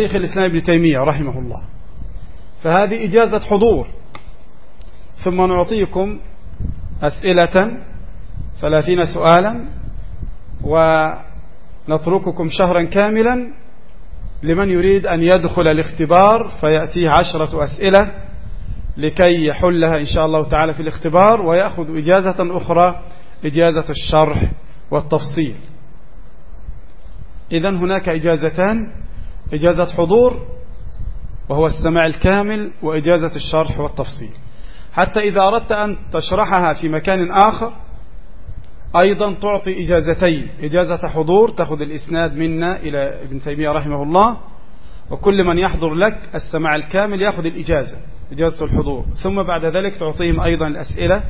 شيخ الإسلام ابن تيمية رحمه الله. فهذه إجازة حضور. ثم نعطيكم أسئلة ثلاثين سؤالا ونترككم شهرا كاملا لمن يريد أن يدخل الاختبار فيأتيه عشرة أسئلة لكي يحلها إن شاء الله تعالى في الاختبار ويأخذ إجازة أخرى إجازة الشرح والتفصيل. إذا هناك إجازتان. إجازة حضور وهو السماع الكامل وإجازة الشرح والتفصيل. حتى إذا أردت أن تشرحها في مكان آخر أيضا تعطي إجازتين. إجازة حضور تأخذ الإسناد منا إلى ابن تيمية رحمه الله وكل من يحضر لك السماع الكامل يأخذ الإجازة إجازة الحضور. ثم بعد ذلك تعطيهم أيضا الأسئلة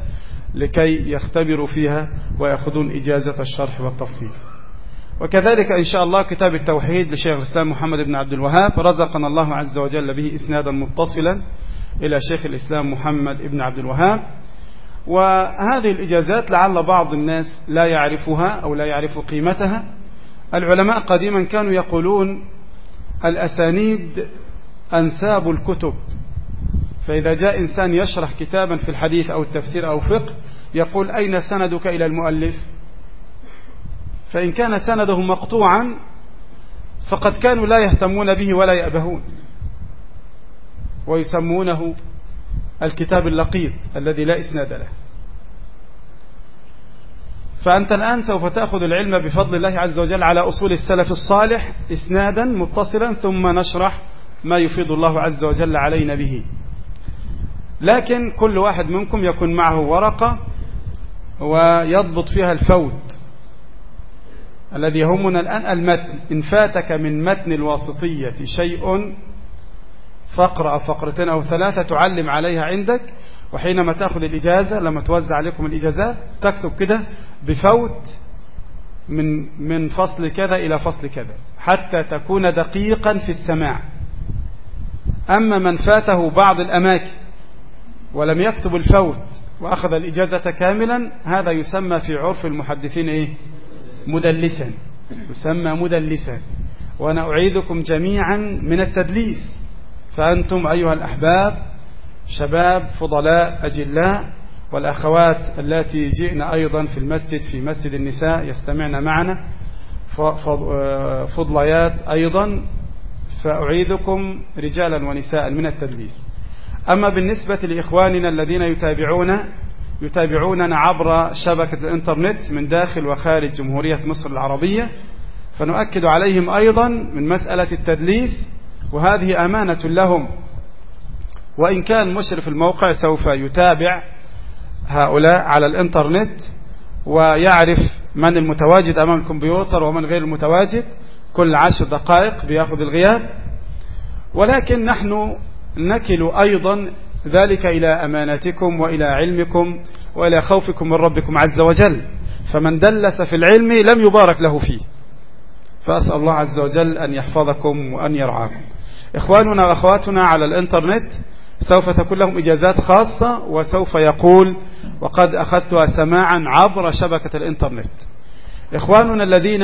لكي يختبروا فيها ويأخذون إجازة الشرح والتفصيل. وكذلك إن شاء الله كتاب التوحيد لشيخ الإسلام محمد بن عبد الوهاب رزقنا الله عز وجل به إسنادا متصلا إلى شيخ الإسلام محمد بن عبد الوهاب. وهذه الإجازات لعل بعض الناس لا يعرفها أو لا يعرف قيمتها. العلماء قديما كانوا يقولون الأسانيد أنساب الكتب. فإذا جاء إنسان يشرح كتابا في الحديث أو التفسير أو فقه يقول أين سندك إلى المؤلف؟ فإن كان سنده مقطوعا فقد كانوا لا يهتمون به ولا يأبهون. ويسمونه الكتاب اللقيط الذي لا إسناد له. فأنت الآن سوف تأخذ العلم بفضل الله عز وجل على أصول السلف الصالح إسنادا متصلا ثم نشرح ما يفيد الله عز وجل علينا به. لكن كل واحد منكم يكون معه ورقة ويضبط فيها الفوت. الذي يهمنا الآن المتن إن فاتك من متن الواسطية شيء فقرة أو فقرتين أو ثلاثة تعلم عليها عندك وحينما تأخذ الإجازة لما توزع عليكم الإجازات تكتب كده بفوت من من فصل كذا إلى فصل كذا حتى تكون دقيقا في السماع أما من فاته بعض الأماكن ولم يكتب الفوت وأخذ الإجازة كاملا هذا يسمى في عرف المحدثين إيه؟ مدلسا يسمى مدلسا. وأنا أعيذكم جميعا من التدليس. فأنتم أيها الأحباب شباب فضلاء أجلاء والأخوات التي جئن أيضا في المسجد في مسجد النساء يستمعن معنا. فضليات أيضا. فأعيذكم رجالا ونساء من التدليس. أما بالنسبة لإخواننا الذين يتابعون يتابعوننا عبر شبكة الإنترنت من داخل وخارج جمهورية مصر العربية فنؤكد عليهم أيضا من مسألة التدليس وهذه أمانة لهم. وإن كان مشرف الموقع سوف يتابع هؤلاء على الإنترنت ويعرف من المتواجد أمام الكمبيوتر ومن غير المتواجد كل عشر دقائق بيأخذ الغياب. ولكن نحن نكل أيضا ذلك إلى أمانتكم وإلى علمكم وإلى خوفكم من ربكم عز وجل. فمن دلس في العلم لم يبارك له فيه. فأسأل الله عز وجل أن يحفظكم وأن يرعاكم. إخواننا وأخواتنا على الإنترنت سوف تكون لهم إجازات خاصة وسوف يقول وقد أخذتها سماعا عبر شبكة الإنترنت. إخواننا الذين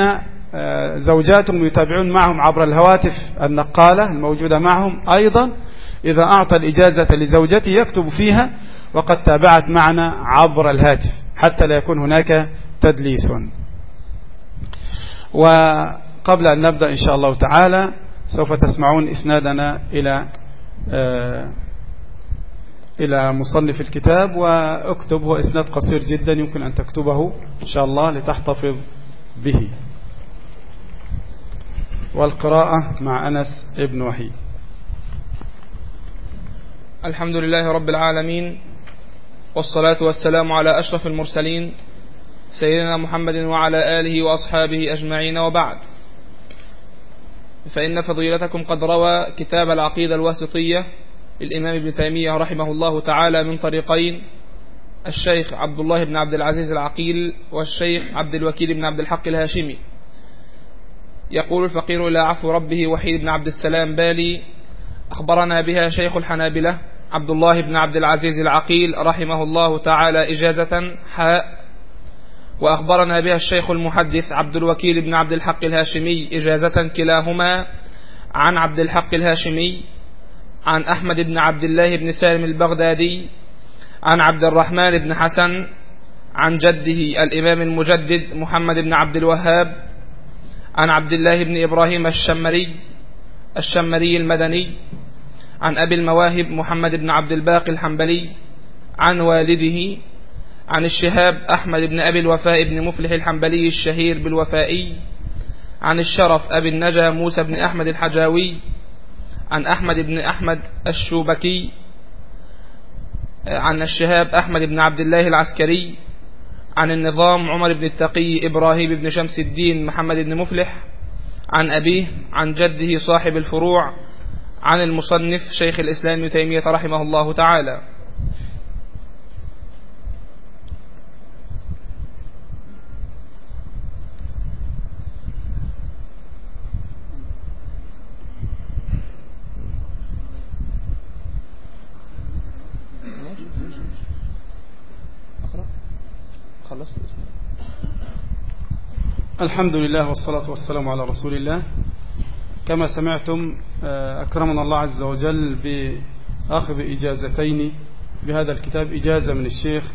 آه، زوجاتهم يتابعون معهم عبر الهواتف النقالة الموجودة معهم أيضا إذا أعطى الإجازة لزوجته يكتب فيها وقد تابعت معنا عبر الهاتف حتى لا يكون هناك تدليس. وقبل أن نبدأ إن شاء الله تعالى سوف تسمعون إسنادنا إلى آه، إلى مصنف الكتاب وأكتب هو إسناد قصير جدا يمكن أن تكتبه إن شاء الله لتحتفظ به. والقراءة مع أنس ابن وحيد الحمد لله رب العالمين والصلاة والسلام على أشرف المرسلين سيدنا محمد وعلى آله وأصحابه أجمعين وبعد فإن فضيلتكم قد روى كتاب العقيدة الواسطية للإمام ابن تيمية رحمه الله تعالى من طريقين. الشيخ عبد الله بن عبد العزيز العقيل والشيخ عبد الوكيل بن عبد الحق الهاشمي. يقول الفقير إلى عفو ربه وحيد بن عبد السلام بالي أخبرنا بها شيخ الحنابلة عبد الله بن عبد العزيز العقيل رحمه الله تعالى إجازة حاء وأخبرنا بها الشيخ المحدث عبد الوكيل بن عبد الحق الهاشمي إجازة كلاهما عن عبد الحق الهاشمي عن أحمد بن عبد الله بن سالم البغدادي عن عبد الرحمن بن حسن عن جده الإمام المجدد محمد بن عبد الوهاب عن عبد الله بن إبراهيم الشمري الشمري المدني عن أبي المواهب محمد بن عبد الباقي الحنبلي عن والده عن الشهاب أحمد بن أبي الوفاء بن مفلح الحنبلي الشهير بالوفائي عن الشرف أبي النجا موسى بن أحمد الحجاوي عن أحمد بن أحمد الشوبكي عن الشهاب أحمد بن عبد الله العسكري عن النظام عمر بن التقي إبراهيم بن شمس الدين محمد بن مفلح عن أبيه عن جده صاحب الفروع عن المصنف شيخ الإسلام ابن تيمية رحمه الله تعالى. الحمد لله والصلاة والسلام على رسول الله. كما سمعتم أكرمنا الله عز وجل بأخذ إجازتين. بهذا الكتاب إجازة من الشيخ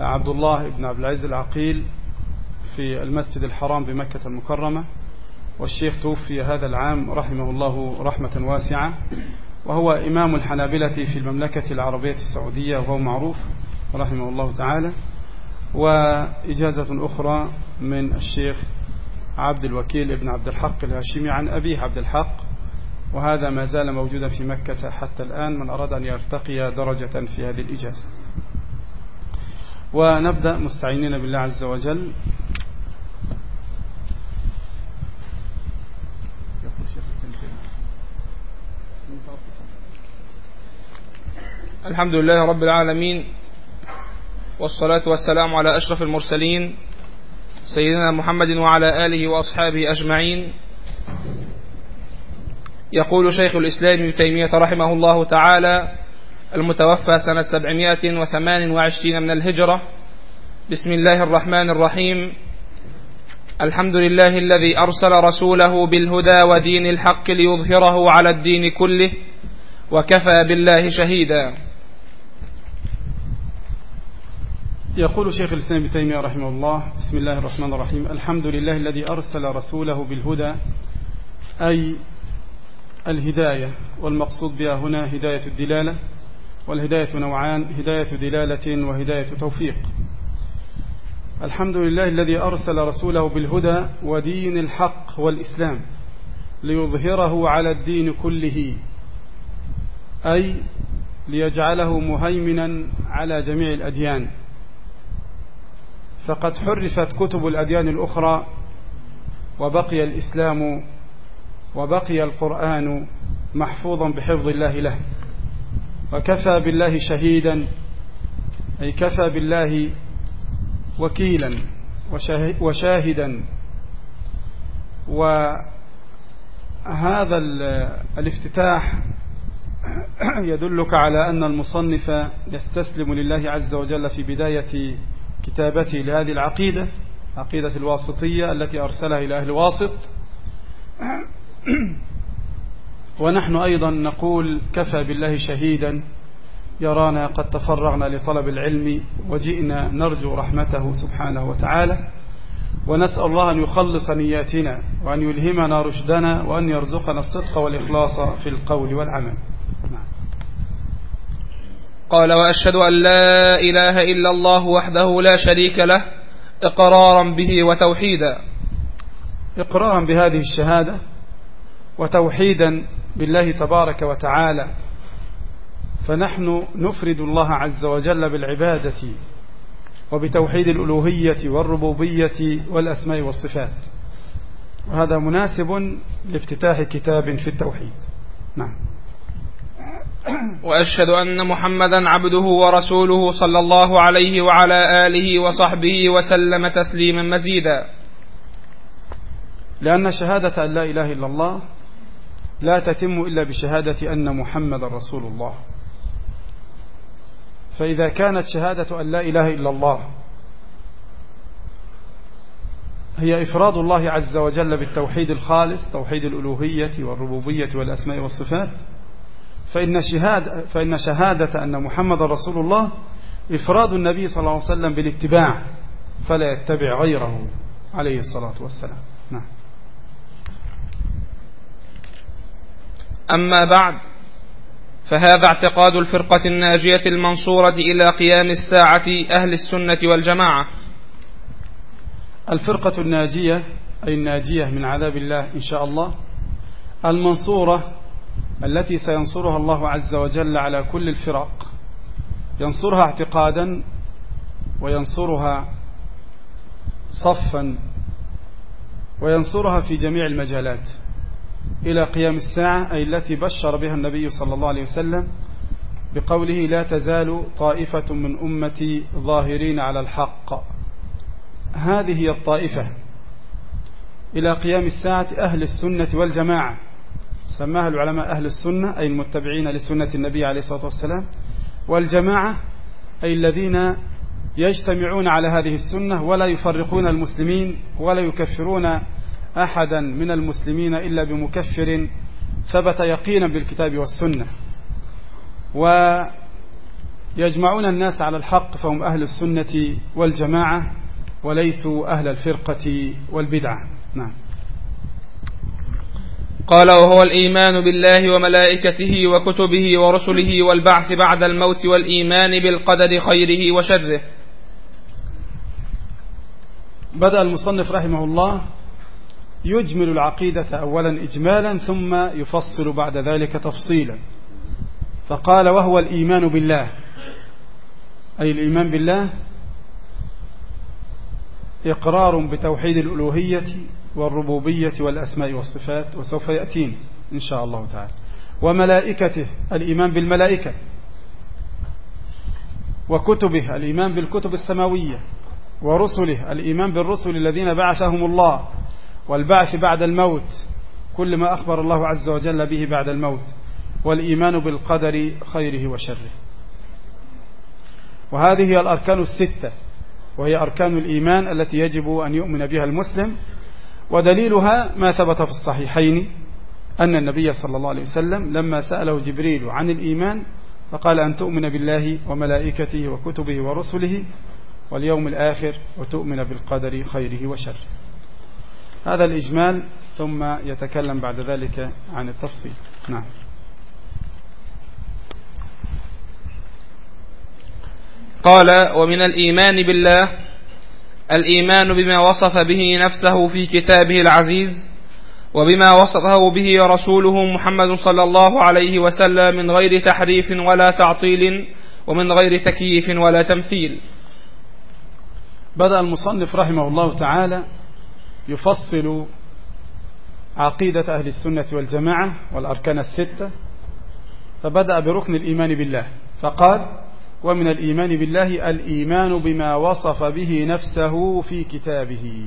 عبد الله بن عبد العزيز العقيل في المسجد الحرام بمكة المكرمة. والشيخ توفي هذا العام رحمه الله رحمة واسعة. وهو إمام الحنابلة في المملكة العربية السعودية وهو معروف رحمه الله تعالى. وإجازة أخرى من الشيخ عبد الوكيل ابن عبد الحق الهاشمي عن أبيه عبد الحق وهذا ما زال موجودا في مكة حتى الآن من أراد أن يرتقي درجة في هذه الإجازة. ونبدأ مستعينين بالله عز وجل. الحمد لله رب العالمين والصلاة والسلام على أشرف المرسلين سيدنا محمد وعلى آله وأصحابه أجمعين. يقول شيخ الإسلام ابن تيمية رحمه الله تعالى المتوفى سنة 728 من الهجرة. بسم الله الرحمن الرحيم. الحمد لله الذي أرسل رسوله بالهدى ودين الحق ليظهره على الدين كله وكفى بالله شهيدا. يقول شيخ الإسلام ابن تيمية رحمه الله بسم الله الرحمن الرحيم. الحمد لله الذي أرسل رسوله بالهدى أي الهداية والمقصود بها هنا هداية الدلالة والهداية نوعان هداية دلالة وهداية توفيق. الحمد لله الذي أرسل رسوله بالهدى ودين الحق والإسلام ليظهره على الدين كله أي ليجعله مهيمنا على جميع الأديان. فقد حرفت كتب الأديان الأخرى وبقي الإسلام وبقي القرآن محفوظا بحفظ الله له. وكفى بالله شهيدا أي كفى بالله وكيلا وشاهدا. وهذا الافتتاح يدلك على أن المصنف يستسلم لله عز وجل في بداية كتابته لهذه العقيدة عقيدة الواسطية التي أرسلها إلى أهل واسط ونحن أيضا نقول كفى بالله شهيدا يرانا قد تفرغنا لطلب العلم وجئنا نرجو رحمته سبحانه وتعالى. ونسأل الله أن يخلص نياتنا وأن يلهمنا رشدنا وأن يرزقنا الصدق والإخلاص في القول والعمل. قال وأشهد أن لا إله إلا الله وحده لا شريك له إقرارا به وتوحيدا. إقرارا بهذه الشهادة وتوحيدا بالله تبارك وتعالى. فنحن نفرد الله عز وجل بالعبادة وبتوحيد الألوهية والربوبية والأسماء والصفات. وهذا مناسب لافتتاح كتاب في التوحيد. نعم. وأشهد أن محمدا عبده ورسوله صلى الله عليه وعلى آله وصحبه وسلم تسليما مزيدا. لأن شهادة أن لا إله إلا الله لا تتم إلا بشهادة أن محمد رسول الله. فإذا كانت شهادة أن لا إله إلا الله هي إفراد الله عز وجل بالتوحيد الخالص توحيد الألوهية والربوبية والأسماء والصفات فإن شهادة, فإن شهادة أن محمد رسول الله إفراد النبي صلى الله عليه وسلم بالاتباع فلا يتبع غيره عليه الصلاة والسلام. نعم. أما بعد فهذا اعتقاد الفرقة الناجية المنصورة إلى قيام الساعة أهل السنة والجماعة. الفرقة الناجية أي الناجية من عذاب الله إن شاء الله المنصورة التي سينصرها الله عز وجل على كل الفرق. ينصرها اعتقادا وينصرها صفا وينصرها في جميع المجالات. إلى قيام الساعة أي التي بشر بها النبي صلى الله عليه وسلم بقوله لا تزال طائفة من أمتي ظاهرين على الحق. هذه هي الطائفة. إلى قيام الساعة أهل السنة والجماعة. سماها العلماء أهل السنة أي المتبعين لسنة النبي عليه الصلاة والسلام والجماعة أي الذين يجتمعون على هذه السنة ولا يفرقون المسلمين ولا يكفرون أحدا من المسلمين إلا بمكفر ثبت يقينا بالكتاب والسنة. ويجمعون الناس على الحق فهم أهل السنة والجماعة وليسوا أهل الفرقة والبدعة. نعم. قال وهو الإيمان بالله وملائكته وكتبه ورسله والبعث بعد الموت والإيمان بالقدر خيره وشره. بدأ المصنف رحمه الله يجمل العقيدة أولا إجمالا ثم يفصل بعد ذلك تفصيلا. فقال وهو الإيمان بالله. أي الإيمان بالله إقرار بتوحيد الألوهية والربوبية والأسماء والصفات وسوف يأتين إن شاء الله تعالى. وملائكته الإيمان بالملائكة. وكتبه الإيمان بالكتب السماوية. ورسله الإيمان بالرسل الذين بعثهم الله. والبعث بعد الموت. كل ما أخبر الله عز وجل به بعد الموت. والإيمان بالقدر خيره وشره. وهذه هي الأركان الستة. وهي أركان الإيمان التي يجب أن يؤمن بها المسلم ودليلها ما ثبت في الصحيحين أن النبي صلى الله عليه وسلم لما سأله جبريل عن الإيمان فقال أن تؤمن بالله وملائكته وكتبه ورسله واليوم الآخر وتؤمن بالقدر خيره وشره. هذا الإجمال ثم يتكلم بعد ذلك عن التفصيل. نعم. قال ومن الإيمان بالله الإيمان بما وصف به نفسه في كتابه العزيز وبما وصفه به رسوله محمد صلى الله عليه وسلم من غير تحريف ولا تعطيل ومن غير تكييف ولا تمثيل. بدأ المصنف رحمه الله تعالى يفصل عقيدة أهل السنة والجماعة والأركان الستة فبدأ بركن الإيمان بالله. فقال ومن الإيمان بالله الإيمان بما وصف به نفسه في كتابه.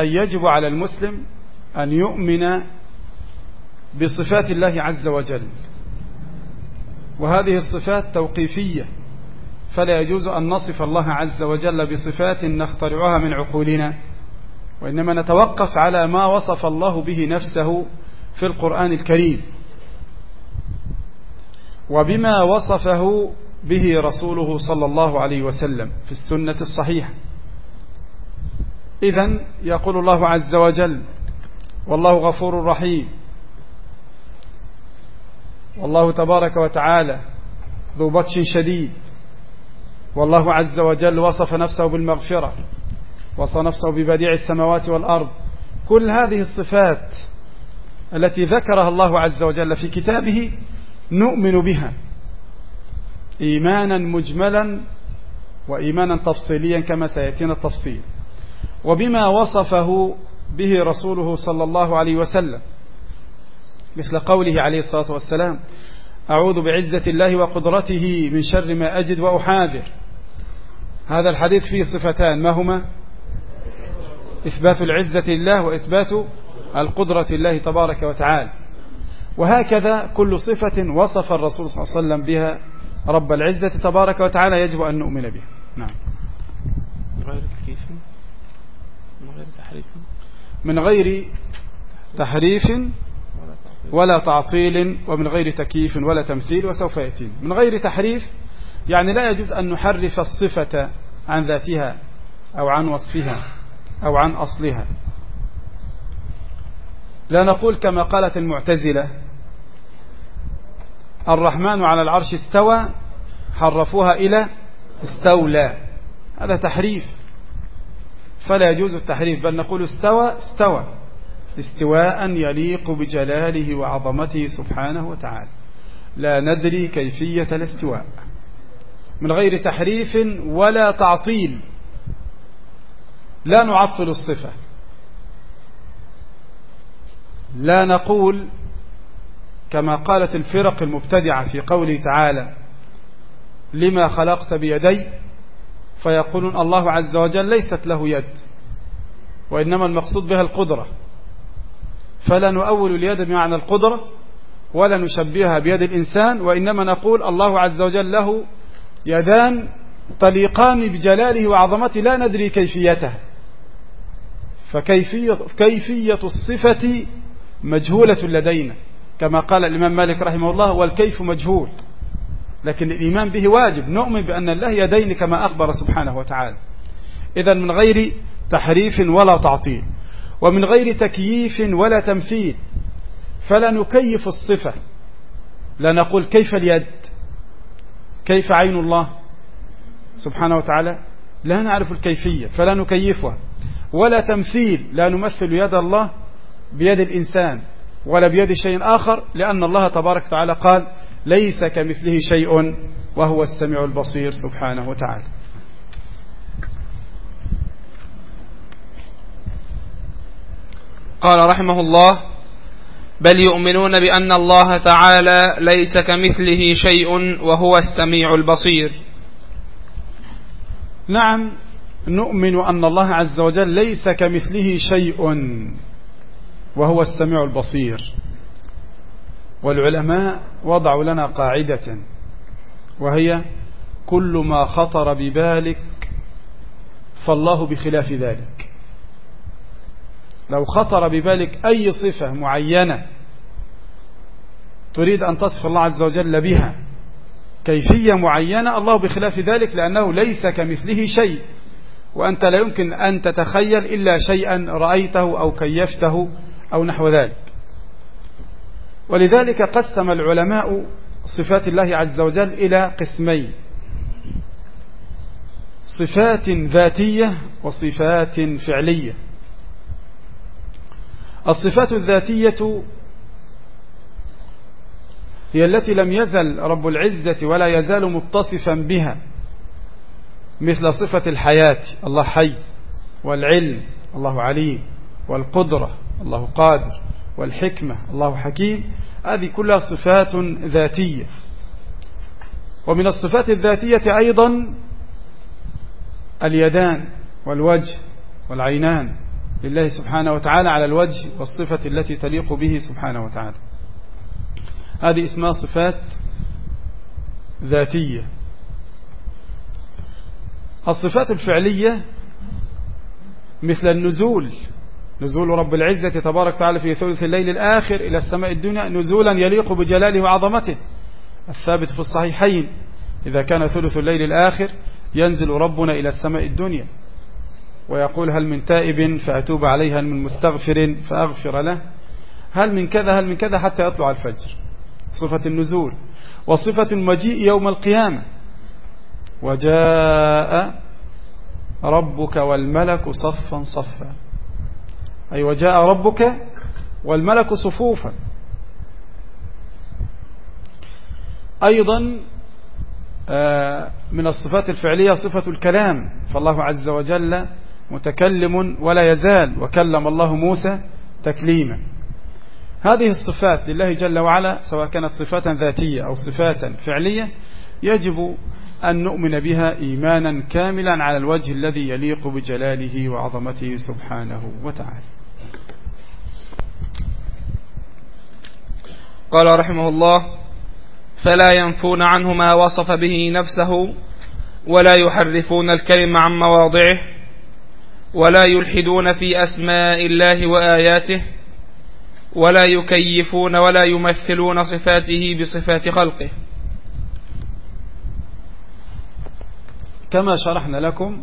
أي يجب على المسلم أن يؤمن بصفات الله عز وجل. وهذه الصفات توقيفية فلا يجوز أن نصف الله عز وجل بصفات نخترعها من عقولنا وإنما نتوقف على ما وصف الله به نفسه في القرآن الكريم. وبما وصفه به رسوله صلى الله عليه وسلم في السنة الصحيحة. إذا يقول الله عز وجل والله غفور رحيم. والله تبارك وتعالى ذو بطش شديد. والله عز وجل وصف نفسه بالمغفرة وصف نفسه ببديع السماوات والأرض. كل هذه الصفات التي ذكرها الله عز وجل في كتابه نؤمن بها. إيمانا مجملا وإيمانا تفصيليا كما سيأتينا التفصيل. وبما وصفه به رسوله صلى الله عليه وسلم. مثل قوله عليه الصلاة والسلام أعوذ بعزة الله وقدرته من شر ما أجد وأحاذر. هذا الحديث فيه صفتان. ما هما؟ إثبات العزة لله وإثبات القدرة الله تبارك وتعالى. وهكذا كل صفة وصف الرسول صلى الله عليه وسلم بها رب العزة تبارك وتعالى يجب أن نؤمن بها. نعم. غير تكييف من غير تحريف؟ من غير تحريف ولا تعطيل ومن غير تكييف ولا تمثيل وسوف يأتين. من غير تحريف يعني لا يجوز أن نحرف الصفة عن ذاتها أو عن وصفها أو عن أصلها. لا نقول كما قالت المعتزلة الرحمن على العرش استوى حرفوها إلى استولى. هذا تحريف. فلا يجوز التحريف بل نقول استوى استوى. استواء يليق بجلاله وعظمته سبحانه وتعالى. لا ندري كيفية الاستواء. من غير تحريف ولا تعطيل. لا نعطل الصفة. لا نقول كما قالت الفرق المبتدعة في قوله تعالى لما خلقت بيدي فيقولون الله عز وجل ليست له يد وإنما المقصود بها القدرة. فلا نؤول اليد بمعنى القدرة ولا نشبهها بيد الإنسان وإنما نقول الله عز وجل له يدان طليقان بجلاله وعظمته لا ندري كيفيته. فكيفية كيفية الصفة مجهولة لدينا كما قال الإمام مالك رحمه الله والكيف مجهول. لكن الإيمان به واجب نؤمن بأن الله يدين كما أخبر سبحانه وتعالى. إذا من غير تحريف ولا تعطيل ومن غير تكييف ولا تمثيل فلا نكيف الصفة. لا نقول كيف اليد؟ كيف عين الله؟ سبحانه وتعالى لا نعرف الكيفية فلا نكيفها. ولا تمثيل لا نمثل يد الله بيد الإنسان ولا بيد شيء آخر لأن الله تبارك وتعالى قال ليس كمثله شيء وهو السميع البصير سبحانه وتعالى. قال رحمه الله بل يؤمنون بأن الله تعالى ليس كمثله شيء وهو السميع البصير. نعم نؤمن أن الله عز وجل ليس كمثله شيء. وهو السميع البصير. والعلماء وضعوا لنا قاعدة وهي كل ما خطر ببالك فالله بخلاف ذلك. لو خطر ببالك أي صفة معينة تريد أن تصف الله عز وجل بها كيفية معينة الله بخلاف ذلك لأنه ليس كمثله شيء. وأنت لا يمكن أن تتخيل إلا شيئا رأيته أو كيفته. أو نحو ذلك. ولذلك قسم العلماء صفات الله عز وجل إلى قسمين. صفات ذاتية وصفات فعلية. الصفات الذاتية هي التي لم يزل رب العزة ولا يزال متصفا بها مثل صفة الحياة الله حي والعلم الله عليم والقدرة. الله قادر والحكمة الله حكيم. هذه كلها صفات ذاتية. ومن الصفات الذاتية أيضا اليدان والوجه والعينان لله سبحانه وتعالى على الوجه والصفة التي تليق به سبحانه وتعالى. هذه اسمها صفات ذاتية. الصفات الفعلية مثل النزول نزول رب العزة تبارك وتعالى في ثلث الليل الآخر إلى السماء الدنيا نزولا يليق بجلاله وعظمته. الثابت في الصحيحين إذا كان ثلث الليل الآخر ينزل ربنا إلى السماء الدنيا. ويقول هل من تائب فأتوب عليه هل من مستغفر فأغفر له. هل من كذا هل من كذا حتى يطلع الفجر. صفة النزول. وصفة المجيء يوم القيامة. وجاء ربك والملك صفا صفا. أي وجاء ربك والملك صفوفا. أيضا آه، من الصفات الفعلية صفة الكلام فالله عز وجل متكلم ولا يزال وكلم الله موسى تكليما. هذه الصفات لله جل وعلا سواء كانت صفات ذاتية أو صفات فعلية يجب أن نؤمن بها إيمانا كاملا على الوجه الذي يليق بجلاله وعظمته سبحانه وتعالى. قال رحمه الله فلا ينفون عنه ما وصف به نفسه ولا يحرفون الكلم عن مواضعه ولا يلحدون في أسماء الله وآياته ولا يكيفون ولا يمثلون صفاته بصفات خلقه. كما شرحنا لكم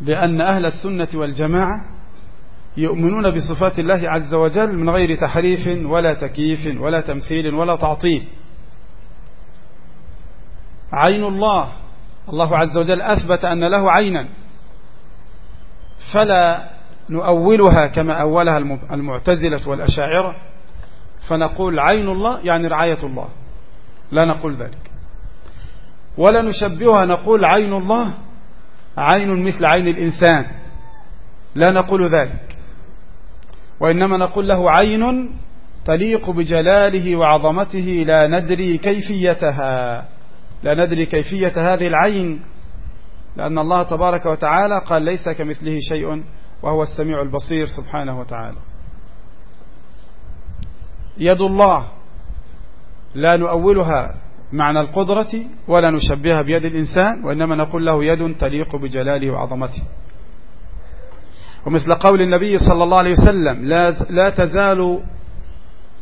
بأن أهل السنة والجماعة يؤمنون بصفات الله عز وجل من غير تحريف ولا تكييف ولا تمثيل ولا تعطيل. عين الله الله عز وجل أثبت أن له عينا. فلا نؤولها كما أولها المعتزلة والأشاعرة. فنقول عين الله يعني رعاية الله. لا نقول ذلك. ولا نشبهها نقول عين الله عين مثل عين الإنسان. لا نقول ذلك. وإنما نقول له عين تليق بجلاله وعظمته لا ندري كيفيتها. لا ندري كيفية هذه العين لأن الله تبارك وتعالى قال ليس كمثله شيء وهو السميع البصير سبحانه وتعالى. يد الله لا نؤولها معنى القدرة ولا نشبهها بيد الإنسان وإنما نقول له يد تليق بجلاله وعظمته. ومثل قول النبي صلى الله عليه وسلم لا, لا تزال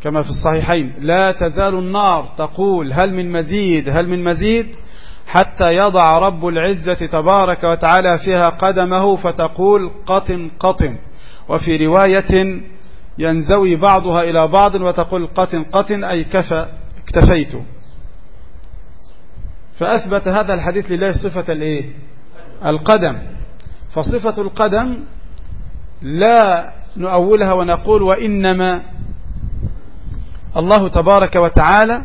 كما في الصحيحين لا تزال النار تقول هل من مزيد هل من مزيد؟ حتى يضع رب العزة تبارك وتعالى فيها قدمه فتقول قطن قطن. وفي رواية ينزوي بعضها إلى بعض وتقول قطن قطن أي كفى اكتفيت. فأثبت هذا الحديث لله صفة الإيه؟ القدم. فصفة القدم لا نؤولها ونقول وإنما الله تبارك وتعالى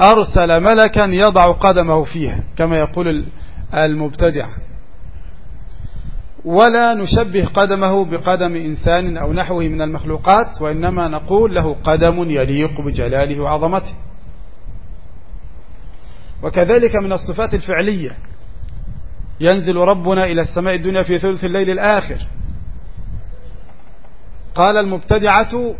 أرسل ملكا يضع قدمه فيها كما يقول المبتدع. ولا نشبه قدمه بقدم إنسان أو نحوه من المخلوقات وإنما نقول له قدم يليق بجلاله وعظمته. وكذلك من الصفات الفعلية. ينزل ربنا إلى السماء الدنيا في ثلث الليل الآخر. قال المبتدعة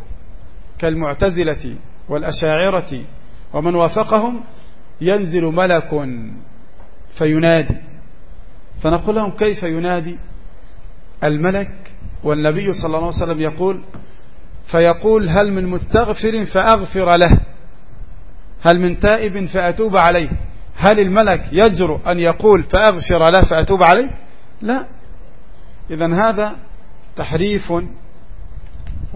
كالمعتزلة والأشاعرة ومن وافقهم ينزل ملك فينادي. فنقول لهم كيف ينادي الملك؟ والنبي صلى الله عليه وسلم يقول فيقول هل من مستغفر فأغفر له هل من تائب فأتوب عليه هل الملك يجرؤ أن يقول فأغفر له فأتوب عليه؟ لا. إذا هذا تحريف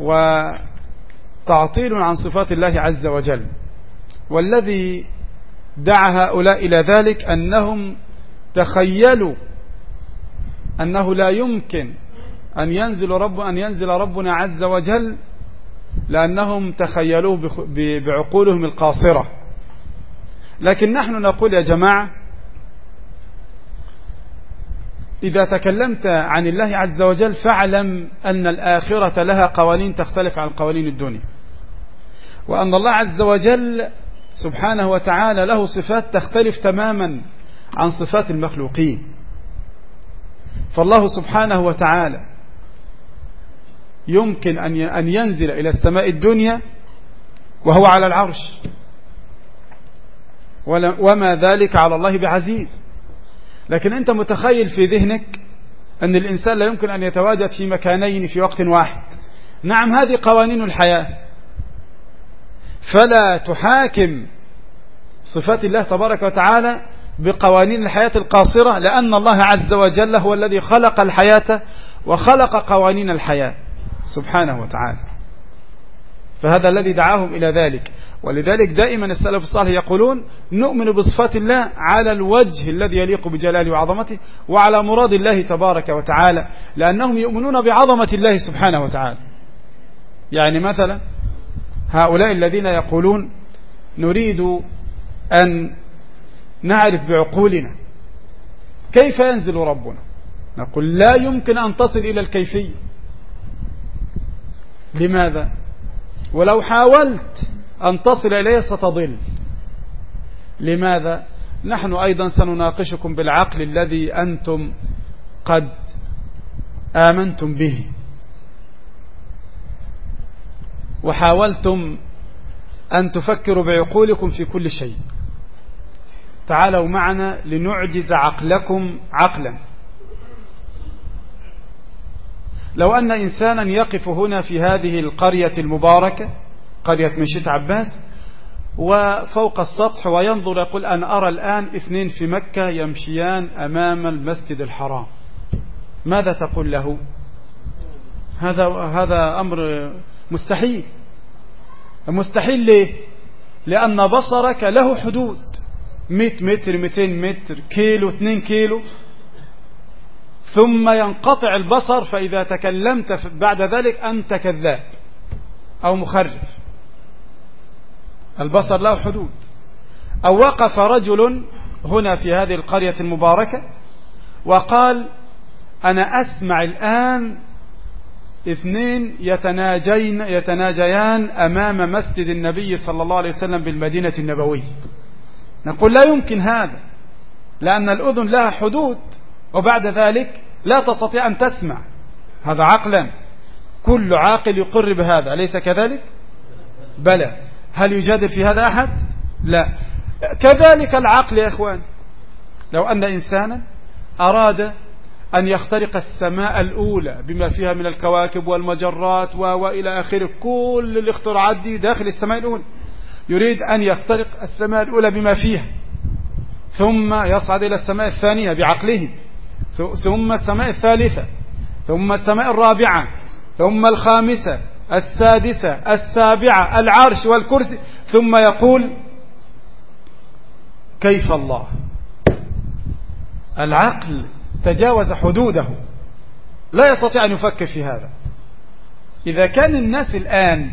وتعطيل عن صفات الله عز وجل. والذي دعا هؤلاء إلى ذلك أنهم تخيلوا أنه لا يمكن أن ينزل رب أن ينزل ربنا عز وجل لأنهم تخيلوه بعقولهم القاصرة. لكن نحن نقول يا جماعة إذا تكلمت عن الله عز وجل فاعلم أن الآخرة لها قوانين تختلف عن قوانين الدنيا. وأن الله عز وجل سبحانه وتعالى له صفات تختلف تماما عن صفات المخلوقين. فالله سبحانه وتعالى يمكن أن ينزل إلى السماء الدنيا وهو على العرش. وما ذلك على الله بعزيز. لكن أنت متخيل في ذهنك أن الإنسان لا يمكن أن يتواجد في مكانين في وقت واحد. نعم هذه قوانين الحياة. فلا تحاكم صفات الله تبارك وتعالى بقوانين الحياة القاصرة لأن الله عز وجل هو الذي خلق الحياة وخلق قوانين الحياة. سبحانه وتعالى. فهذا الذي دعاهم إلى ذلك. ولذلك دائما السلف الصالح يقولون نؤمن بصفات الله على الوجه الذي يليق بجلاله وعظمته وعلى مراد الله تبارك وتعالى لأنهم يؤمنون بعظمة الله سبحانه وتعالى. يعني مثلا هؤلاء الذين يقولون نريد أن نعرف بعقولنا كيف ينزل ربنا؟ نقول لا يمكن أن تصل إلى الكيفية. لماذا؟ ولو حاولت أن تصل إليه ستضل. لماذا؟ نحن أيضا سنناقشكم بالعقل الذي أنتم قد آمنتم به. وحاولتم أن تفكروا بعقولكم في كل شيء. تعالوا معنا لنعجز عقلكم عقلا. لو أن إنسانا يقف هنا في هذه القرية المباركة قرية منشيت عباس وفوق السطح وينظر يقول أنا أرى الآن اثنين في مكة يمشيان أمام المسجد الحرام. ماذا تقول له؟ هذا هذا أمر مستحيل. مستحيل ليه؟ لأن بصرك له حدود. 100 متر 200 متر كيلو 2 كيلو. ثم ينقطع البصر فإذا تكلمت بعد ذلك أنت كذاب أو مخرف. البصر له حدود. أو وقف رجل هنا في هذه القرية المباركة وقال أنا أسمع الآن اثنين يتناجين يتناجيان أمام مسجد النبي صلى الله عليه وسلم بالمدينة النبوية. نقول لا يمكن هذا لأن الأذن لها حدود. وبعد ذلك لا تستطيع أن تسمع. هذا عقلا. كل عاقل يقر بهذا أليس كذلك؟ بلى. هل يجادل في هذا أحد؟ لا. كذلك العقل يا إخوان. لو أن إنسانا أراد أن يخترق السماء الأولى بما فيها من الكواكب والمجرات وإلى آخره كل الاختراعات دي داخل السماء الأولى. يريد أن يخترق السماء الأولى بما فيها ثم يصعد إلى السماء الثانية بعقله. ثم السماء الثالثة ثم السماء الرابعة ثم الخامسة السادسة السابعة العرش والكرسي ثم يقول كيف الله؟ العقل تجاوز حدوده لا يستطيع أن يفكر في هذا. إذا كان الناس الآن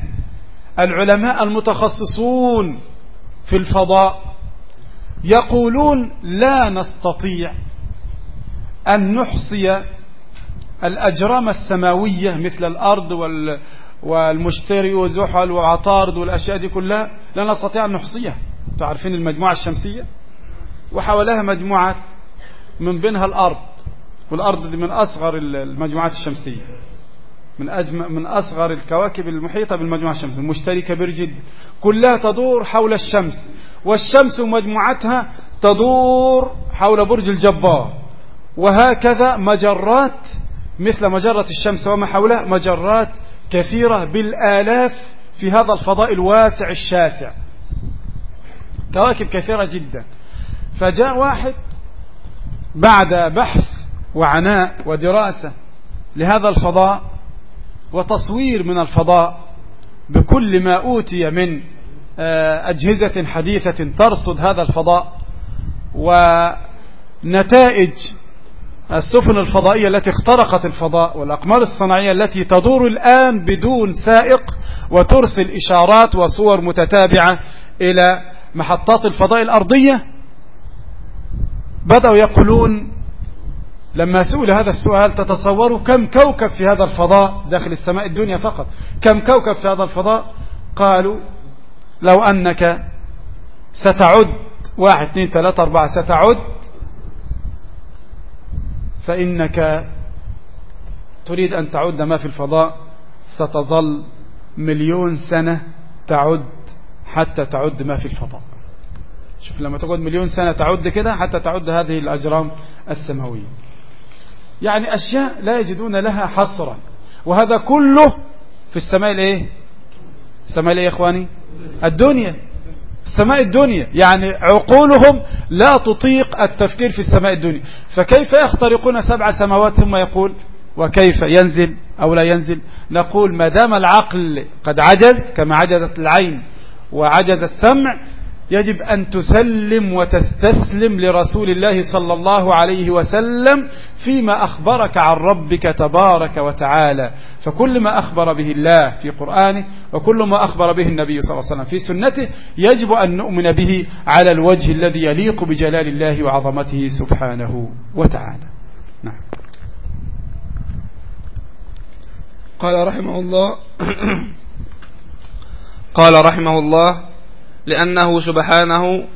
العلماء المتخصصون في الفضاء يقولون لا نستطيع أن نحصي الأجرام السماوية مثل الأرض وال والمشتري وزحل وعطارد والأشياء دي كلها لا نستطيع أن نحصيها. تعرفين المجموعة الشمسية؟ وحولها مجموعة من بينها الأرض والأرض دي من أصغر المجموعات الشمسية. من أجم... من أصغر الكواكب المحيطة بالمجموعة الشمسية. المشتري كبير جدا. كلها تدور حول الشمس والشمس ومجموعتها تدور حول برج الجبار. وهكذا مجرات مثل مجرة الشمس وما حولها مجرات كثيرة بالآلاف في هذا الفضاء الواسع الشاسع. كواكب كثيرة جدا. فجاء واحد بعد بحث وعناء ودراسة لهذا الفضاء وتصوير من الفضاء بكل ما أوتي من أجهزة حديثة ترصد هذا الفضاء ونتائج السفن الفضائية التي اخترقت الفضاء والأقمار الصناعية التي تدور الآن بدون سائق وترسل إشارات وصور متتابعة إلى محطات الفضاء الأرضية. بدأوا يقولون لما سئل هذا السؤال تتصوروا كم كوكب في هذا الفضاء داخل السماء الدنيا فقط. كم كوكب في هذا الفضاء؟ قالوا لو أنك ستعد. واحد اثنين ثلاثة أربعة ستعد فإنك تريد أن تعد ما في الفضاء ستظل مليون سنة تعد حتى تعد ما في الفضاء. شوف لما تقعد مليون سنة تعد كده حتى تعد هذه الأجرام السماوية. يعني أشياء لا يجدون لها حصرا. وهذا كله في السماء الإيه؟ السماء الإيه يا إخواني؟ الدنيا. السماء الدنيا يعني عقولهم لا تطيق التفكير في السماء الدنيا. فكيف يخترقون سبع سماوات؟ ثم يقول وكيف ينزل أو لا ينزل؟ نقول ما دام العقل قد عجز كما عجزت العين وعجز السمع يجب أن تسلم وتستسلم لرسول الله صلى الله عليه وسلم فيما أخبرك عن ربك تبارك وتعالى. فكل ما أخبر به الله في قرآنه وكل ما أخبر به النبي صلى الله عليه وسلم في سنته يجب أن نؤمن به على الوجه الذي يليق بجلال الله وعظمته سبحانه وتعالى. نعم. قال رحمه الله قال رحمه الله لأنه سبحانه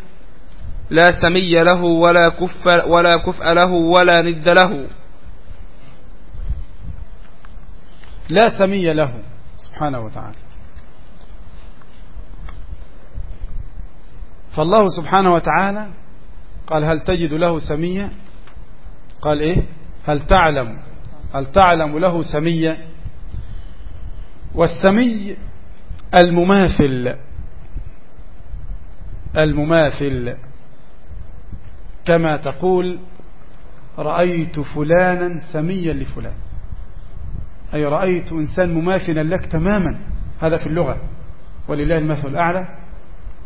لا سمي له ولا كف ولا كفء له ولا ند له. لا سمي له سبحانه وتعالى. فالله سبحانه وتعالى قال هل تجد له سميا قال إيه؟ هل تعلم؟ هل تعلم له سميا والسمي المماثل المماثل كما تقول رأيت فلانا سميا لفلان. أي رأيت إنسان مماثلا لك تماما. هذا في اللغة. ولله المثل الأعلى.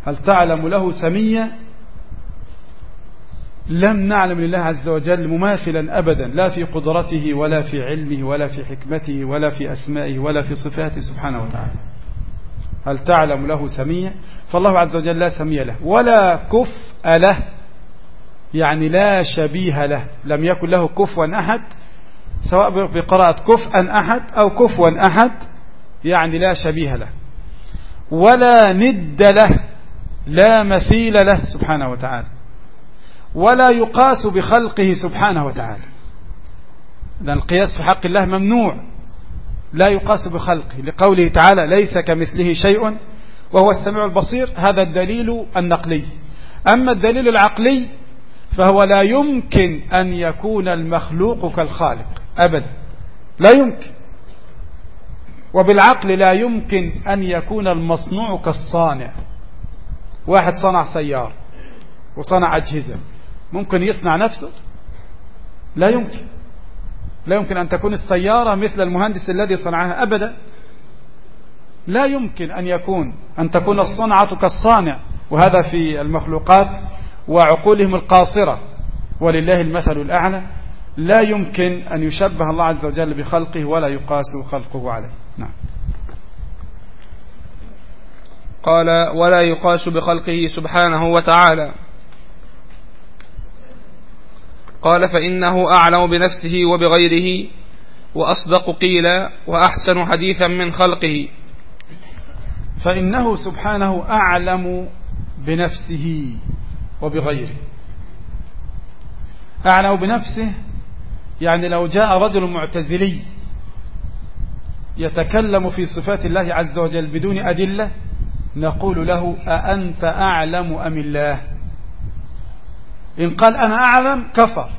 هل تعلم له سميا؟ لم نعلم لله عز وجل مماثلا أبدا. لا في قدرته ولا في علمه ولا في حكمته ولا في أسمائه ولا في صفاته سبحانه وتعالى. هل تعلم له سميا؟ فالله عز وجل لا سمي له ولا كفء له يعني لا شبيه له. لم يكن له كفوا أحد سواء بقراءة كفءا أحد أو كفوا أحد يعني لا شبيه له. ولا ند له لا مثيل له سبحانه وتعالى. ولا يقاس بخلقه سبحانه وتعالى. لأن القياس في حق الله ممنوع. لا يقاس بخلقه. لقوله تعالى ليس كمثله شيء وهو السميع البصير هذا الدليل النقلي. أما الدليل العقلي فهو لا يمكن أن يكون المخلوق كالخالق أبدا. لا يمكن. وبالعقل لا يمكن أن يكون المصنوع كالصانع. واحد صنع سيارة وصنع أجهزة ممكن يصنع نفسه؟ لا يمكن. لا يمكن أن تكون السيارة مثل المهندس الذي صنعها أبدا. لا يمكن أن يكون أن تكون الصنعة كالصانع وهذا في المخلوقات وعقولهم القاصرة. ولله المثل الأعلى. لا يمكن أن يشبه الله عز وجل بخلقه ولا يقاس خلقه عليه. نعم. قال ولا يقاس بخلقه سبحانه وتعالى. قال فإنه أعلم بنفسه وبغيره وأصدق قيلا وأحسن حديثا من خلقه. فإنه سبحانه أعلم بنفسه وبغيره. أعلم بنفسه يعني لو جاء رجل معتزلي يتكلم في صفات الله عز وجل بدون أدلة نقول له أأنت أعلم أم الله؟ إن قال أنا أعلم كفر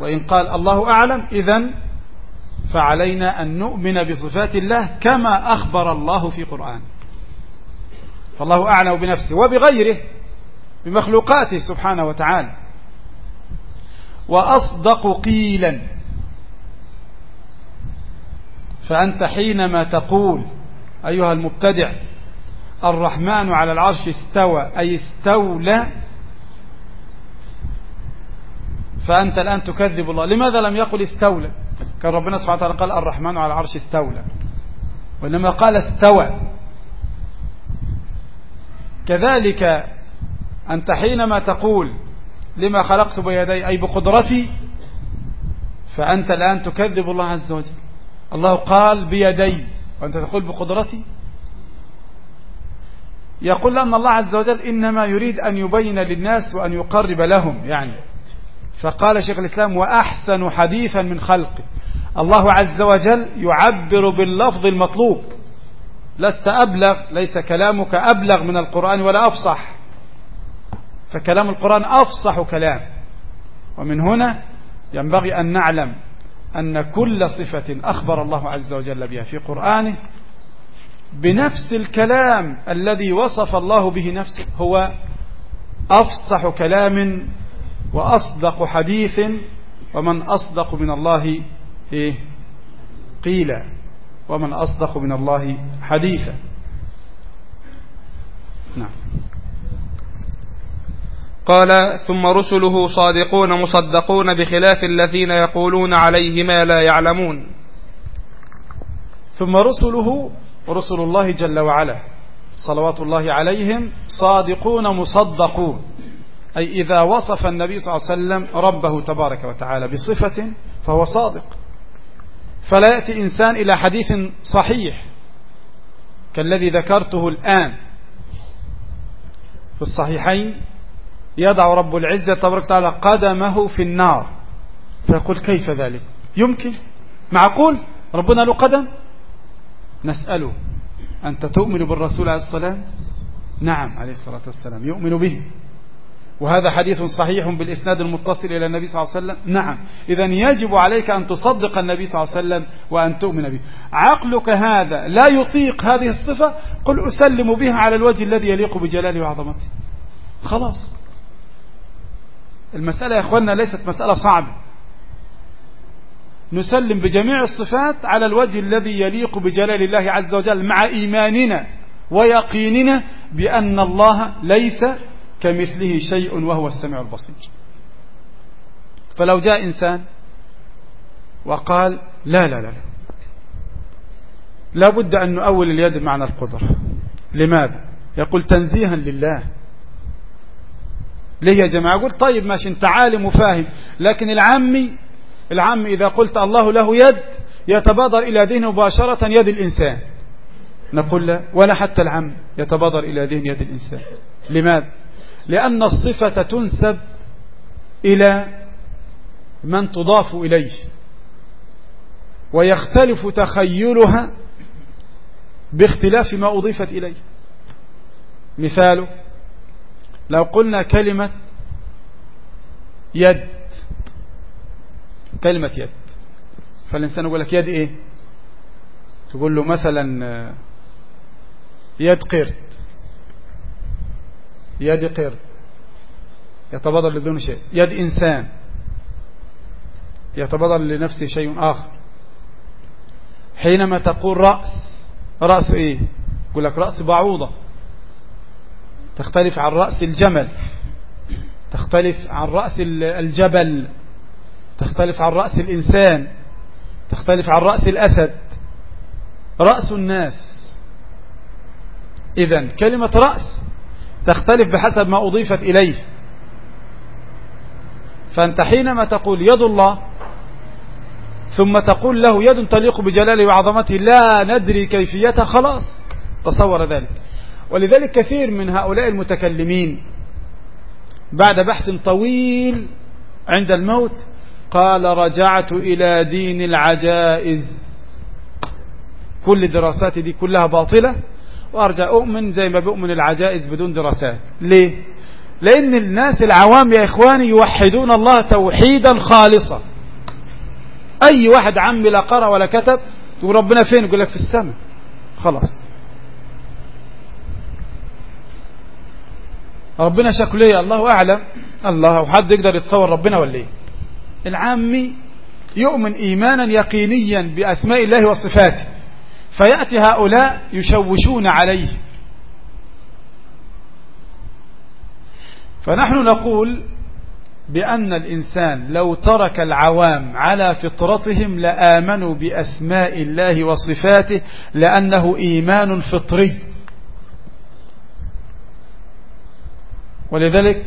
وإن قال الله أعلم إذن فعلينا أن نؤمن بصفات الله كما أخبر الله في قرآن. فالله أعلم بنفسه وبغيره بمخلوقاته سبحانه وتعالى. وأصدق قيلا. فأنت حينما تقول أيها المبتدع الرحمن على العرش استوى أي استولى فأنت الآن تكذب الله. لماذا لم يقل استولى؟ كان ربنا سبحانه وتعالى قال الرحمن على العرش استولى. وإنما قال استوى. كذلك أنت حينما تقول لما خلقت بيدي أي بقدرتي فأنت الآن تكذب الله عز وجل. الله قال بيدي. وأنت تقول بقدرتي؟ يقول أن الله عز وجل إنما يريد أن يبين للناس وأن يقرب لهم يعني. فقال شيخ الإسلام وأحسن حديثا من خلقه. الله عز وجل يعبر باللفظ المطلوب. لست أبلغ ليس كلامك أبلغ من القرآن ولا أفصح. فكلام القرآن أفصح كلام. ومن هنا ينبغي أن نعلم أن كل صفة أخبر الله عز وجل بها في قرآنه بنفس الكلام الذي وصف الله به نفسه. هو أفصح كلام وأصدق حديث ومن أصدق من الله إيه؟ قيلا ومن أصدق من الله حديثا. نعم. قال ثم رسله صادقون مصدقون بخلاف الذين يقولون عليه ما لا يعلمون. ثم رسله رسل الله جل وعلا صلوات الله عليهم صادقون مصدقون. أي إذا وصف النبي صلى الله عليه وسلم ربه تبارك وتعالى بصفة فهو صادق. فلا يأتي إنسان إلى حديث صحيح كالذي ذكرته الآن في الصحيحين يضع رب العزة تبارك وتعالى قدمه في النار. فيقول كيف ذلك؟ يمكن. معقول؟ ربنا له قدم؟ نسأله. أنت تؤمن بالرسول عليه الصلاة نعم عليه الصلاة والسلام. يؤمن به. وهذا حديث صحيح بالإسناد المتصل إلى النبي صلى الله عليه وسلم. نعم. إذا يجب عليك أن تصدق النبي صلى الله عليه وسلم وأن تؤمن به. عقلك هذا لا يطيق هذه الصفة؟ قل أسلم بها على الوجه الذي يليق بجلاله وعظمته. خلاص. المسألة يا أخوانا ليست مسألة صعبة. نسلم بجميع الصفات على الوجه الذي يليق بجلال الله عز وجل مع إيماننا ويقيننا بأن الله ليس كمثله شيء وهو السميع البصير. فلو جاء إنسان وقال لا لا لا لا. لابد أن نؤول اليد بمعنى القدرة. لماذا؟ يقول تنزيها لله. ليه يا جماعة؟ يقول طيب ماشي أنت عالم وفاهم. لكن العامي العام إذا قلت الله له يد يتبادر إلى ذهنه مباشرة يد الإنسان. نقول لا ولا حتى العم يتبادر إلى ذهن يد الإنسان. لماذا؟ لأن الصفة تنسب إلى من تضاف إليه ويختلف تخيلها باختلاف ما أضيفت إليه. مثاله لو قلنا كلمة يد كلمة يد فالإنسان يقول لك يد إيه؟ تقول له مثلا يد قرد. يد قرد. يتبادر لدون شيء. يد إنسان. يتبادر لنفسه شيء آخر. حينما تقول رأس. رأس إيه؟ يقول لك رأس بعوضة. تختلف عن رأس الجمل. تختلف عن رأس الجبل. تختلف عن رأس الإنسان. تختلف عن رأس الأسد. رأس الناس. إذا كلمة رأس تختلف بحسب ما أضيفت إليه. فأنت حينما تقول يد الله ثم تقول له يد تليق بجلاله وعظمته لا ندري كيفيتها خلاص تصور ذلك. ولذلك كثير من هؤلاء المتكلمين بعد بحث طويل عند الموت قال رجعت إلى دين العجائز. كل دراساتي دي كلها باطلة. وأرجع أؤمن زي ما بؤمن العجائز بدون دراسات. ليه؟ لأن الناس العوام يا إخواني يوحدون الله توحيدا خالصا. أي واحد عم لا قرأ ولا كتب تقول ربنا فين؟ يقول لك في السماء. خلاص. ربنا شكله الله أعلم. الله وحد يقدر يتصور ربنا ولا إيه؟ العامي يؤمن إيمانا يقينيا بأسماء الله وصفاته. فيأتي هؤلاء يشوشون عليه. فنحن نقول بأن الإنسان لو ترك العوام على فطرتهم لآمنوا بأسماء الله وصفاته لأنه إيمان فطري. ولذلك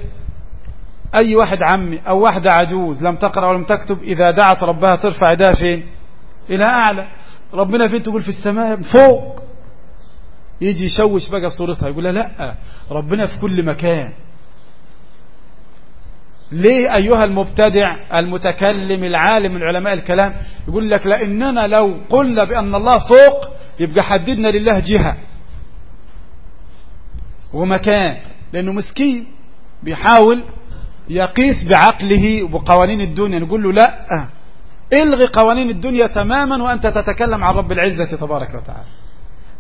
أي واحد عمي أو واحدة عجوز لم تقرأ ولم تكتب إذا دعت ربها ترفع يدها فين؟ إلى أعلى. ربنا فين تقول في السماء؟ فوق. يجي يشوش بقى صورتها يقول لا ربنا في كل مكان. ليه أيها المبتدع المتكلم العالم من علماء الكلام يقول لك لأننا لو قلنا بأن الله فوق يبقى حددنا لله جهة ومكان لأنه مسكين بيحاول يقيس بعقله وبقوانين الدنيا. نقول له لا. الغي قوانين الدنيا تماما وأنت تتكلم عن رب العزة تبارك وتعالى.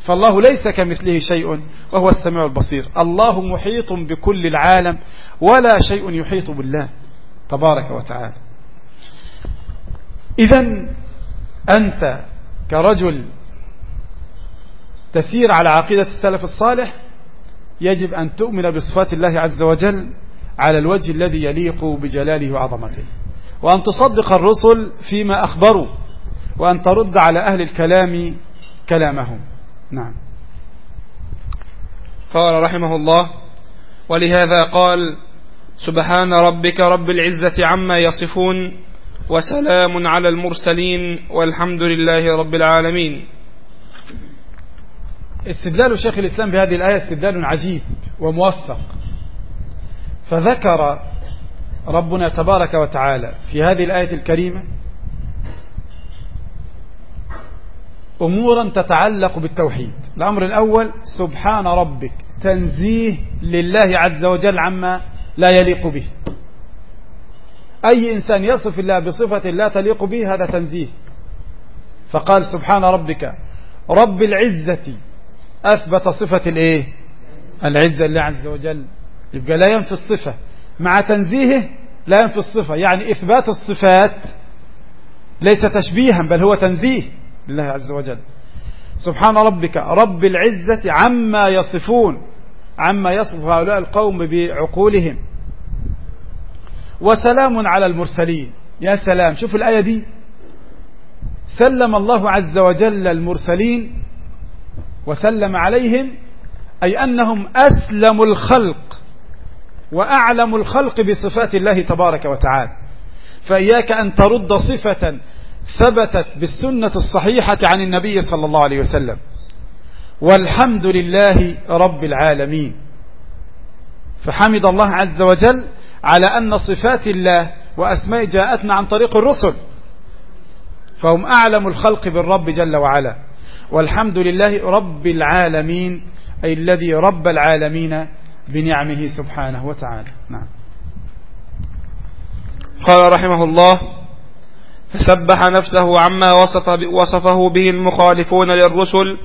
فالله ليس كمثله شيء وهو السميع البصير. الله محيط بكل العالم ولا شيء يحيط بالله تبارك وتعالى. إذا أنت كرجل تسير على عقيدة السلف الصالح يجب أن تؤمن بصفات الله عز وجل على الوجه الذي يليق بجلاله وعظمته. وأن تصدق الرسل فيما أخبروا وأن ترد على أهل الكلام كلامهم. نعم. قال رحمه الله ولهذا قال سبحان ربك رب العزة عما يصفون وسلام على المرسلين والحمد لله رب العالمين. استدلال شيخ الإسلام بهذه الآية استدلال عجيب وموفق فذكر ربنا تبارك وتعالى في هذه الآية الكريمة أمورا تتعلق بالتوحيد. الأمر الأول سبحان ربك تنزيه لله عز وجل عما لا يليق به. أي إنسان يصف الله بصفة لا تليق به هذا تنزيه. فقال سبحان ربك رب العزة أثبت صفة الإيه؟ العزة لله عز وجل. يبقى لا ينفي الصفة. مع تنزيهه لا ينفي الصفة. يعني إثبات الصفات ليس تشبيها بل هو تنزيه لله عز وجل. سبحان ربك رب العزة عما يصفون عما يصف هؤلاء القوم بعقولهم. وسلام على المرسلين. يا سلام. شوف الآية دي. سلم الله عز وجل المرسلين وسلم عليهم أي أنهم أسلم الخلق. وأعلم الخلق بصفات الله تبارك وتعالى. فإياك أن ترد صفة ثبتت بالسنة الصحيحة عن النبي صلى الله عليه وسلم. والحمد لله رب العالمين. فحمد الله عز وجل على أن صفات الله وأسماء جاءتنا عن طريق الرسل. فهم أعلم الخلق بالرب جل وعلا. والحمد لله رب العالمين أي الذي رب العالمين بنعمه سبحانه وتعالى. نعم. قال رحمه الله فسبح نفسه عما وصف وصفه به المخالفون للرسل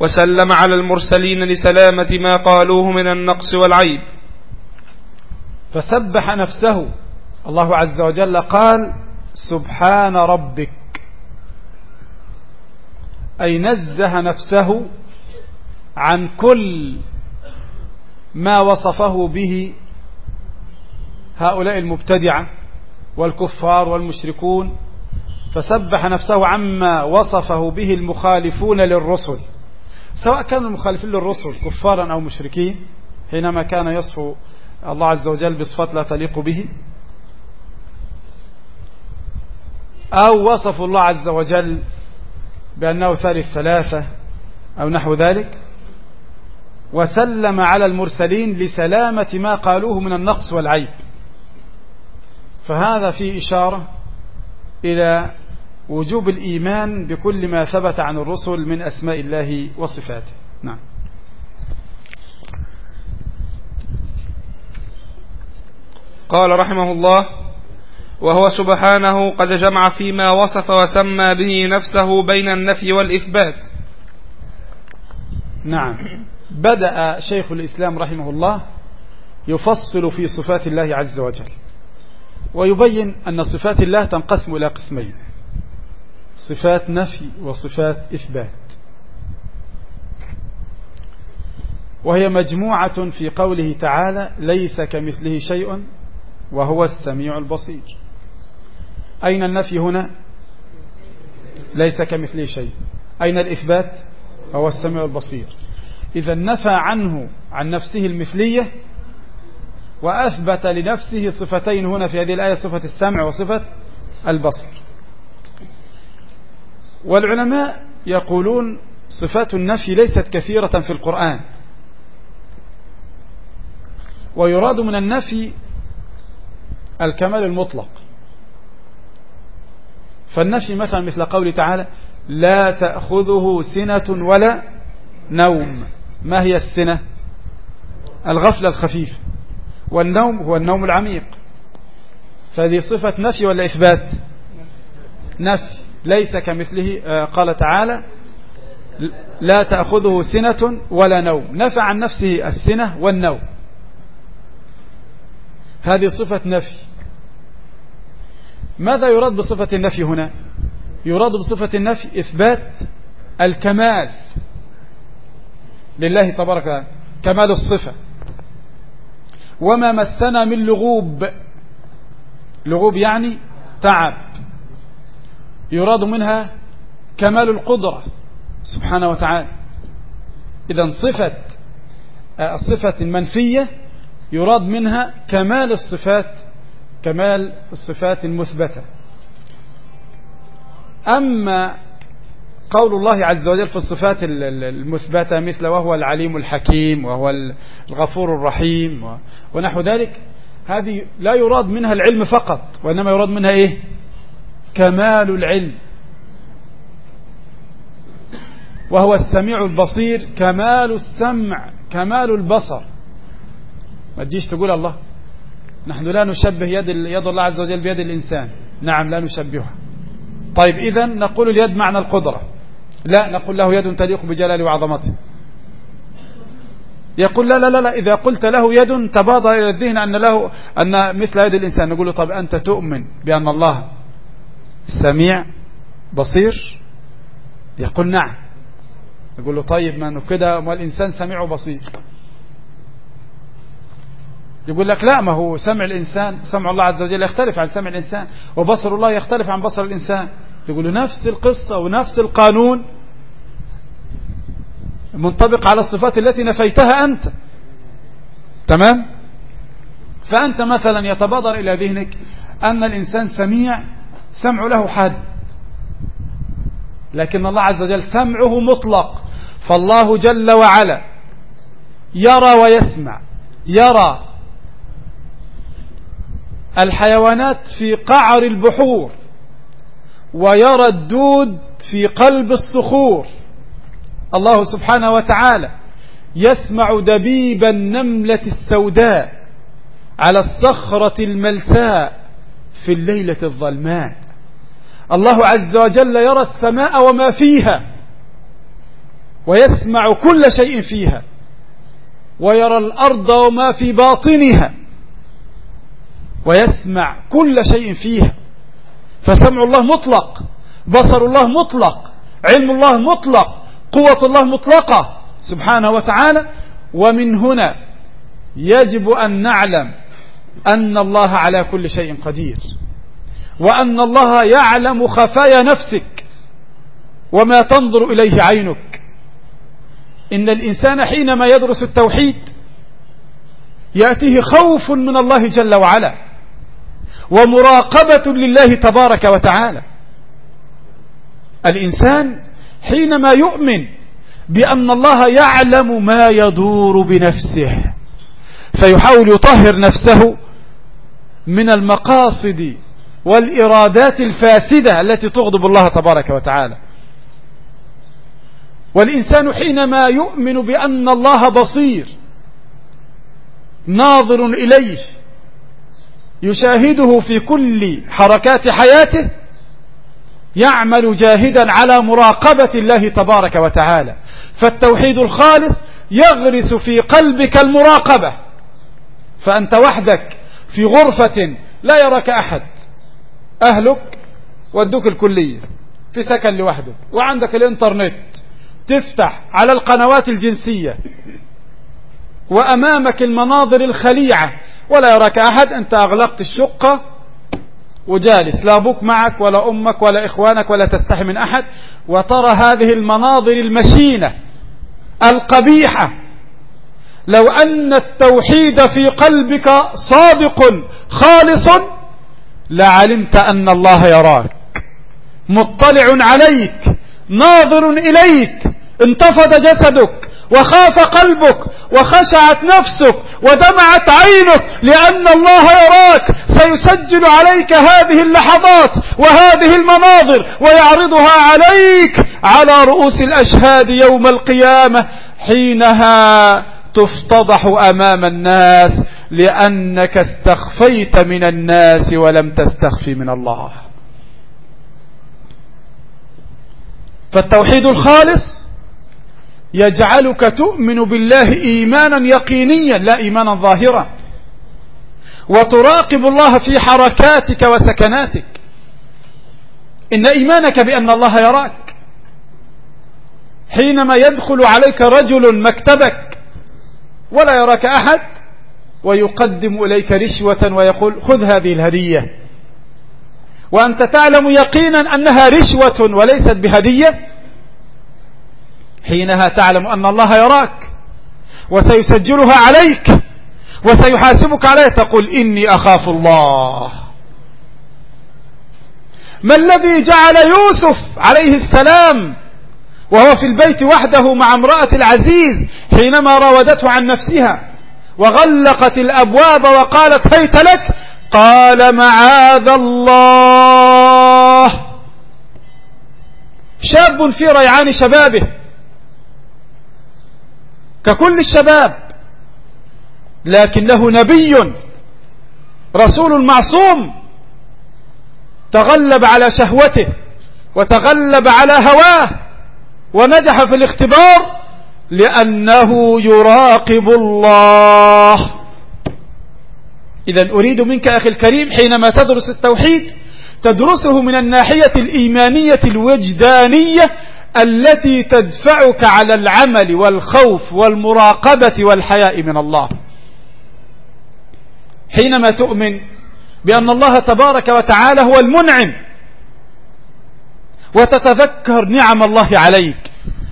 وسلم على المرسلين لسلامة ما قالوه من النقص والعيب. فسبح نفسه الله عز وجل قال سبحان ربك. أي نزه نفسه عن كل ما وصفه به هؤلاء المبتدعة والكفار والمشركون فسبح نفسه عما وصفه به المخالفون للرسل. سواء كانوا المخالفين للرسل كفارا أو مشركين حينما كان يصف الله عز وجل بصفات لا تليق به. أو وصفوا الله عز وجل بأنه ثالث ثلاثة أو نحو ذلك. وسلم على المرسلين لسلامة ما قالوه من النقص والعيب. فهذا فيه إشارة إلى وجوب الإيمان بكل ما ثبت عن الرسل من أسماء الله وصفاته. نعم. قال رحمه الله وهو سبحانه قد جمع فيما وصف وسمى به نفسه بين النفي والإثبات. نعم. بدأ شيخ الإسلام رحمه الله يفصل في صفات الله عز وجل ويبين أن صفات الله تنقسم إلى قسمين صفات نفي وصفات إثبات. وهي مجموعة في قوله تعالى ليس كمثله شيء وهو السميع البصير أين النفي هنا؟ ليس كمثله شيء. أين الإثبات؟ هو السميع البصير. إذا نفى عنه عن نفسه المثلية وأثبت لنفسه صفتين هنا في هذه الآية صفة السمع وصفة البصر. والعلماء يقولون صفات النفي ليست كثيرة في القرآن. ويراد من النفي الكمال المطلق. فالنفي مثلا مثل قول تعالى لا تأخذه سنة ولا نوم. ما هي السنة؟ الغفلة الخفيفة والنوم هو النوم العميق. فهذه صفة نفي ولا إثبات؟ نفي. ليس كمثله. قال تعالى لا تأخذه سنة ولا نوم. نفى عن نفسه السنة والنوم. هذه صفة نفي. ماذا يراد بصفة النفي هنا؟ يراد بصفة النفي إثبات الكمال. لله تبارك كمال الصفة. وما مسنا من لغوب. لغوب يعني تعب. يراد منها كمال القدرة سبحانه وتعالى. إذا صفة الصفة المنفية يراد منها كمال الصفات كمال الصفات المثبتة. أما قول الله عز وجل في الصفات المثبتة مثل وهو العليم الحكيم وهو الغفور الرحيم ونحو ذلك. هذه لا يراد منها العلم فقط وإنما يراد منها إيه؟ كمال العلم. وهو السميع البصير كمال السمع كمال البصر. ما تجيش تقول الله نحن لا نشبه يد, يد الله عز وجل بيد الإنسان. نعم لا نشبهها. طيب إذا نقول اليد معنى القدرة. لا نقول له يد تليق بجلاله وعظمته. يقول لا لا لا, لا إذا قلت له يد تبادر إلى الذهن أن له أن مثل يد الإنسان نقول له طب أنت تؤمن بأن الله سميع بصير؟ يقول نعم. يقول له طيب ما كده ما الإنسان سميع وبصير. يقول لك لا ما هو سمع الإنسان سمع الله عز وجل يختلف عن سمع الإنسان وبصر الله يختلف عن بصر الإنسان. يقول له نفس القصة ونفس القانون منطبق على الصفات التي نفيتها أنت. تمام؟ فأنت مثلا يتبادر إلى ذهنك أن الإنسان سميع سمع له حد لكن الله عز وجل سمعه مطلق. فالله جل وعلا يرى ويسمع. يرى الحيوانات في قعر البحور. ويرى الدود في قلب الصخور. الله سبحانه وتعالى يسمع دبيب النملة السوداء على الصخرة الملساء في الليلة الظلماء. الله عز وجل يرى السماء وما فيها ويسمع كل شيء فيها ويرى الأرض وما في باطنها ويسمع كل شيء فيها. فسمع الله مطلق بصر الله مطلق علم الله مطلق قوة الله مطلقة. سبحانه وتعالى ومن هنا يجب أن نعلم أن الله على كل شيء قدير وأن الله يعلم خفايا نفسك وما تنظر إليه عينك. إن الإنسان حينما يدرس التوحيد يأتيه خوف من الله جل وعلا. ومراقبة لله تبارك وتعالى. الإنسان حينما يؤمن بأن الله يعلم ما يدور بنفسه فيحاول يطهر نفسه من المقاصد والإرادات الفاسدة التي تغضب الله تبارك وتعالى. والإنسان حينما يؤمن بأن الله بصير ناظر إليه يشاهده في كل حركات حياته يعمل جاهدا على مراقبة الله تبارك وتعالى. فالتوحيد الخالص يغرس في قلبك المراقبة. فأنت وحدك في غرفة لا يراك أحد. أهلك ودوك الكلية في سكن لوحدك. وعندك الإنترنت تفتح على القنوات الجنسية. وأمامك المناظر الخليعة ولا يراك أحد. أنت أغلقت الشقة وجالس. لا أبوك معك ولا أمك ولا إخوانك ولا تستحي من أحد. وترى هذه المناظر المشينة القبيحة. لو أن التوحيد في قلبك صادق خالص لعلمت أن الله يراك. مطلع عليك ناظر إليك انتفض جسدك. وخاف قلبك وخشعت نفسك ودمعت عينك لأن الله يراك. سيسجل عليك هذه اللحظات وهذه المناظر ويعرضها عليك على رؤوس الأشهاد يوم القيامة حينها تفتضح أمام الناس لأنك استخفيت من الناس ولم تستخفي من الله. فالتوحيد الخالص يجعلك تؤمن بالله إيمانا يقينيا لا إيمانا ظاهرا. وتراقب الله في حركاتك وسكناتك. إن إيمانك بأن الله يراك. حينما يدخل عليك رجل مكتبك ولا يراك أحد ويقدم إليك رشوة ويقول خذ هذه الهدية. وأنت تعلم يقينا أنها رشوة وليست بهدية. حينها تعلم أن الله يراك وسيسجلها عليك وسيحاسبك عليها تقول إني أخاف الله. ما الذي جعل يوسف عليه السلام وهو في البيت وحده مع امرأة العزيز حينما راودته عن نفسها وغلقت الأبواب وقالت هيت لك؟ قال معاذ الله. شاب في ريعان شبابه. ككل الشباب لكنه نبي رسول معصوم تغلب على شهوته وتغلب على هواه ونجح في الاختبار لأنه يراقب الله. إذا أريد منك أخي الكريم حينما تدرس التوحيد تدرسه من الناحية الإيمانية الوجدانية التي تدفعك على العمل والخوف والمراقبة والحياء من الله. حينما تؤمن بأن الله تبارك وتعالى هو المنعم وتتذكر نعم الله عليك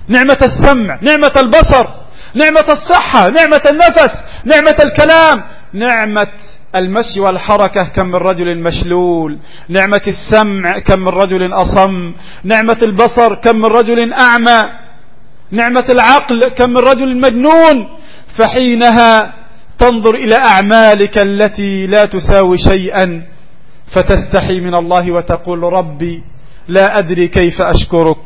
نعمة السمع نعمة البصر نعمة الصحة نعمة النفس نعمة الكلام نعمة المشي والحركة كم من رجل مشلول نعمة السمع كم من رجل أصم نعمة البصر كم من رجل أعمى نعمة العقل كم من رجل مجنون فحينها تنظر إلى أعمالك التي لا تساوي شيئا فتستحي من الله وتقول ربي لا أدري كيف أشكرك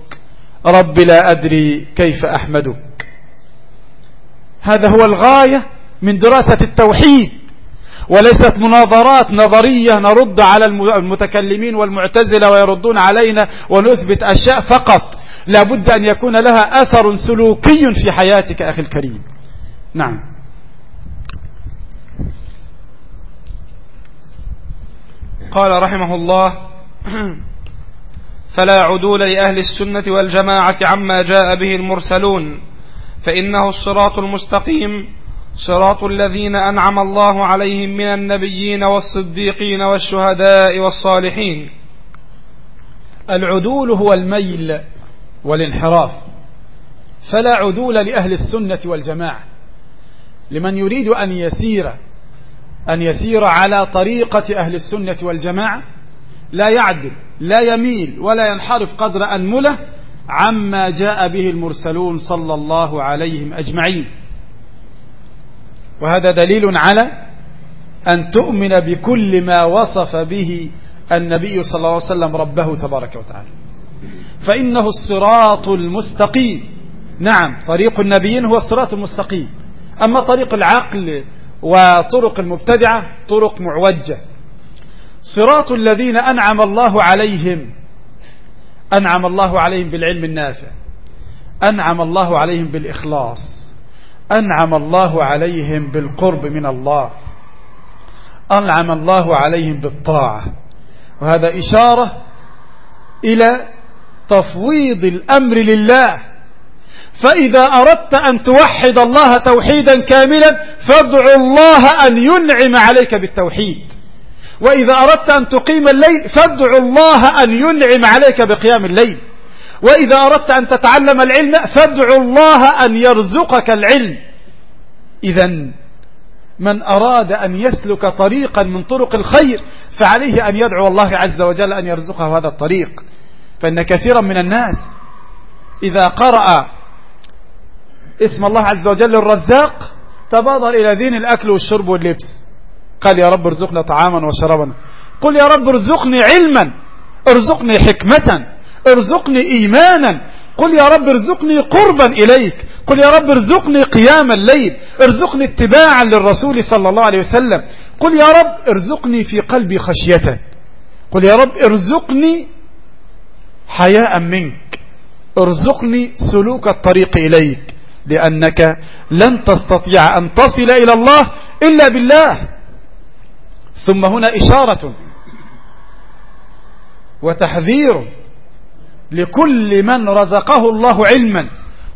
ربي لا أدري كيف أحمدك. هذا هو الغاية من دراسة التوحيد. وليست مناظرات نظرية نرد على المتكلمين والمعتزلة ويردون علينا ونثبت أشياء فقط. لابد أن يكون لها أثر سلوكي في حياتك أخي الكريم. نعم. قال رحمه الله فلا عدول لأهل السنة والجماعة عما جاء به المرسلون فإنه الصراط المستقيم صراط الذين أنعم الله عليهم من النبيين والصديقين والشهداء والصالحين. العدول هو الميل والانحراف فلا عدول لأهل السنة والجماعة. لمن يريد أن يسير أن يسير على طريقة أهل السنة والجماعة لا يعدل لا يميل ولا ينحرف قدر أنملة عما جاء به المرسلون صلى الله عليهم أجمعين. وهذا دليل على أن تؤمن بكل ما وصف به النبي صلى الله عليه وسلم ربه تبارك وتعالى. فإنه الصراط المستقيم. نعم طريق النبيين هو الصراط المستقيم. أما طريق العقل وطرق المبتدعة طرق معوجة. صراط الذين أنعم الله عليهم أنعم الله عليهم بالعلم النافع أنعم الله عليهم بالإخلاص. أنعم الله عليهم بالقرب من الله. أنعم الله عليهم بالطاعة. وهذا إشارة إلى تفويض الأمر لله. فإذا أردت أن توحد الله توحيدا كاملا فادع الله أن ينعم عليك بالتوحيد. وإذا أردت أن تقيم الليل فادع الله أن ينعم عليك بقيام الليل. وإذا أردت أن تتعلم العلم فادع الله أن يرزقك العلم. إذا من أراد أن يسلك طريقا من طرق الخير فعليه أن يدعو الله عز وجل أن يرزقه هذا الطريق. فإن كثيرا من الناس إذا قرأ اسم الله عز وجل الرزاق تبادر إلى دين الأكل والشرب واللبس. قال يا رب ارزقنا طعاما وشرابا. قل يا رب ارزقني علما ارزقني حكمة. ارزقني إيمانا. قل يا رب ارزقني قربا إليك. قل يا رب ارزقني قيام الليل. ارزقني اتباعا للرسول صلى الله عليه وسلم. قل يا رب ارزقني في قلبي خشية. قل يا رب ارزقني حياء منك. ارزقني سلوك الطريق إليك. لأنك لن تستطيع أن تصل إلى الله إلا بالله. ثم هنا إشارة وتحذير. لكل من رزقه الله علما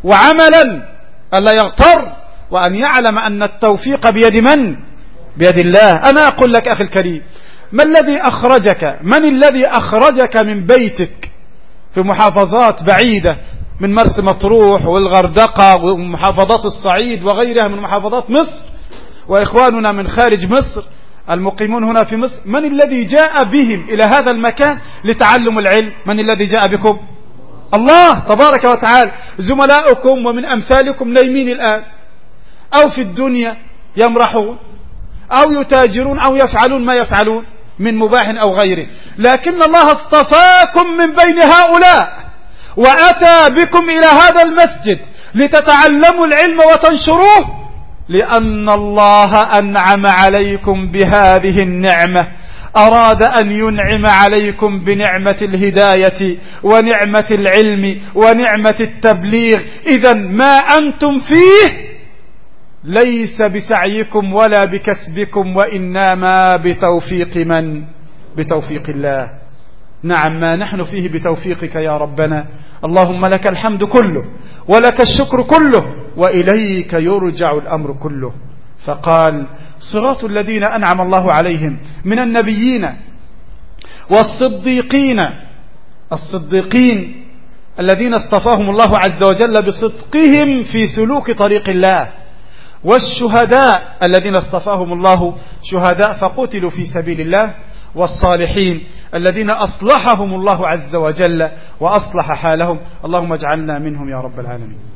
وعملا ألا يغتر وأن يعلم أن التوفيق بيد من؟ بيد الله. أنا أقول لك أخي الكريم ما الذي أخرجك؟ من الذي أخرجك من بيتك؟ في محافظات بعيدة من مرس مطروح والغردقة ومحافظات الصعيد وغيرها من محافظات مصر وإخواننا من خارج مصر. المقيمون هنا في مصر من الذي جاء بهم إلى هذا المكان لتعلم العلم؟ من الذي جاء بكم؟ الله تبارك وتعالى. زملاؤكم ومن أمثالكم نايمين الآن. أو في الدنيا يمرحون أو يتاجرون أو يفعلون ما يفعلون من مباح أو غيره. لكن الله اصطفاكم من بين هؤلاء وأتى بكم إلى هذا المسجد لتتعلموا العلم وتنشروه. لأن الله أنعم عليكم بهذه النعمة. أراد أن ينعم عليكم بنعمة الهداية ونعمة العلم ونعمة التبليغ. إذا ما أنتم فيه ليس بسعيكم ولا بكسبكم وإنما بتوفيق من؟ بتوفيق الله. نعم ما نحن فيه بتوفيقك يا ربنا. اللهم لك الحمد كله ولك الشكر كله. وإليك يرجع الأمر كله. فقال صراط الذين أنعم الله عليهم من النبيين والصديقين الصديقين الذين اصطفاهم الله عز وجل بصدقهم في سلوك طريق الله والشهداء الذين اصطفاهم الله شهداء فقتلوا في سبيل الله والصالحين الذين أصلحهم الله عز وجل وأصلح حالهم. اللهم اجعلنا منهم يا رب العالمين.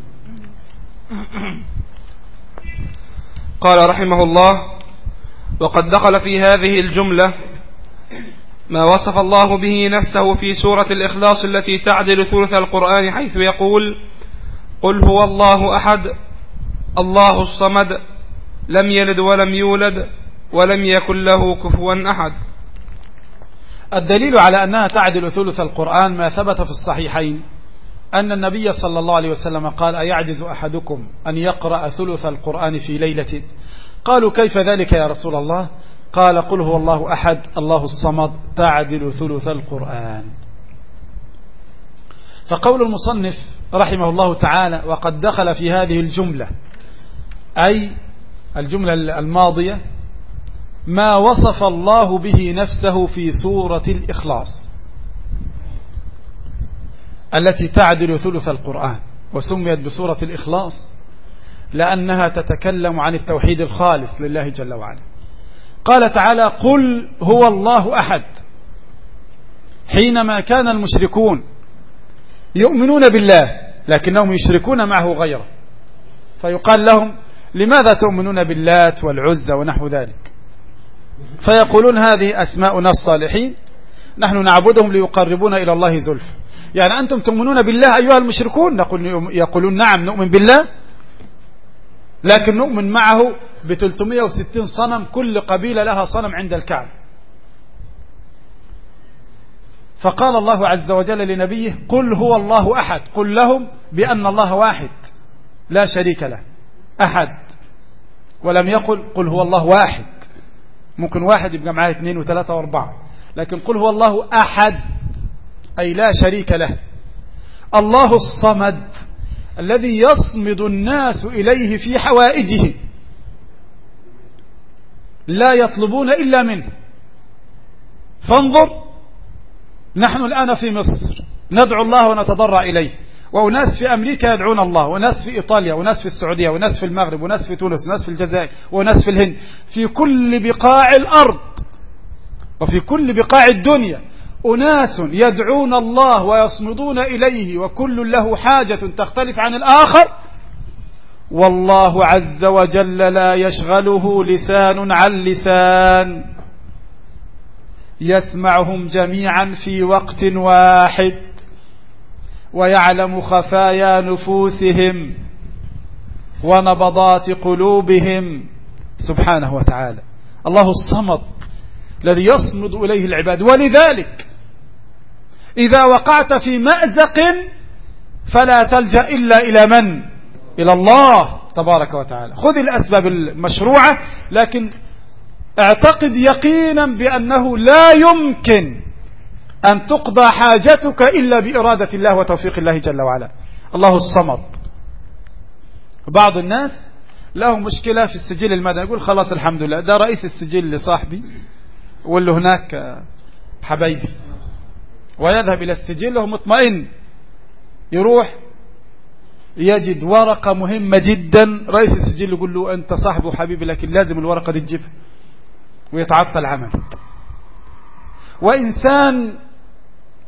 قال رحمه الله وقد دخل في هذه الجملة ما وصف الله به نفسه في سورة الإخلاص التي تعدل ثلث القرآن حيث يقول قل هو الله أحد الله الصمد لم يلد ولم يولد ولم يكن له كفوا أحد. الدليل على أنها تعدل ثلث القرآن ما ثبت في الصحيحين أن النبي صلى الله عليه وسلم قال أيعجز أحدكم أن يقرأ ثلث القرآن في ليلة؟ قالوا كيف ذلك يا رسول الله؟ قال قل هو الله أحد الله الصمد تعدل ثلث القرآن. فقول المصنف رحمه الله تعالى وقد دخل في هذه الجملة أي الجملة الماضية ما وصف الله به نفسه في سورة الإخلاص. التي تعدل ثلث القرآن وسميت بسورة الإخلاص لأنها تتكلم عن التوحيد الخالص لله جل وعلا. قال تعالى قل هو الله أحد حينما كان المشركون يؤمنون بالله لكنهم يشركون معه غيره. فيقال لهم لماذا تؤمنون باللات والعزة ونحو ذلك? فيقولون هذه أسماؤنا الصالحين نحن نعبدهم ليقربونا إلى الله زلف يعني أنتم تؤمنون بالله أيها المشركون؟ نقول يقولون نعم نؤمن بالله. لكن نؤمن معه ب 360 صنم كل قبيلة لها صنم عند الكعب. فقال الله عز وجل لنبيه قل هو الله أحد. قل لهم بأن الله واحد لا شريك له. أحد. ولم يقل قل هو الله واحد. ممكن واحد يبقى معاه اثنين وثلاثة وأربعة. لكن قل هو الله أحد. أي لا شريك له. الله الصمد الذي يصمد الناس إليه في حوائجه. لا يطلبون إلا منه. فانظر نحن الآن في مصر. ندعو الله ونتضرع إليه. وناس في أمريكا يدعون الله وناس في إيطاليا وناس في السعودية وناس في المغرب وناس في تونس وناس في الجزائر وناس في الهند. في كل بقاع الأرض وفي كل بقاع الدنيا أناس يدعون الله ويصمدون إليه وكل له حاجة تختلف عن الآخر. والله عز وجل لا يشغله لسان عن لسان. يسمعهم جميعا في وقت واحد. ويعلم خفايا نفوسهم ونبضات قلوبهم. سبحانه وتعالى. الله الصمد الذي يصمد إليه العباد. ولذلك إذا وقعت في مأزق فلا تلجأ إلا إلى من؟ إلى الله تبارك وتعالى. خذ الأسباب المشروعة لكن اعتقد يقينا بأنه لا يمكن أن تقضى حاجتك إلا بإرادة الله وتوفيق الله جل وعلا. الله الصمد. بعض الناس له مشكلة في السجل المدني يقول خلاص الحمد لله ده رئيس السجل لصاحبي واللي هناك حبايبي. ويذهب إلى السجل وهو مطمئن. يروح يجد ورقة مهمة جدا. رئيس السجل يقول له أنت صاحبي وحبيبي لكن لازم الورقة دي تجيبها. ويتعطل عمل. وإنسان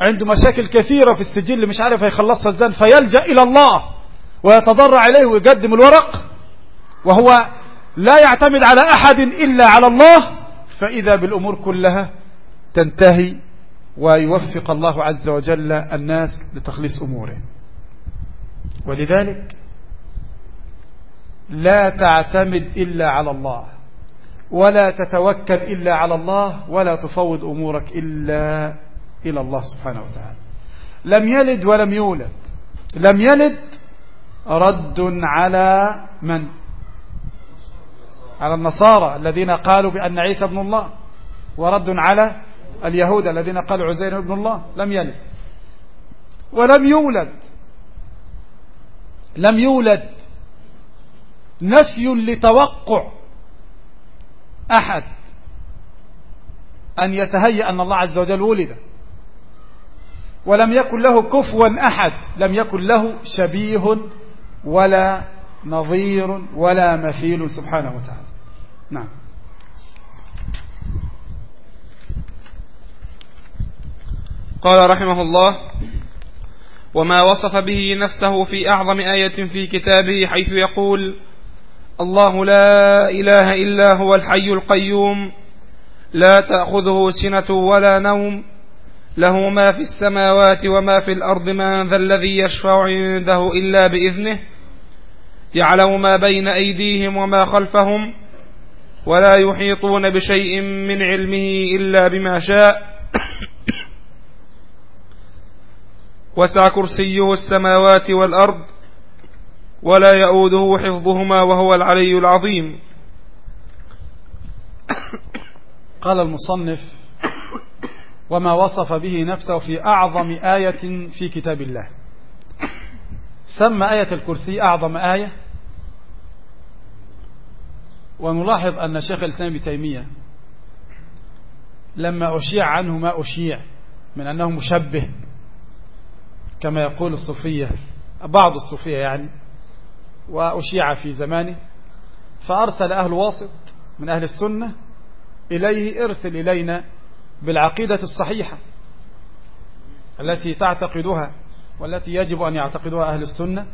عنده مشاكل كثيرة في السجل مش عارف هيخلصها إزاي فيلجأ إلى الله ويتضرع إليه ويقدم الورق. وهو لا يعتمد على أحد إلا على الله. فإذا بالأمور كلها تنتهي ويوفق الله عز وجل الناس لتخليص أموره. ولذلك لا تعتمد إلا على الله ولا تتوكل إلا على الله ولا تفوض أمورك إلا إلى الله سبحانه وتعالى. لم يلد ولم يولد. لم يلد رد على من؟ على النصارى الذين قالوا بأن عيسى ابن الله ورد على اليهود الذين قالوا عزير ابن الله لم يلد ولم يولد. لم يولد. نفي لتوقع أحد أن يتهيأ أن الله عز وجل ولد. ولم يكن له كفوا أحد. لم يكن له شبيه ولا نظير ولا مثيل سبحانه وتعالى. نعم. قال رحمه الله وما وصف به نفسه في أعظم آية في كتابه حيث يقول الله لا إله إلا هو الحي القيوم لا تأخذه سنة ولا نوم له ما في السماوات وما في الأرض من ذا الذي يشفع عنده إلا بإذنه يعلم ما بين أيديهم وما خلفهم ولا يحيطون بشيء من علمه إلا بما شاء. وسع كرسيه السماوات والأرض ولا يؤوده حفظهما وهو العلي العظيم. قال المصنف وما وصف به نفسه في أعظم آية في كتاب الله. سمى آية الكرسي أعظم آية. ونلاحظ أن شيخ الإسلام بتيمية لما أشيع عنه ما أشيع من أنه مشبه كما يقول الصوفية بعض الصوفية يعني وأشيع في زمانه فأرسل أهل واسط من أهل السنة إليه ارسل إلينا بالعقيدة الصحيحة التي تعتقدها والتي يجب أن يعتقدها أهل السنة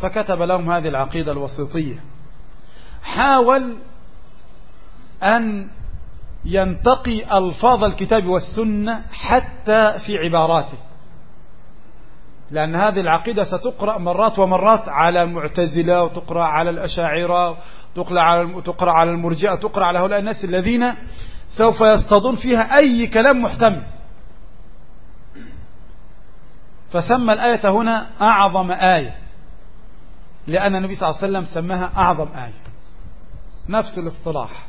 فكتب لهم هذه العقيدة الوسيطية حاول أن ينتقي ألفاظ الكتاب والسنة حتى في عباراته. لأن هذه العقيدة ستقرأ مرات ومرات على المعتزلة وتقرأ على الأشاعرة تقرأ على تقرأ على المرجئة تقرأ على هؤلاء الناس الذين سوف يصطادون فيها أي كلام محتمل. فسمى الآية هنا أعظم آية لأن النبي صلى الله عليه وسلم سماها أعظم آية. نفس الاصطلاح.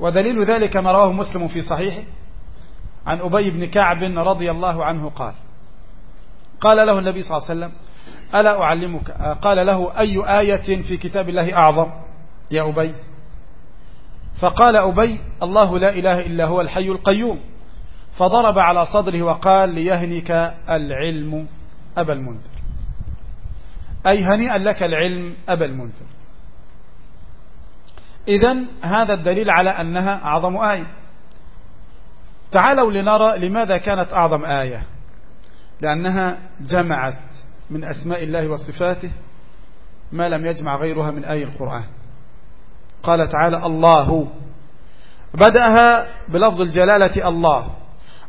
ودليل ذلك ما رواه مسلم في صحيحه. عن أبي بن كعب رضي الله عنه قال قال له النبي صلى الله عليه وسلم ألا أعلمك قال له أي آية في كتاب الله أعظم؟ يا أبي. فقال أبي الله لا إله إلا هو الحي القيوم. فضرب على صدره وقال ليهنك العلم أبا المنذر. أي هنيئا لك العلم أبا المنذر. إذا هذا الدليل على أنها أعظم آية. تعالوا لنرى لماذا كانت أعظم آية. لأنها جمعت من أسماء الله وصفاته ما لم يجمع غيرها من آي القرآن. قال تعالى الله. بدأها بلفظ الجلالة الله.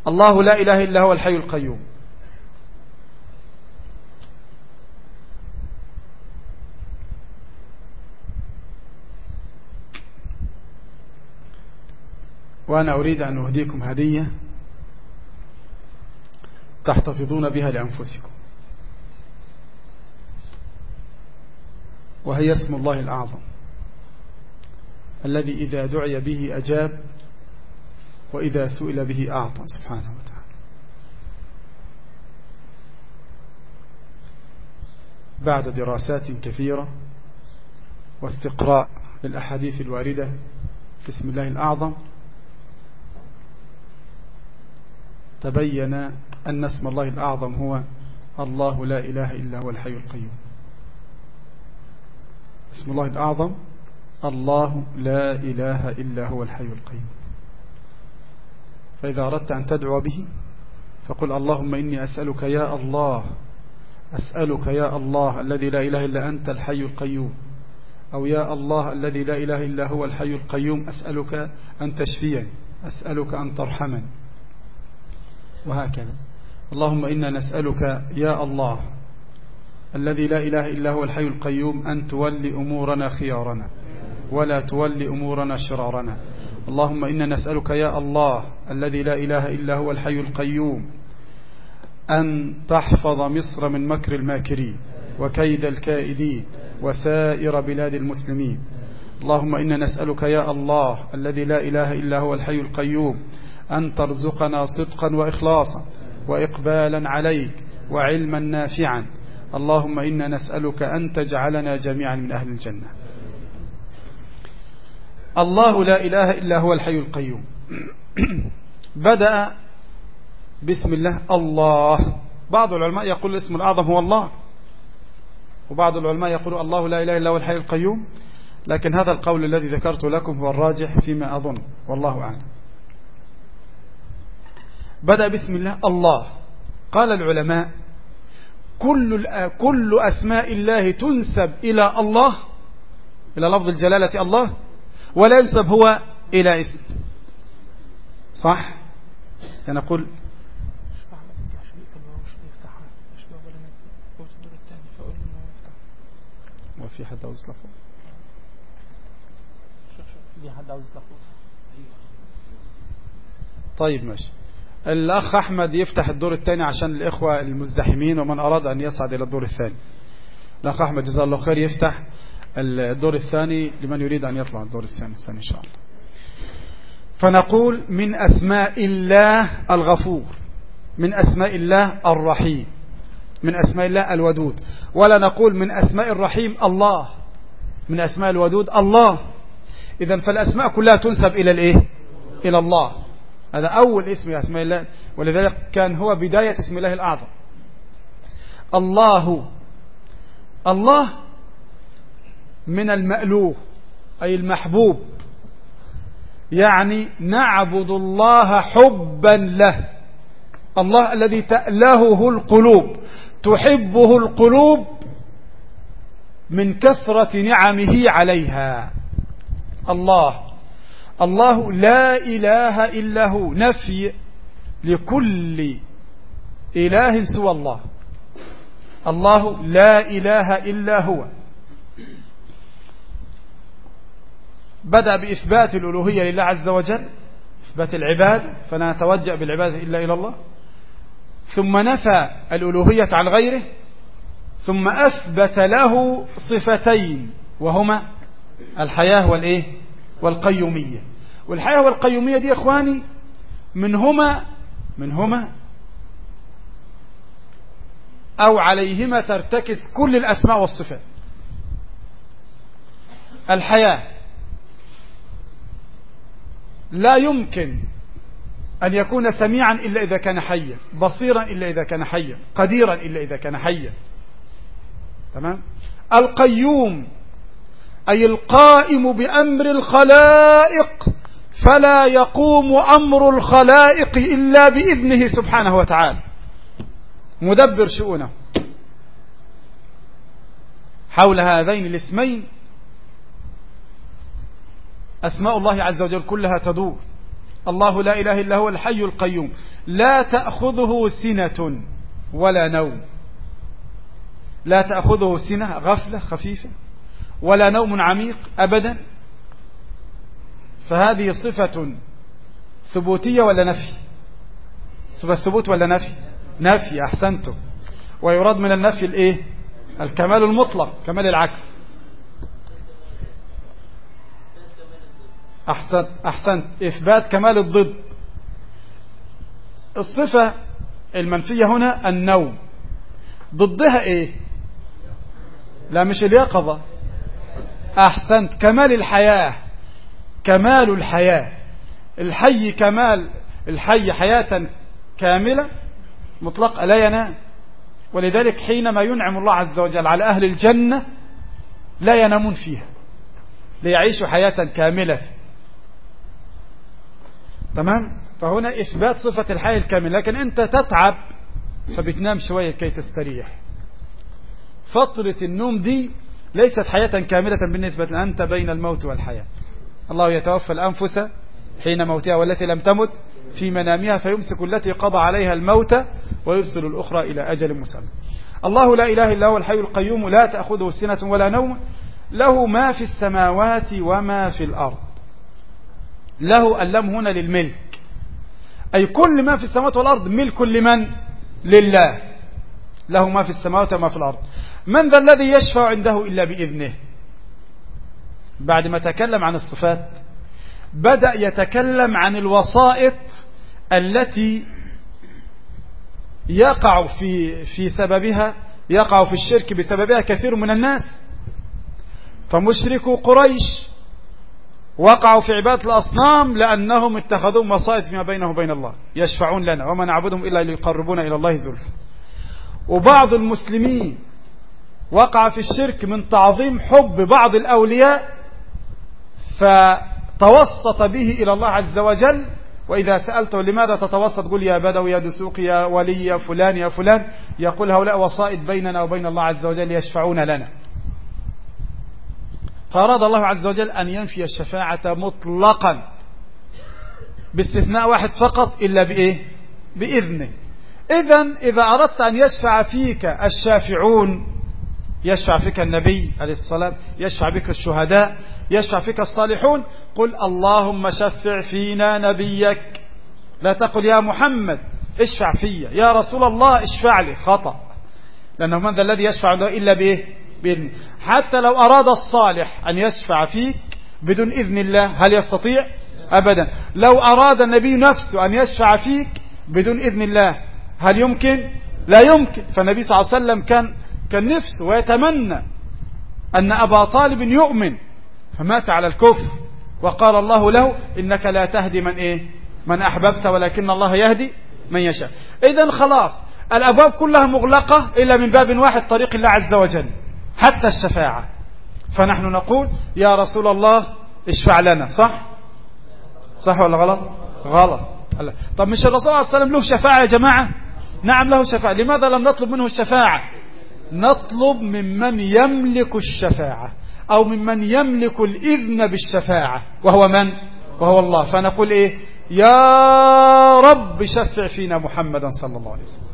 الله لا إله إلا هو الحي القيوم. وأنا أريد أن أهديكم هدية. تحتفظون بها لأنفسكم. وهي اسم الله الأعظم الذي إذا دعي به أجاب وإذا سئل به أعطى سبحانه وتعالى. بعد دراسات كثيرة واستقراء للأحاديث الواردة اسم الله الأعظم تبين أن اسم الله الأعظم هو الله لا إله إلا هو الحي القيوم. اسم الله الأعظم الله لا إله إلا هو الحي القيوم. فإذا أردت أن تدعو به فقل اللهم إني أسألك يا الله أسألك يا الله الذي لا إله إلا أنت الحي القيوم أو يا الله الذي لا إله إلا هو الحي القيوم أسألك أن تشفيني أسألك أن ترحمني. وهكذا. اللهم إنا نسألك يا الله الذي لا إله إلا هو الحي القيوم أن تولي أمورنا خيارنا ولا تولي أمورنا شرارنا. اللهم إنا نسألك يا الله الذي لا إله إلا هو الحي القيوم أن تحفظ مصر من مكر الماكرين وكيد الكائدين وسائر بلاد المسلمين. اللهم إنا نسألك يا الله الذي لا إله إلا هو الحي القيوم أن ترزقنا صدقا وإخلاصا وإقبالا عليك وعلما نافعا. اللهم إنا نسألك أن تجعلنا جميعا من أهل الجنة. الله لا إله إلا هو الحي القيوم. بدأ بسم الله الله. بعض العلماء يقول الاسم الأعظم هو الله. وبعض العلماء يقول الله لا إله إلا هو الحي القيوم. لكن هذا القول الذي ذكرت لكم هو الراجح فيما أظن. والله أعلم. بدأ بسم الله الله. قال العلماء كل كل أسماء الله تنسب إلى الله إلى لفظ الجلالة الله ولا ينسب هو إلى اسم. صح؟ يعني نقول وفي حد عاوز يطلع فوق؟ في حد عاوز يطلع فوق؟ طيب ماشي. الأخ أحمد يفتح الدور الثاني عشان الإخوة المزدحمين ومن أراد أن يصعد إلى الدور الثاني. الأخ أحمد جزاه الله خير يفتح الدور الثاني لمن يريد أن يطلع الدور الثاني إن شاء الله. فنقول من أسماء الله الغفور من أسماء الله الرحيم من أسماء الله الودود. ولا نقول من أسماء الرحيم الله من أسماء الودود الله. إذا فالأسماء كلها تنسب إلى الإيه؟ إلى الله. هذا أول اسم من أسماء الله. ولذلك كان هو بداية اسم الله الأعظم. الله. الله من المألوه أي المحبوب. يعني نعبد الله حبا له. الله الذي تألهه القلوب. تحبه القلوب من كثرة نعمه عليها. الله. الله لا إله إلا هو نفي لكل إله سوى الله. الله لا إله إلا هو. بدأ بإثبات الألوهية لله عز وجل إثبات العباد فلا نتوجه بالعبادة إلا إلى الله. ثم نفى الألوهية عن غيره ثم أثبت له صفتين وهما الحياة والإيه؟ والقيومية. والحياة والقيومية دي إخواني منهما منهما أو عليهما ترتكز كل الأسماء والصفات. الحياة. لا يمكن أن يكون سميعا إلا إذا كان حيا بصيرا إلا إذا كان حيا قديرا إلا إذا كان حيا. تمام؟ القيوم. أي القائم بأمر الخلائق فلا يقوم أمر الخلائق إلا بإذنه سبحانه وتعالى. مدبر شؤونه. حول هذين الاسمين أسماء الله عز وجل كلها تدور. الله لا إله إلا هو الحي القيوم. لا تأخذه سنة ولا نوم. لا تأخذه سنة غفلة خفيفة. ولا نوم عميق أبدا؟ فهذه صفة ثبوتية ولا نفي؟ صفة ثبوت ولا نفي؟ نفي أحسنتم. ويراد من النفي الإيه؟ الكمال المطلق كمال العكس. أحسنت, أحسنت. إثبات كمال الضد. الصفة المنفية هنا النوم. ضدها إيه؟ لا مش اليقظة. أحسنت. كمال الحياة. كمال الحياة. الحي كمال. الحي حياة كاملة مطلقة لا ينام. ولذلك حينما ينعم الله عز وجل على أهل الجنة لا ينامون فيها. ليعيشوا حياة كاملة. تمام؟ فهنا إثبات صفة الحياة الكاملة لكن أنت تتعب فبتنام شوية كي تستريح. فترة النوم دي ليست حياة كاملة بالنسبة لأنت بين الموت والحياة. الله يتوفى الأنفس حين موتها والتي لم تمت في منامها فيمسك التي قضى عليها الموت ويرسل الأخرى إلى أجل مسمى. الله لا إله إلا هو الحي القيوم لا تأخذه سنة ولا نوم. له ما في السماوات وما في الأرض. له اللم هنا للملك. أي كل ما في السماوات والأرض ملك لمن؟ لله. له ما في السماوات وما في الأرض. من ذا الذي يشفع عنده إلا بإذنه؟ بعد ما تكلم عن الصفات بدأ يتكلم عن الوسائط التي يقع في في سببها يقع في الشرك بسببها كثير من الناس. فمشركوا قريش وقعوا في عبادة الأصنام لأنهم اتخذوا مصائد فيما بينه وبين الله. يشفعون لنا وما نعبدهم إلا ليقربونا إلى الله زلفى. وبعض المسلمين وقع في الشرك من تعظيم حب بعض الأولياء فتوسط به إلى الله عز وجل. وإذا سألته لماذا تتوسط قل يا بدوي يا دسوق يا ولي يا فلان يا فلان. يقول هؤلاء وصائد بيننا وبين الله عز وجل يشفعون لنا. فأراد الله عز وجل أن ينفي الشفاعة مطلقا باستثناء واحد فقط إلا بإيه؟ بإذنه. إذا إذا أردت أن يشفع فيك الشافعون يشفع فيك النبي عليه الصلاة يشفع بك الشهداء يشفع فيك الصالحون. قل اللهم شفع فينا نبيك. لا تقل يا محمد اشفع فيا يا رسول الله اشفع لي. خطأ. لأنه من ذا الذي يشفع عنده إلا بإيه؟ حتى لو أراد الصالح أن يشفع فيك بدون إذن الله هل يستطيع؟ أبدا. لو أراد النبي نفسه أن يشفع فيك بدون إذن الله هل يمكن؟ لا يمكن. فالنبي صلى الله عليه وسلم كان كان نفسه ويتمنى أن أبا طالب يؤمن فمات على الكفر وقال الله له إنك لا تهدي من إيه؟ من أحببت ولكن الله يهدي من يشاء. إذا خلاص الأبواب كلها مغلقة إلا من باب واحد طريق الله عز وجل حتى الشفاعة. فنحن نقول يا رسول الله اشفع لنا. صح؟ صح ولا غلط؟ غلط. طب مش الرسول صلى الله عليه وسلم له شفاعة يا جماعة؟ نعم له شفاعة لماذا لم نطلب منه الشفاعة؟ نطلب ممن يملك الشفاعة أو ممن يملك الإذن بالشفاعة وهو من؟ وهو الله. فنقول إيه؟ يا رب شفع فينا محمدا صلى الله عليه وسلم.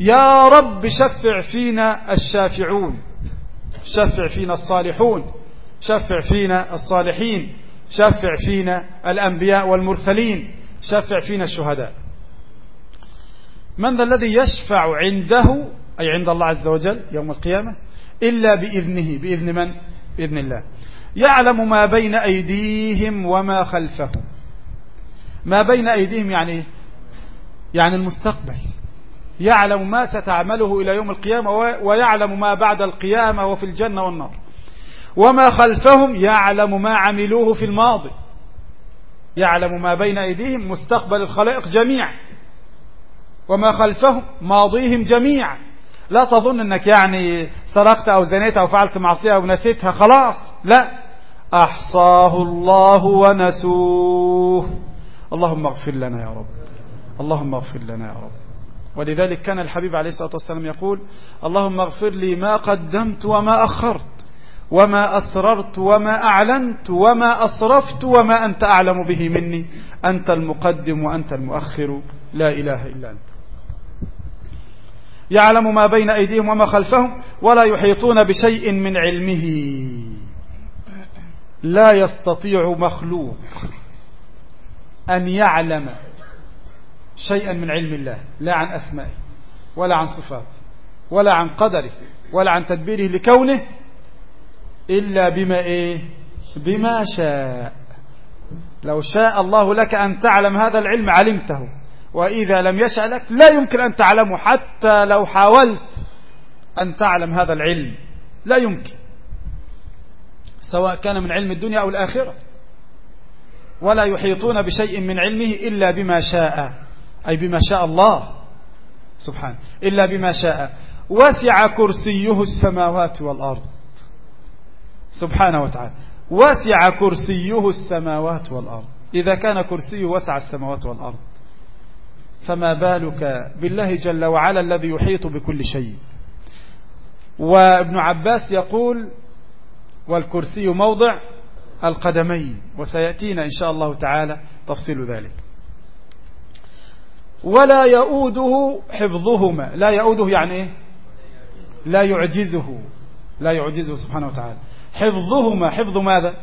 يا رب شفع فينا الشافعون. شفع فينا الصالحون. شفع فينا الصالحين. شفع فينا الأنبياء والمرسلين. شفع فينا الشهداء. من ذا الذي يشفع عنده أي عند الله عز وجل يوم القيامة إلا بإذنه. بإذن من؟ بإذن الله. يعلم ما بين أيديهم وما خلفهم. ما بين أيديهم يعني يعني المستقبل. يعلم ما ستعمله إلى يوم القيامة ويعلم ما بعد القيامة وفي الجنة والنار. وما خلفهم يعلم ما عملوه في الماضي. يعلم ما بين أيديهم مستقبل الخلائق جميعا. وما خلفهم ماضيهم جميعا. لا تظن أنك يعني سرقت أو زنيت أو فعلت معصية أو نسيتها خلاص. لا. أحصاه الله ونسوه. اللهم اغفر لنا يا رب. اللهم اغفر لنا يا رب. ولذلك كان الحبيب عليه الصلاة والسلام يقول اللهم اغفر لي ما قدمت وما أخرت وما أسررت وما أعلنت وما أصرفت وما أنت أعلم به مني. أنت المقدم وأنت المؤخر. لا إله إلا أنت. يعلم ما بين أيديهم وما خلفهم ولا يحيطون بشيء من علمه. لا يستطيع مخلوق أن يعلم شيئا من علم الله لا عن أسمائه ولا عن صفاته ولا عن قدره ولا عن تدبيره لكونه إلا بما إيه؟ بما شاء. لو شاء الله لك أن تعلم هذا العلم علمته. وإذا لم يشأ لك لا يمكن أن تعلمه حتى لو حاولت أن تعلم هذا العلم. لا يمكن. سواء كان من علم الدنيا أو الآخرة. ولا يحيطون بشيء من علمه إلا بما شاء. أي بما شاء الله. سبحانه إلا بما شاء. وسع كرسيه السماوات والأرض. سبحانه وتعالى. وسع كرسيه السماوات والأرض. إذا كان كرسيه وسع السماوات والأرض. فما بالك بالله جل وعلا الذي يحيط بكل شيء. وابن عباس يقول والكرسي موضع القدمين وسيأتينا إن شاء الله تعالى تفصيل ذلك. ولا يؤوده حفظهما. لا يؤوده يعني إيه؟ لا يعجزه. لا يعجزه سبحانه وتعالى. حفظهما حفظ ماذا؟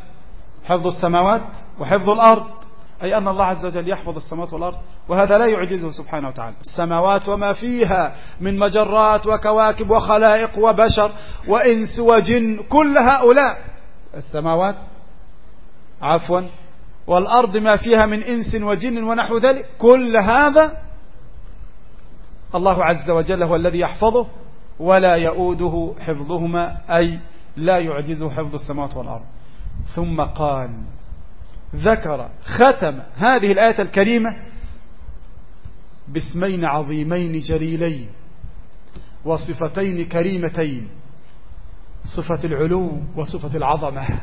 حفظ السماوات وحفظ الأرض. أي أن الله عز وجل يحفظ السماوات والأرض وهذا لا يعجزه سبحانه وتعالى. السماوات وما فيها من مجرات وكواكب وخلائق وبشر وإنس وجن كل هؤلاء. السماوات عفوا والأرض ما فيها من إنس وجن ونحو ذلك كل هذا الله عز وجل هو الذي يحفظه ولا يؤوده حفظهما أي لا يعجزه حفظ السماوات والأرض. ثم قال ذكر ختم هذه الآية الكريمة باسمين عظيمين جليلين وصفتين كريمتين صفة العلو وصفة العظمة.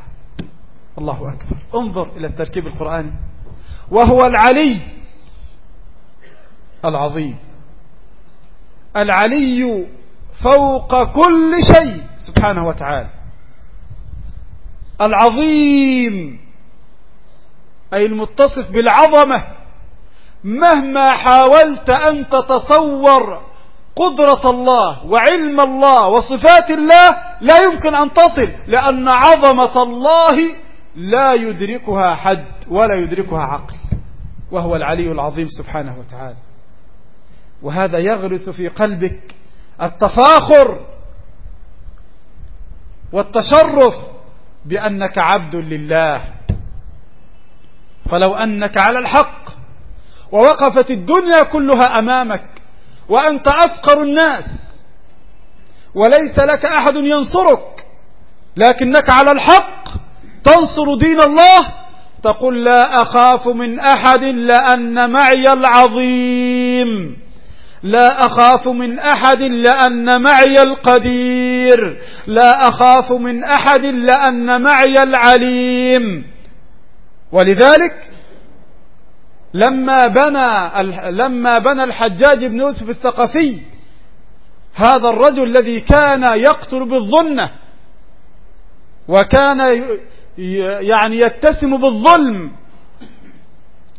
الله أكبر. انظر إلى التركيب القرآني. وهو العلي العظيم. العلي فوق كل شيء سبحانه وتعالى. العظيم. أي المتصف بالعظمة مهما حاولت أن تتصور قدرة الله وعلم الله وصفات الله لا يمكن أن تصل لأن عظمة الله لا يدركها حد ولا يدركها عقل وهو العلي العظيم سبحانه وتعالى. وهذا يغرس في قلبك التفاخر والتشرف بأنك عبد لله. فلو أنك على الحق ووقفت الدنيا كلها أمامك وأنت أفقر الناس وليس لك أحد ينصرك لكنك على الحق تنصر دين الله تقول لا أخاف من أحد لأن معي العظيم لا أخاف من أحد لأن معي القدير لا أخاف من أحد لأن معي العليم ولذلك لما بنى لما بنى الحجاج بن يوسف الثقفي هذا الرجل الذي كان يقتل بالظنة وكان يعني يتسم بالظلم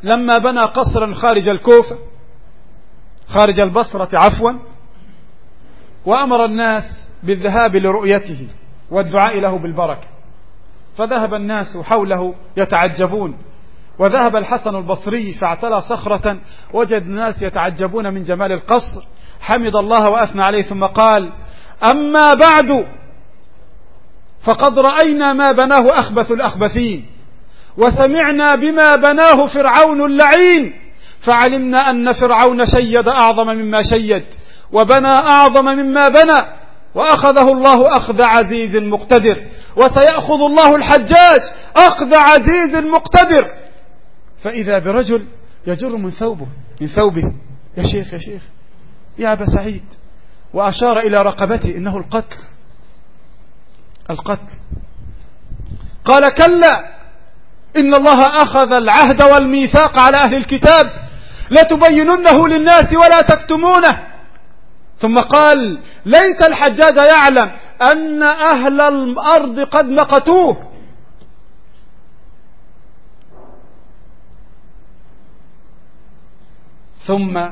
لما بنى قصرا خارج الكوفة خارج البصرة عفوا وأمر الناس بالذهاب لرؤيته والدعاء له بالبركة. فذهب الناس حوله يتعجبون. وذهب الحسن البصري فاعتلى صخرة. وجد الناس يتعجبون من جمال القصر. حمد الله وأثنى عليه. ثم قال أما بعد فقد رأينا ما بناه أخبث الأخبثين. وسمعنا بما بناه فرعون اللعين. فعلمنا أن فرعون شيد أعظم مما شيد. وبنى أعظم مما بنى. وأخذه الله أخذ عزيز مقتدر وسيأخذ الله الحجاج أخذ عزيز مقتدر. فإذا برجل يجر من ثوبه من ثوبه يا شيخ يا شيخ يا أبا سعيد وأشار إلى رقبته إنه القتل القتل. قال كلا إن الله أخذ العهد والميثاق على أهل الكتاب لتبيننه للناس ولا تكتمونه. ثم قال ليس الحجاج يعلم أن أهل الأرض قد مقتوه. ثم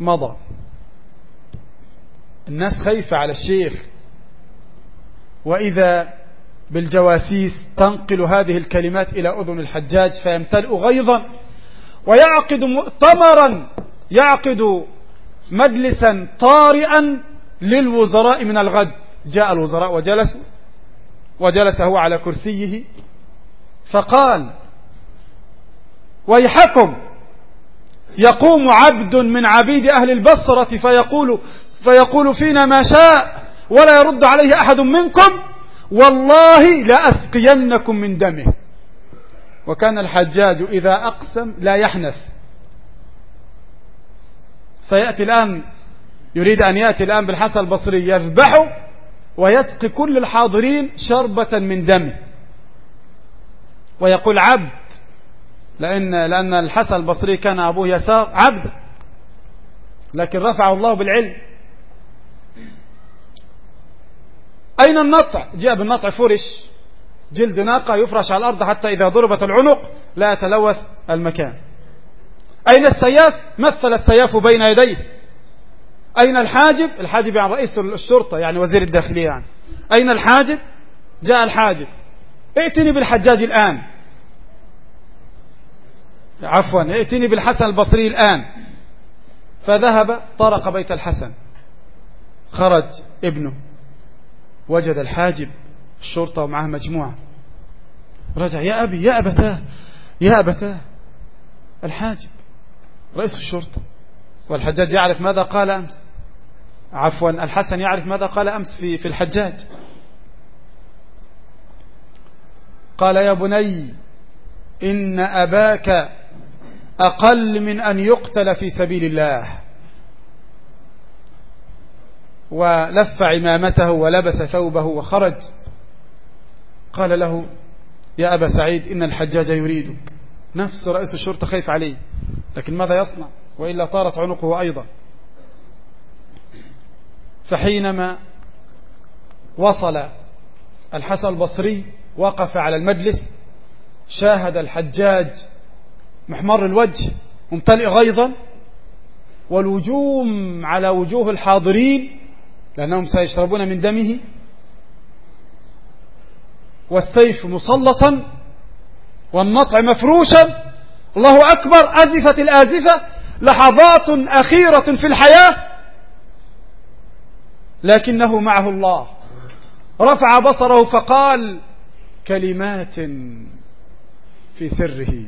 مضى. الناس خايفة على الشيخ. وإذا بالجواسيس تنقل هذه الكلمات إلى أذن الحجاج فيمتلئ غيظا. ويعقد مؤتمرا. يعقد مجلسا طارئا للوزراء من الغد. جاء الوزراء وجلسوا وجلس هو على كرسيه فقال ويحكم يقوم عبد من عبيد أهل البصرة فيقول, فيقول فينا ما شاء ولا يرد عليه أحد منكم والله لأسقينكم من دمه. وكان الحجاج إذا أقسم لا يحنث. سيأتي الآن يريد أن يأتي الآن بالحسن البصري يذبح ويسقي كل الحاضرين شربة من دمه. ويقول عبد لأن, لأن الحسن البصري كان أبوه يسار عبد لكن رفعه الله بالعلم. أين النطع؟ جاء بالنطع فرش. جلد ناقة يفرش على الأرض حتى إذا ضربت العنق لا يتلوث المكان. أين السياف؟ مثل السياف بين يديه. أين الحاجب؟ الحاجب يعني رئيس الشرطة يعني وزير الداخلية يعني. أين الحاجب؟ جاء الحاجب. ائتني بالحجاج الآن. عفوا ائتني بالحسن البصري الآن. فذهب طرق بيت الحسن. خرج ابنه. وجد الحاجب الشرطة ومعه مجموعة. رجع يا أبي يا أبتاه يا أبتاه. الحاجب. رئيس الشرطة والحجاج يعرف ماذا قال أمس. عفوا الحسن يعرف ماذا قال أمس في, في الحجاج. قال يا بني إن أباك أقل من أن يقتل في سبيل الله. ولف عمامته ولبس ثوبه وخرج. قال له يا أبا سعيد إن الحجاج يريدك. نفس رئيس الشرطة خايف عليه لكن ماذا يصنع؟ وإلا طارت عنقه أيضا. فحينما وصل الحسن البصري وقف على المجلس شاهد الحجاج محمر الوجه ممتلئ غيظا والوجوم على وجوه الحاضرين لأنهم سيشربون من دمه والسيف مسلطا والنطع مفروشا. الله أكبر. أزفت الآزفة لحظات أخيرة في الحياة. لكنه معه الله. رفع بصره فقال كلمات في سره.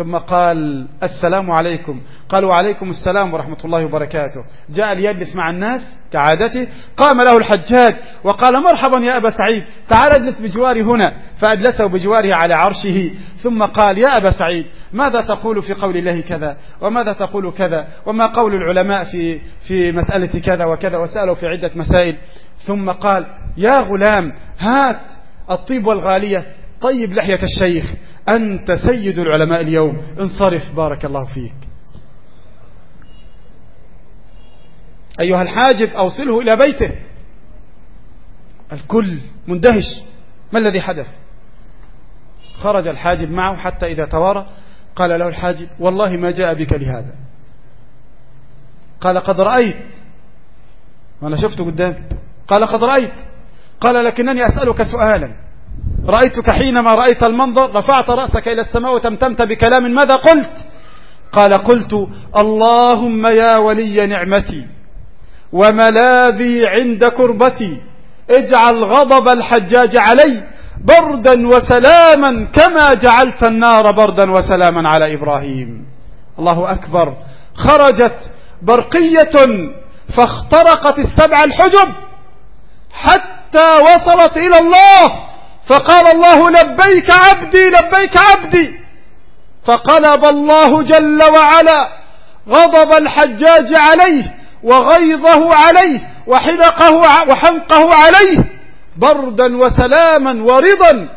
ثم قال السلام عليكم. قالوا عليكم السلام ورحمة الله وبركاته. جاء ليجلس مع الناس كعادته قام له الحجاج وقال مرحبا يا أبا سعيد تعال اجلس بجواري هنا. فأجلسه بجواره على عرشه ثم قال يا أبا سعيد ماذا تقول في قول الله كذا؟ وماذا تقول كذا؟ وما قول العلماء في, في مسألة كذا وكذا؟ وسألوا في عدة مسائل. ثم قال يا غلام هات الطيب والغالية طيب لحية الشيخ. أنت سيد العلماء اليوم. انصرف. بارك الله فيك. أيها الحاجب أوصله إلى بيته. الكل مندهش. ما الذي حدث؟ خرج الحاجب معه حتى إذا توارى. قال له الحاجب والله ما جاء بك لهذا. قال قد رأيت. وأنا شفته قدامي قال قد رأيت. قال لكنني أسألك سؤالا. رأيتك حينما رأيت المنظر رفعت رأسك إلى السماء وتمتمت بكلام ماذا قلت؟ قال قلت اللهم يا ولي نعمتي وملاذي عند كربتي اجعل غضب الحجاج علي بردا وسلاما كما جعلت النار بردا وسلاما على إبراهيم. الله أكبر. خرجت برقية فاخترقت السبع الحجب حتى وصلت إلى الله. فقال الله لبيك عبدي لبيك عبدي. فقلب الله جل وعلا غضب الحجاج عليه وغيظه عليه وحنقه وحنقه عليه بردا وسلاما ورضا.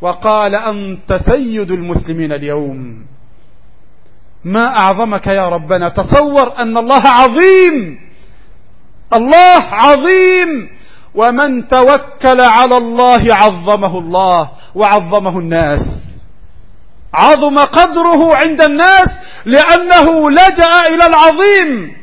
وقال أنت سيد المسلمين اليوم. ما أعظمك يا ربنا؟ تصور أن الله عظيم الله عظيم. ومن توكل على الله عظمه الله وعظمه الناس. عظم قدره عند الناس لأنه لجأ إلى العظيم.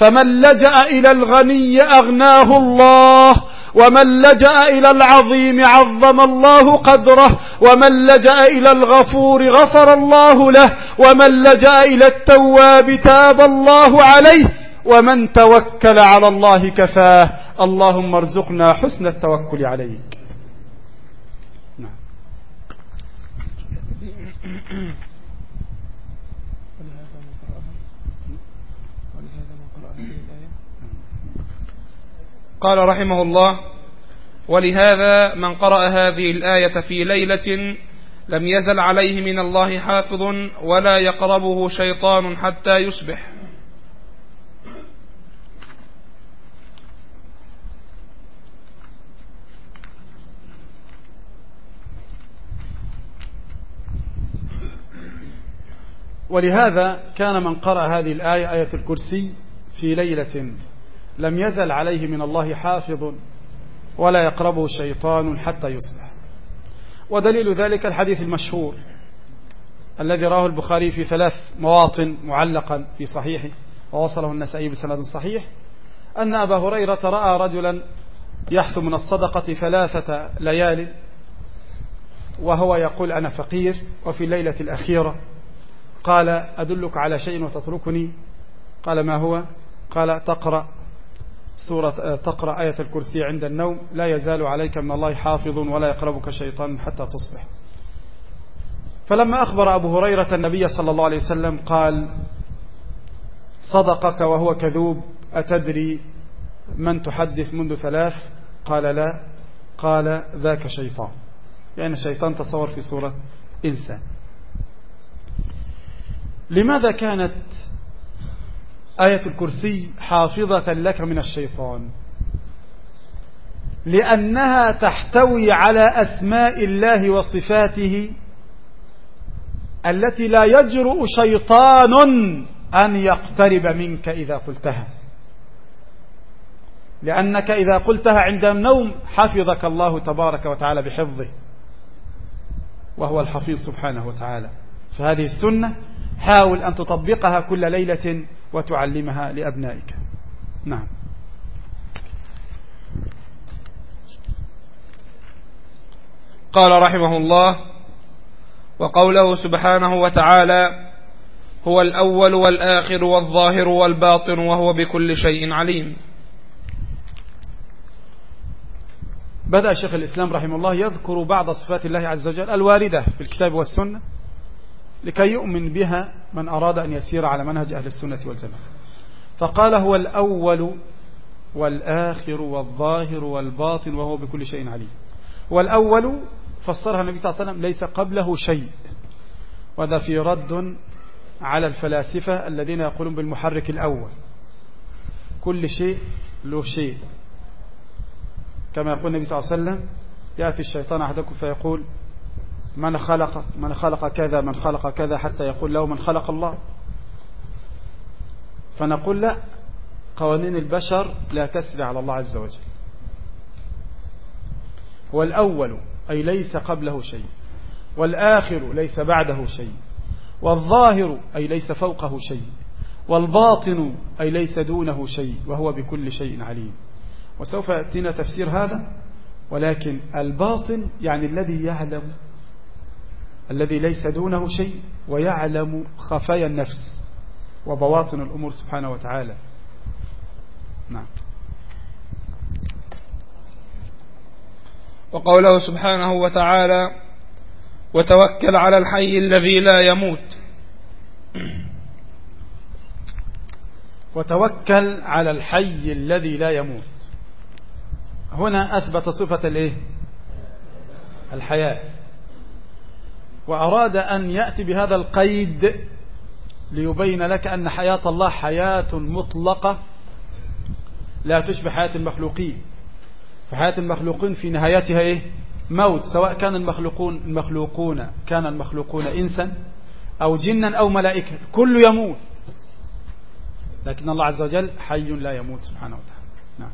فمن لجأ إلى الغني أغناه الله ومن لجأ إلى العظيم عظم الله قدره ومن لجأ إلى الغفور غفر الله له ومن لجأ إلى التواب تاب الله عليه ومن توكل على الله كفاه اللهم ارزقنا حسن التوكل عليك. نعم. قال رحمه الله ولهذا من قرأ هذه الآية في ليلة لم يزل عليه من الله حافظ ولا يقربه شيطان حتى يصبح. ولهذا كان من قرأ هذه الآية آية الكرسي في ليلة لم يزل عليه من الله حافظ ولا يقربه شيطان حتى يصبح. ودليل ذلك الحديث المشهور الذي راه البخاري في ثلاث مواطن معلقا في صحيحه ووصله النسائي بسند صحيح أن أبا هريرة رأى رجلا يحث من الصدقة ثلاثة ليال وهو يقول أنا فقير وفي الليلة الأخيرة قال أدلك على شيء وتتركني؟ قال ما هو؟ قال تقرأ سورة تقرأ آية الكرسي عند النوم لا يزال عليك من الله حافظ ولا يقربك شيطان حتى تصبح. فلما أخبر أبو هريرة النبي صلى الله عليه وسلم قال صدقك وهو كذوب أتدري من تحدث منذ ثلاث؟ قال لا. قال ذاك شيطان. يعني الشيطان تصور في صورة إنسان. لماذا كانت آية الكرسي حافظة لك من الشيطان؟ لأنها تحتوي على أسماء الله وصفاته التي لا يجرؤ شيطان أن يقترب منك إذا قلتها. لأنك إذا قلتها عند النوم حفظك الله تبارك وتعالى بحفظه وهو الحفيظ سبحانه وتعالى. فهذه السنة حاول أن تطبقها كل ليلة وتعلمها لأبنائك. نعم. قال رحمه الله وقوله سبحانه وتعالى هو الأول والآخر والظاهر والباطن وهو بكل شيء عليم. بدأ شيخ الإسلام رحمه الله يذكر بعض صفات الله عز وجل الواردة في الكتاب والسنة. لكي يؤمن بها من أراد أن يسير على منهج أهل السنة والجماعة. فقال هو الأول والآخر والظاهر والباطن وهو بكل شيء عليم. والأول فسرها النبي صلى الله عليه وسلم ليس قبله شيء. وهذا في رد على الفلاسفة الذين يقولون بالمحرك الأول. كل شيء له شيء. كما يقول النبي صلى الله عليه وسلم يأتي الشيطان أحدكم فيقول من خلق من خلق كذا من خلق كذا حتى يقول له من خلق الله. فنقول لا قوانين البشر لا تسري على الله عز وجل. هو الأول أي ليس قبله شيء. والآخر ليس بعده شيء. والظاهر أي ليس فوقه شيء. والباطن أي ليس دونه شيء وهو بكل شيء عليم. وسوف يأتينا تفسير هذا ولكن الباطن يعني الذي يعلم الذي ليس دونه شيء ويعلم خفايا النفس وبواطن الأمور سبحانه وتعالى. نعم. وقوله سبحانه وتعالى وتوكل على الحي الذي لا يموت وتوكل على الحي الذي لا يموت. هنا أثبت صفة الإيه؟ الحياة. وأراد أن يأتي بهذا القيد ليبين لك أن حياة الله حياة مطلقة لا تشبه حياة المخلوقين. فحياة المخلوقين في نهايتها إيه؟ موت سواء كان المخلوقون المخلوقون كان المخلوقون إنسا أو جنا أو ملائكة كل يموت. لكن الله عز وجل حي لا يموت سبحانه وتعالى. نعم.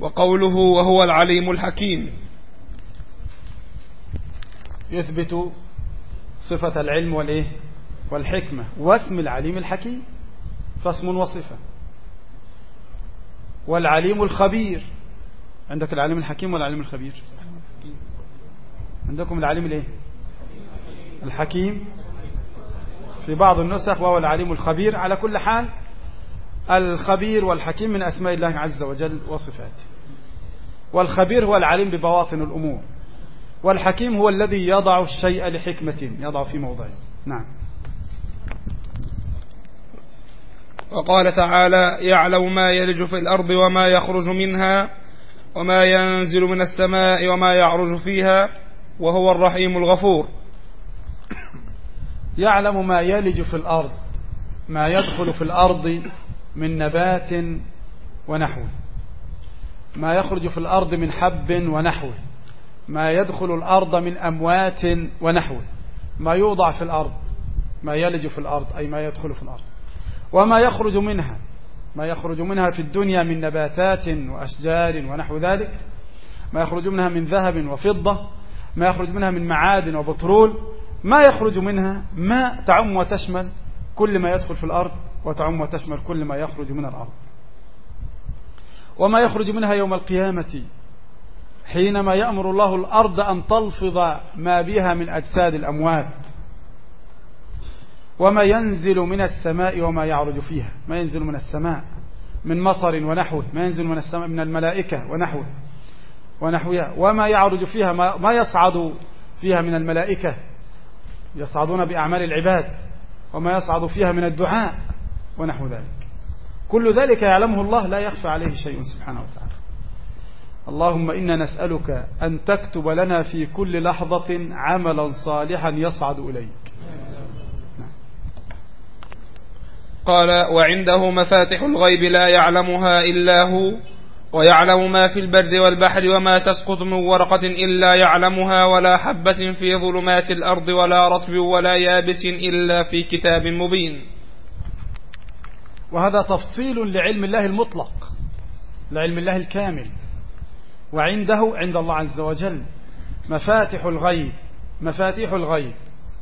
وقوله وهو العليم الحكيم. يثبت صفة العلم والإيه؟ والحكمة. واسم العليم الحكيم. فاسم وصفة. والعليم الخبير. عندك العليم الحكيم والعليم الخبير؟ عندكم العليم الإيه؟ الحكيم. في بعض النسخ وهو العليم الخبير. على كل حال الخبير والحكيم من أسماء الله عز وجل وصفاته. والخبير هو العليم ببواطن الأمور. والحكيم هو الذي يضع الشيء لحكمة يضع في موضعه نعم. وقال تعالى يعلم ما يلج في الأرض وما يخرج منها وما ينزل من السماء وما يعرج فيها وهو الرحيم الغفور. يعلم ما يلج في الأرض ما يدخل في الأرض من نبات ونحوه ما يخرج في الأرض من حب ونحوه ما يدخل الأرض من أموات ونحوه ما يوضع في الأرض ما يلج في الأرض أي ما يدخل في الأرض. وما يخرج منها ما يخرج منها في الدنيا من نباتات وأشجار ونحو ذلك. ما يخرج منها من ذهب وفضة ما يخرج منها من معادن وبترول. ما يخرج منها ما تعم وتشمل كل ما يدخل في الأرض وتعم وتشمل كل ما يخرج من الأرض. وما يخرج منها يوم القيامة حينما يأمر الله الأرض أن تلفظ ما بها من أجساد الأموات وما ينزل من السماء وما يعرج فيها ما ينزل من السماء من مطر ونحوه ما ينزل من السماء من الملائكة ونحوه ونحوها وما يعرج فيها ما يصعد فيها من الملائكة يصعدون بأعمال العباد وما يصعد فيها من الدعاء ونحو ذلك. كل ذلك يعلمه الله لا يخفى عليه شيء سبحانه وتعالى. اللهم إنا نسألك أن تكتب لنا في كل لحظة عملا صالحا يصعد إليك. قال وعنده مفاتح الغيب لا يعلمها إلا هو ويعلم ما في البر والبحر وما تسقط من ورقة إلا يعلمها ولا حبة في ظلمات الأرض ولا رطب ولا يابس إلا في كتاب مبين. وهذا تفصيل لعلم الله المطلق لعلم الله الكامل. وعنده عند الله عز وجل مفاتح الغيب مفاتيح الغيب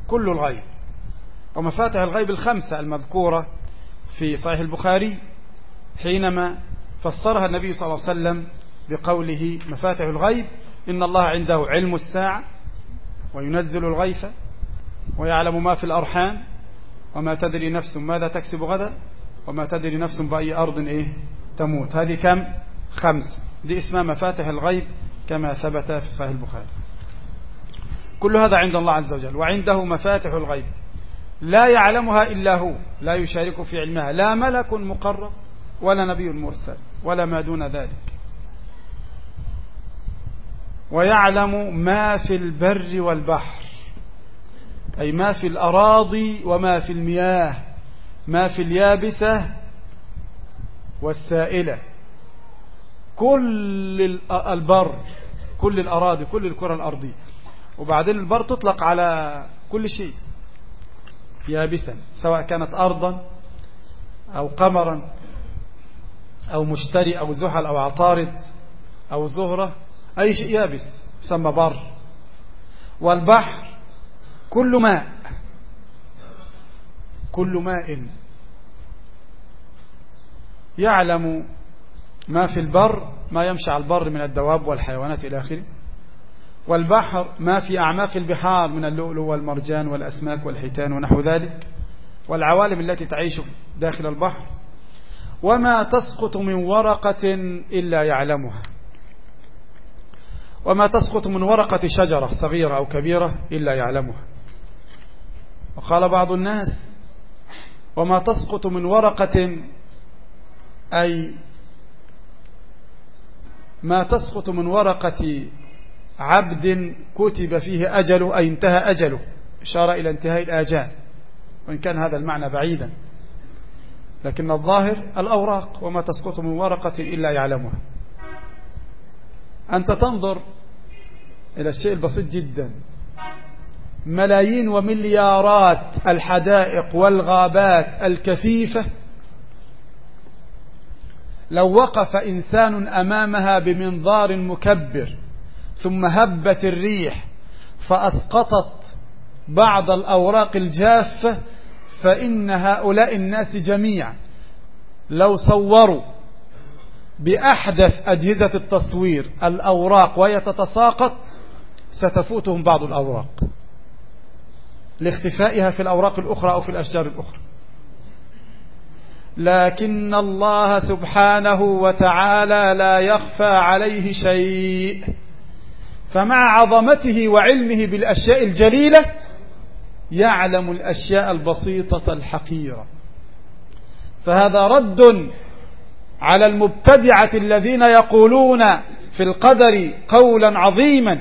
كل الغيب. ومفاتح الغيب الخمسة المذكورة في صحيح البخاري حينما فسرها النبي صلى الله عليه وسلم بقوله مفاتح الغيب إن الله عنده علم الساعة وينزل الغيث ويعلم ما في الأرحام وما تدري نفس ماذا تكسب غدا وما تدري نفس بأي أرض إيه تموت. هذه كم؟ خمس. دي اسمها مفاتح الغيب كما ثبت في صحيح البخاري. كل هذا عند الله عز وجل وعنده مفاتح الغيب. لا يعلمها إلا هو لا يشارك في علمها. لا ملك مقرب ولا نبي مرسل ولا ما دون ذلك. ويعلم ما في البر والبحر أي ما في الأراضي وما في المياه ما في اليابسة والسائلة. كل البر كل الأراضي كل الكرة الأرضية. وبعدين البر تطلق على كل شيء. يابسا سواء كانت أرضا أو قمرا أو مشتري أو زحل أو عطارد أو زهرة أي شيء يابس يسمى بر. والبحر كل ماء. كل ماء. يعلم ما في البر ما يمشي على البر من الدواب والحيوانات إلى آخره. والبحر ما في أعماق البحار من اللؤلؤ والمرجان والأسماك والحيتان ونحو ذلك. والعوالم التي تعيش داخل البحر. وما تسقط من ورقة إلا يعلمها. وما تسقط من ورقة شجرة صغيرة أو كبيرة إلا يعلمها. وقال بعض الناس وما تسقط من ورقة أي ما تسقط من ورقة عبد كتب فيه أجله أي انتهى أجله إشارة إلى انتهاء الآجال وإن كان هذا المعنى بعيدا. لكن الظاهر الأوراق وما تسقط من ورقة إلا يعلمها. أنت تنظر إلى الشيء البسيط جدا. ملايين ومليارات الحدائق والغابات الكثيفة لو وقف إنسان أمامها بمنظار مكبر ثم هبت الريح فأسقطت بعض الأوراق الجافة فإن هؤلاء الناس جميعا لو صوروا بأحدث أجهزة التصوير الأوراق وهي تتساقط ستفوتهم بعض الأوراق لاختفائها في الأوراق الأخرى أو في الأشجار الأخرى. لكن الله سبحانه وتعالى لا يخفى عليه شيء. فمع عظمته وعلمه بالأشياء الجليلة يعلم الأشياء البسيطة الحقيرة. فهذا رد على المبتدعة الذين يقولون في القدر قولا عظيما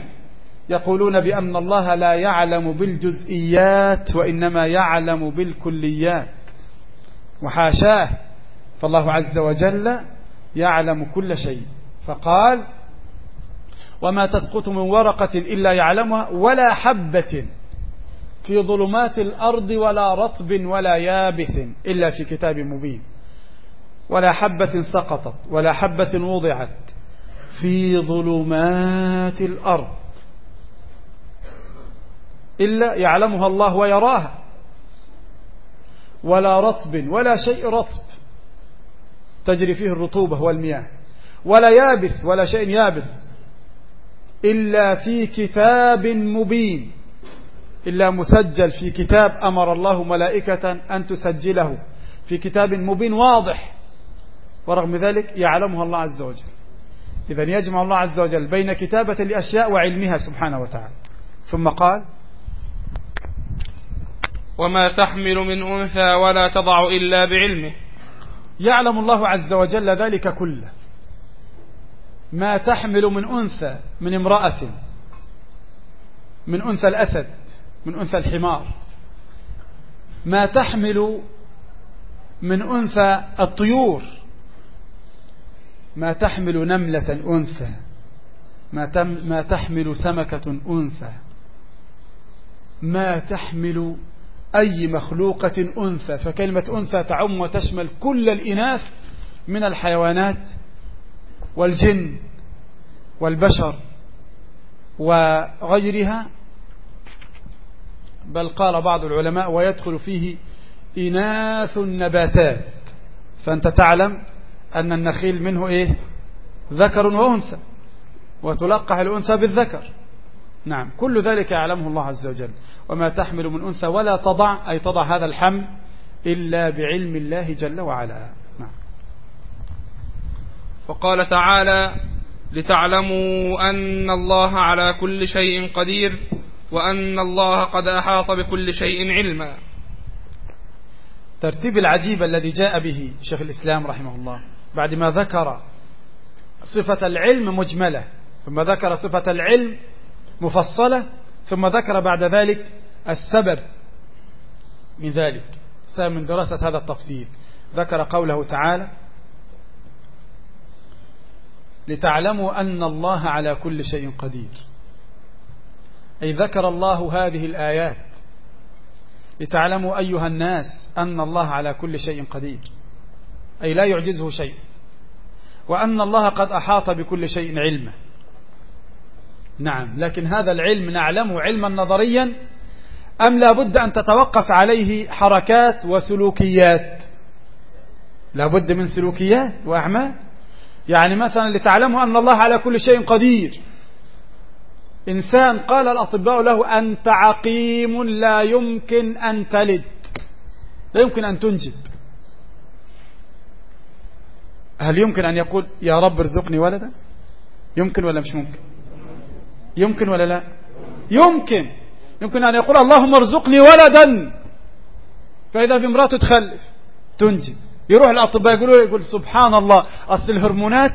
يقولون بأن الله لا يعلم بالجزئيات وإنما يعلم بالكليات. وحاشاه. فالله عز وجل يعلم كل شيء. فقال وما تسقط من ورقة إلا يعلمها ولا حبة في ظلمات الأرض ولا رطب ولا يابس إلا في كتاب مبين. ولا حبة سقطت ولا حبة وضعت في ظلمات الأرض إلا يعلمها الله ويراها. ولا رطب ولا شيء رطب. تجري فيه الرطوبة والمياه. ولا يابس ولا شيء يابس. إلا في كتاب مبين. إلا مسجل في كتاب أمر الله ملائكة أن تسجله. في كتاب مبين واضح. ورغم ذلك يعلمها الله عز وجل. إذا يجمع الله عز وجل بين كتابة الأشياء وعلمها سبحانه وتعالى. ثم قال وما تحمل من أنثى ولا تضع إلا بعلمه. يعلم الله عز وجل ذلك كله. ما تحمل من أنثى من امرأة من أنثى الأسد من أنثى الحمار. ما تحمل من أنثى الطيور. ما تحمل نملة أنثى. ما, تم ما تحمل سمكة أنثى. ما تحمل أي مخلوقة أنثى فكلمة أنثى تعم وتشمل كل الإناث من الحيوانات والجن والبشر وغيرها. بل قال بعض العلماء ويدخل فيه إناث النباتات. فأنت تعلم أن النخيل منه إيه؟ ذكر وأنثى وتلقح الأنثى بالذكر. نعم. كل ذلك يعلمه الله عز وجل. وما تحمل من أنثى ولا تضع أي تضع هذا الحمل إلا بعلم الله جل وعلا. نعم. وقال تعالى لتعلموا أن الله على كل شيء قدير وأن الله قد أحاط بكل شيء علما. ترتيب العجيب الذي جاء به شيخ الإسلام رحمه الله. بعد ما ذكر صفة العلم مجملة ثم ذكر صفة العلم مفصلة ثم ذكر بعد ذلك السبب من ذلك سبب من دراسة هذا التفصيل. ذكر قوله تعالى لتعلموا أن الله على كل شيء قدير أي ذكر الله هذه الآيات لتعلموا أيها الناس أن الله على كل شيء قدير أي لا يعجزه شيء. وأن الله قد أحاط بكل شيء علما نعم. لكن هذا العلم نعلمه علما نظريا أم لا بد أن تتوقف عليه حركات وسلوكيات؟ لا بد من سلوكيات وأعمال. يعني مثلا لتعلموا أن الله على كل شيء قدير. إنسان قال الأطباء له أنت عقيم لا يمكن أن تلد. لا يمكن أن تنجب. هل يمكن أن يقول يا رب ارزقني ولدا؟ يمكن ولا مش ممكن؟ يمكن ولا لا؟ يمكن. يمكن أن يقول اللهم ارزقني ولدا. فإذا بامراته تخلف تنجب يروح الأطباء يقولوا يقول سبحان الله أصل الهرمونات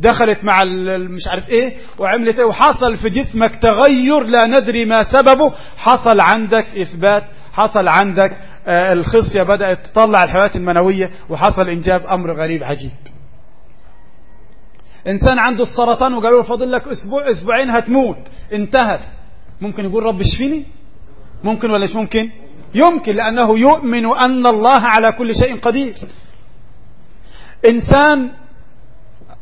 دخلت مع مش عارف إيه وعملت إيه وحصل في جسمك تغير لا ندري ما سببه. حصل عندك إثبات حصل عندك آه الخصية بدأت تطلع الحيوانات المنوية وحصل إنجاب أمر غريب عجيب. إنسان عنده السرطان وقالوا له فاضل لك أسبوع أسبوعين هتموت. انتهت. ممكن يقول رب اشفيني؟ ممكن ولا مش ممكن؟ يمكن لأنه يؤمن أن الله على كل شيء قدير. إنسان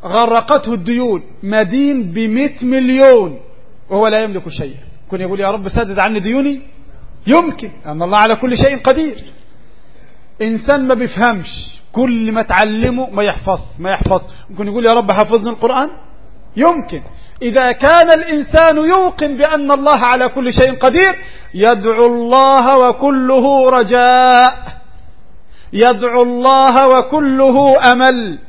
غرقته الديون مدين بمئة مليون وهو لا يملك شيئا. يكون يقول يا رب سدد عني ديوني؟ يمكن أن الله على كل شيء قدير. إنسان ما بيفهمش. كل ما تعلمه ما يحفظ ما يحفظ. ممكن يقول يا رب حفظني القرآن؟ يمكن. إذا كان الإنسان يوقن بأن الله على كل شيء قدير يدعو الله وكله رجاء. يدعو الله وكله أمل.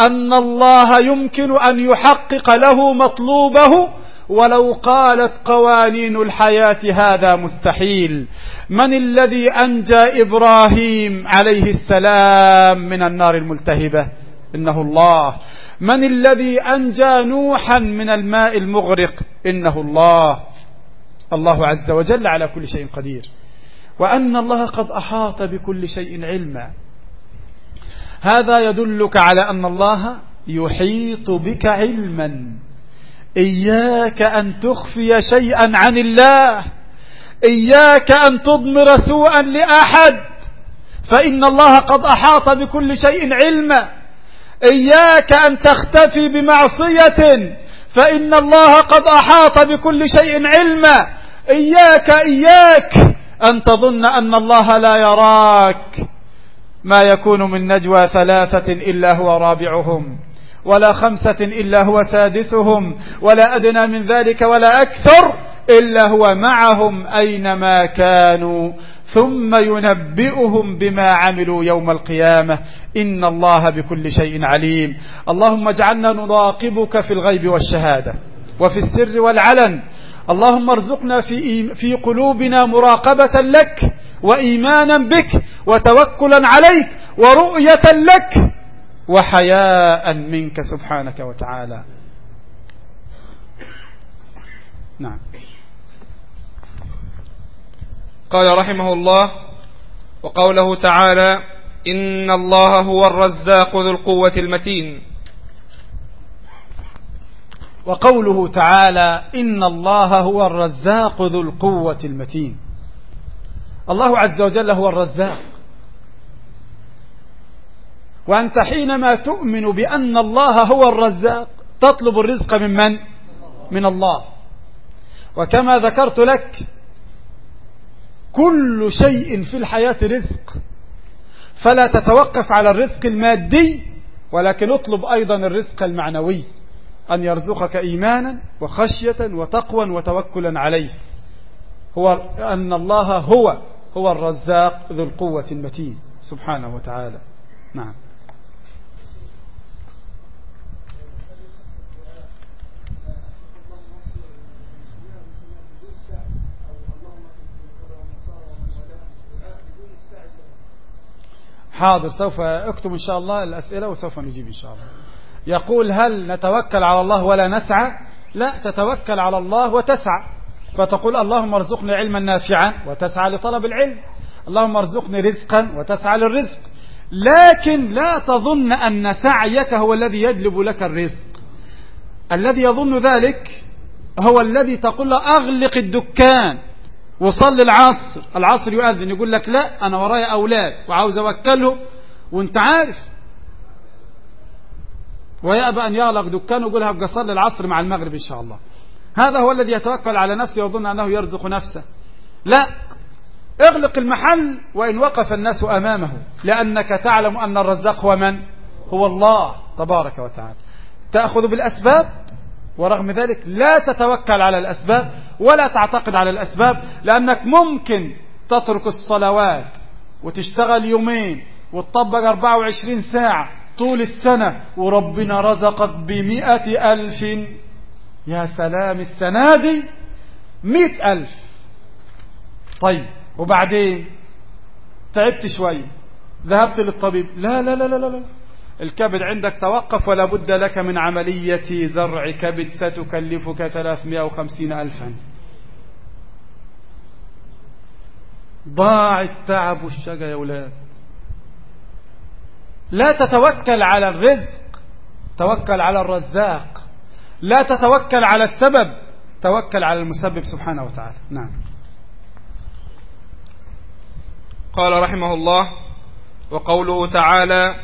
أن الله يمكن أن يحقق له مطلوبه ولو قالت قوانين الحياة هذا مستحيل. من الذي أنجى إبراهيم عليه السلام من النار الملتهبة؟ إنه الله. من الذي أنجى نوحا من الماء المغرق؟ إنه الله. الله عز وجل على كل شيء قدير. وأن الله قد أحاط بكل شيء علما. هذا يدلك على أن الله يحيط بك علما. إياك أن تخفي شيئا عن الله. إياك أن تضمر سوءا لأحد. فإن الله قد أحاط بكل شيء علما. إياك أن تختفي بمعصية. فإن الله قد أحاط بكل شيء علما. إياك إياك أن تظن أن الله لا يراك. ما يكون من نجوى ثلاثة إلا هو رابعهم. ولا خمسة إلا هو سادسهم ولا أدنى من ذلك ولا أكثر إلا هو معهم أينما كانوا. ثم ينبئهم بما عملوا يوم القيامة. إن الله بكل شيء عليم. اللهم اجعلنا نراقبك في الغيب والشهادة وفي السر والعلن. اللهم ارزقنا في, في قلوبنا مراقبة لك وإيمانا بك وتوكلا عليك ورؤية لك وحياء منك سبحانك وتعالى. نعم. قال رحمه الله وقوله تعالى إن الله هو الرزاق ذو القوة المتين. وقوله تعالى إن الله هو الرزاق ذو القوة المتين. الله عز وجل هو الرزاق. وأنت حينما تؤمن بأن الله هو الرزاق تطلب الرزق من من؟ من الله. وكما ذكرت لك كل شيء في الحياة رزق. فلا تتوقف على الرزق المادي ولكن اطلب أيضا الرزق المعنوي. أن يرزقك إيمانا وخشية وتقوى وتوكلا عليه. هو أن الله هو هو الرزاق ذو القوة المتين. سبحانه وتعالى. نعم. حاضر سوف أكتب إن شاء الله الأسئلة وسوف نجيب إن شاء الله. يقول هل نتوكل على الله ولا نسعى؟ لا تتوكل على الله وتسعى. فتقول اللهم ارزقني علما نافعا وتسعى لطلب العلم. اللهم ارزقني رزقا وتسعى للرزق. لكن لا تظن أن سعيك هو الذي يجلب لك الرزق. الذي يظن ذلك هو الذي تقول له أغلق الدكان. وصلي العصر. العصر يؤذن يقول لك لا أنا ورايا أولاد وعاوز أوكله وأنت عارف. ويأبى أن يغلق دكانه ويقول هبقى صلي العصر مع المغرب إن شاء الله. هذا هو الذي يتوكل على نفسه ويظن أنه يرزق نفسه. لا. اغلق المحل وإن وقف الناس أمامه. لأنك تعلم أن الرزاق هو من؟ هو الله تبارك وتعالى. تأخذ بالأسباب؟ ورغم ذلك لا تتوكل على الأسباب ولا تعتقد على الأسباب لأنك ممكن تترك الصلوات وتشتغل يومين وتطبق 24 ساعة طول السنة وربنا رزقك بمئة ألف. يا سلام السنة دي مئة ألف. طيب وبعدين؟ تعبت شوية ذهبت للطبيب. لا لا لا لا لا. الكبد عندك توقف ولا بد لك من عملية زرع كبد ستكلفك 350 ألفا. ضاع التعب والشقى يا أولاد لا تتوكل على الرزق توكل على الرزاق. لا تتوكل على السبب توكل على المسبب سبحانه وتعالى. نعم. قال رحمه الله وقوله تعالى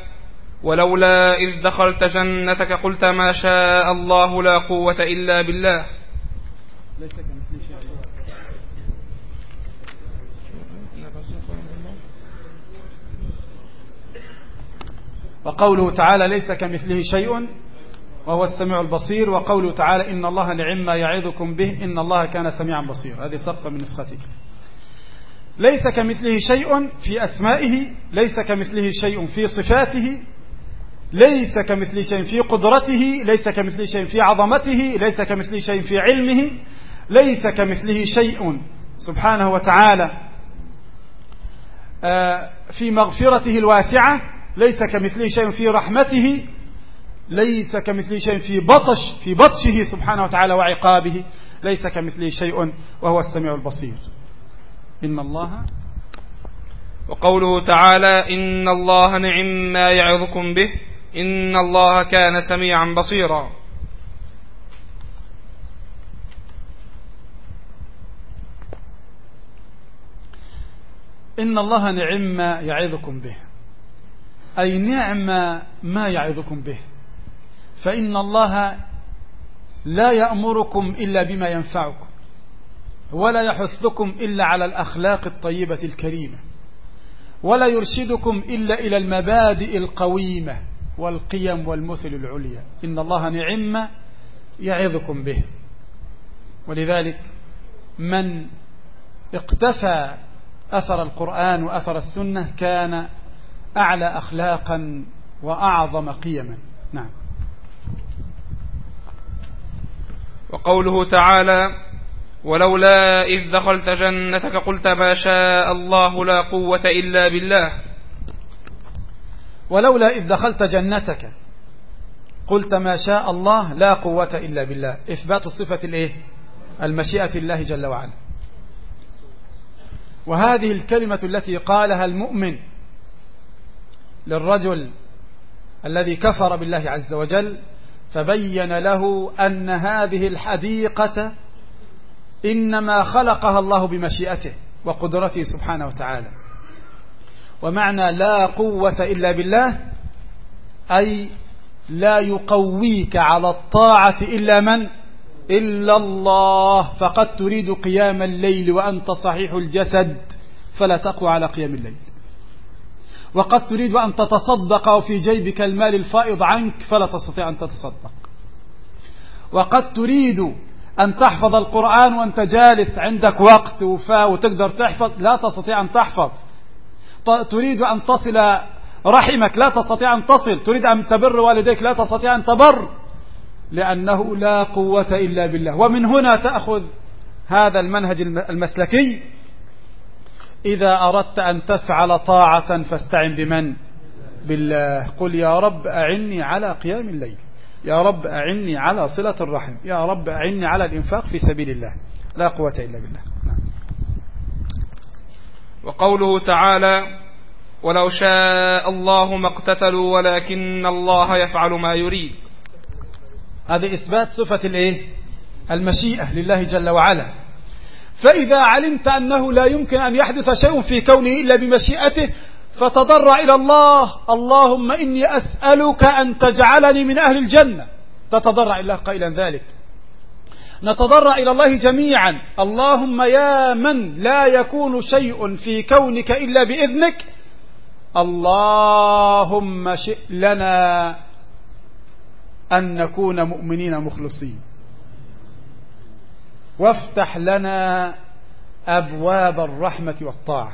ولولا إذ دخلت جنتك قلت ما شاء الله لا قوة إلا بالله. ليس شيء. وقوله تعالى ليس كمثله شيء وهو السميع البصير وقوله تعالى إن الله نعم ما يعظكم به إن الله كان سميعا بصيرا. هذه سقطة من نسختك. ليس كمثله شيء في أسمائه ليس كمثله شيء في صفاته ليس كمثله شيء في قدرته ليس كمثله شيء في عظمته ليس كمثله شيء في علمه ليس كمثله شيء. سبحانه وتعالى في مغفرته الواسعة ليس كمثله شيء في رحمته ليس كمثله شيء في بطش في بطشه سبحانه وتعالى وعقابه ليس كمثله شيء وهو السميع البصير. إن الله وقوله تعالى إن الله نعم ما يعظكم به إن الله كان سميعا بصيرا. إن الله نعم ما يعظكم به. أي نعم ما يعظكم به. فإن الله لا يأمركم إلا بما ينفعكم ولا يحثكم إلا على الأخلاق الطيبة الكريمة ولا يرشدكم إلا إلى المبادئ القويمة. والقيم والمثل العليا. إن الله نعم يعظكم به. ولذلك من اقتفى أثر القرآن وأثر السنة كان أعلى أخلاقا وأعظم قيما. نعم. وقوله تعالى ولولا إذ دخلت جنتك قلت ما شاء الله لا قوة إلا بالله ولولا إذ دخلت جنتك قلت ما شاء الله لا قوة إلا بالله. إثبات صفة الإيه؟ المشيئة الله جل وعلا. وهذه الكلمة التي قالها المؤمن للرجل الذي كفر بالله عز وجل فبين له أن هذه الحديقة إنما خلقها الله بمشيئته وقدرته سبحانه وتعالى. ومعنى لا قوة إلا بالله أي لا يقويك على الطاعة إلا من؟ إلا الله. فقد تريد قيام الليل وأنت صحيح الجسد فلا تقوى على قيام الليل. وقد تريد أن تتصدق وفي جيبك المال الفائض عنك فلا تستطيع أن تتصدق. وقد تريد أن تحفظ القرآن وأنت جالس عندك وقت وفاء وتقدر تحفظ لا تستطيع أن تحفظ. تريد أن تصل رحمك لا تستطيع أن تصل. تريد أن تبر والديك لا تستطيع أن تبر. لأنه لا قوة إلا بالله. ومن هنا تأخذ هذا المنهج المسلكي. إذا أردت أن تفعل طاعة فاستعن بمن؟ بالله. قل يا رب أعني على قيام الليل. يا رب أعني على صلة الرحم. يا رب أعني على الإنفاق في سبيل الله. لا قوة إلا بالله. وقوله تعالى ولو شاء الله ما اقتتلوا ولكن الله يفعل ما يريد. هذه إثبات صفة الإيه؟ المشيئة لله جل وعلا. فإذا علمت أنه لا يمكن أن يحدث شيء في كونه إلا بمشيئته فتضرع إلى الله اللهم إني أسألك أن تجعلني من أهل الجنة. تتضرع الله قائلا ذلك. نتضرع إلى الله جميعا. اللهم يا من لا يكون شيء في كونك إلا بإذنك. اللهم شئ لنا أن نكون مؤمنين مخلصين. وافتح لنا أبواب الرحمة والطاعة.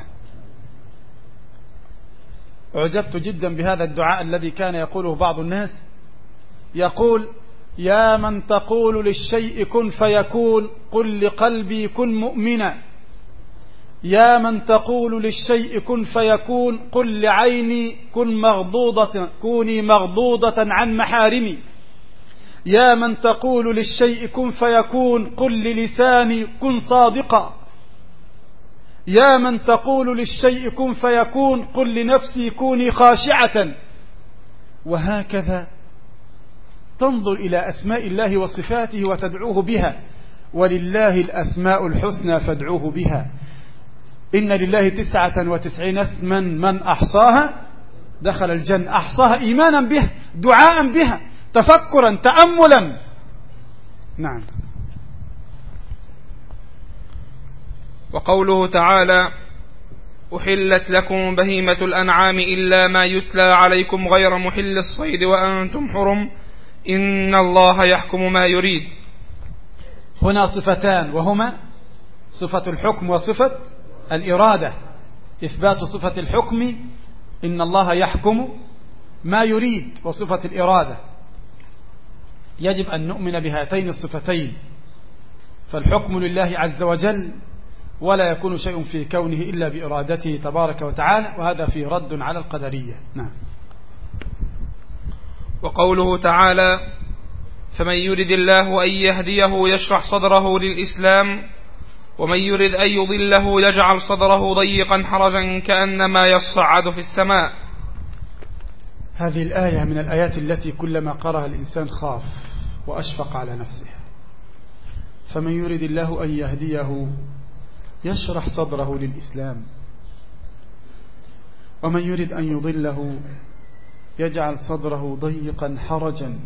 أعجبت جدا بهذا الدعاء الذي كان يقوله بعض الناس. يقول يا من تقول للشيء كن فيكون قل لقلبي كن مؤمنا. يا من تقول للشيء كن فيكون قل لعيني كن مغضوضة كوني مغضوضة عن محارمي. يا من تقول للشيء كن فيكون قل للساني كن صادقا. يا من تقول للشيء كن فيكون قل لنفسي كوني خاشعة. وهكذا تنظر إلى أسماء الله وصفاته وتدعوه بها. ولله الأسماء الحسنى فادعوه بها. إن لله تسعة وتسعين اسما من أحصاها دخل الجنة. أحصاها إيمانا بها دعاء بها تفكرا تأملا. نعم. وقوله تعالى أحلت لكم بهيمة الأنعام إلا ما يتلى عليكم غير محل الصيد وأنتم حرم. إن الله يحكم ما يريد. هنا صفتان وهما صفة الحكم وصفة الإرادة. إثبات صفة الحكم إن الله يحكم ما يريد وصفة الإرادة. يجب أن نؤمن بهاتين الصفتين. فالحكم لله عز وجل ولا يكون شيء في كونه إلا بإرادته تبارك وتعالى وهذا في رد على القدرية. نعم. وقوله تعالى فمن يرد الله أن يهديه يشرح صدره للإسلام ومن يرد أن يضله يجعل صدره ضيقا حرجا كأنما يصعد في السماء. هذه الآية من الآيات التي كلما قرأها الإنسان خاف وأشفق على نفسه. فمن يرد الله أن يهديه يشرح صدره للإسلام ومن يرد أن يضله يجعل صدره ضيقا حرجا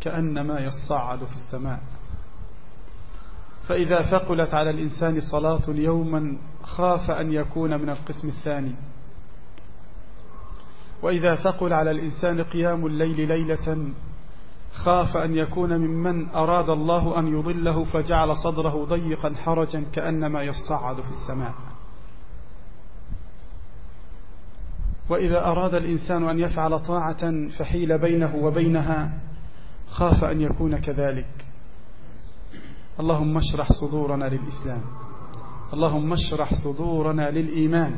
كأنما يصعد في السماء. فإذا ثقلت على الإنسان صلاة يوما خاف أن يكون من القسم الثاني. وإذا ثقل على الإنسان قيام الليل ليلة خاف أن يكون ممن أراد الله أن يضله فجعل صدره ضيقا حرجا كأنما يصعد في السماء. وإذا أراد الإنسان أن يفعل طاعة فحيل بينه وبينها خاف أن يكون كذلك. اللهم اشرح صدورنا للإسلام. اللهم اشرح صدورنا للإيمان.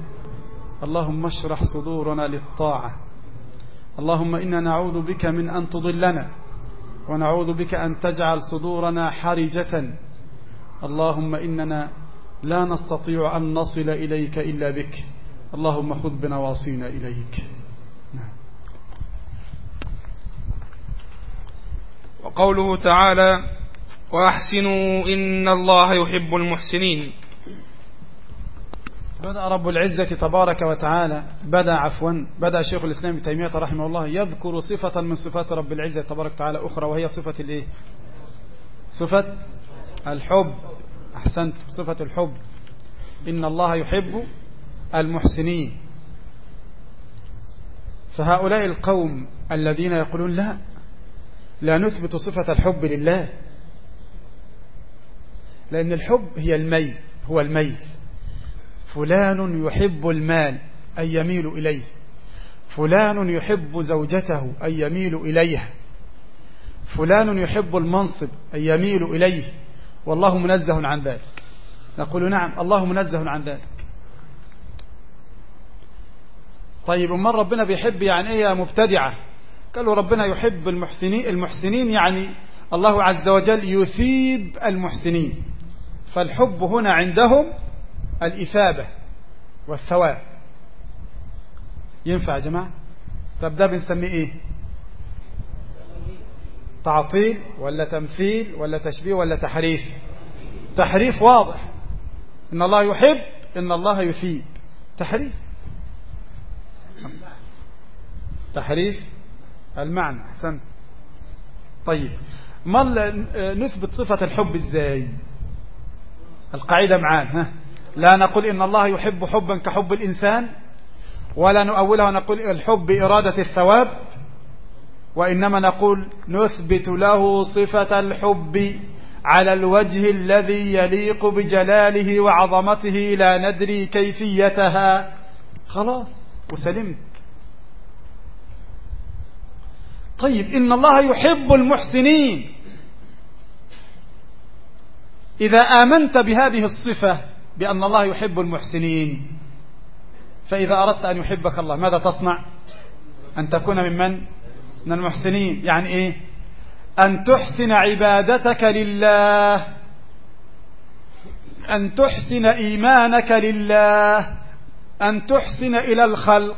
اللهم اشرح صدورنا للطاعة. اللهم إنا نعوذ بك من أن تضلنا ونعوذ بك أن تجعل صدورنا حرجة. اللهم إننا لا نستطيع أن نصل إليك إلا بك. اللهم خذ بنواصينا إليك. نعم. وقوله تعالى وأحسنوا إن الله يحب المحسنين. بدأ رب العزة تبارك وتعالى بدأ عفوا بدأ شيخ الإسلام ابن تيمية رحمه الله يذكر صفة من صفات رب العزة تبارك وتعالى أخرى وهي صفة الإيه؟ صفة الحب. أحسنت صفة الحب. إن الله يحب المحسنين. فهؤلاء القوم الذين يقولون لا لا نثبت صفة الحب لله لأن الحب هي الميل هو الميل. فلان يحب المال أي يميل إليه. فلان يحب زوجته أي يميل إليها فلان يحب المنصب أي يميل إليه. والله منزه عن ذلك. نقول نعم الله منزه عن ذلك. طيب أمال ربنا بيحب يعني إيه يا مبتدعة؟ قالوا ربنا يحب المحسنين المحسنين يعني الله عز وجل يثيب المحسنين. فالحب هنا عندهم الإثابة والثواب. ينفع يا جماعة؟ طب ده بنسميه إيه؟ تعطيل ولا تمثيل ولا تشبيه ولا تحريف؟ تحريف واضح. إن الله يحب إن الله يثيب. تحريف. تحريف المعنى. أحسنت. طيب ما نثبت صفة الحب إزاي؟ القاعدة معانا ها؟ لا نقول إن الله يحب حبا كحب الإنسان ولا نؤولها ونقول الحب إرادة الثواب وإنما نقول نثبت له صفة الحب على الوجه الذي يليق بجلاله وعظمته لا ندري كيفيتها. خلاص. وسلمت. طيب إن الله يحب المحسنين. إذا آمنت بهذه الصفة بأن الله يحب المحسنين فإذا أردت أن يحبك الله ماذا تصنع؟ أن تكون ممن؟ من المحسنين. يعني إيه؟ أن تحسن عبادتك لله. أن تحسن إيمانك لله. أن تحسن إلى الخلق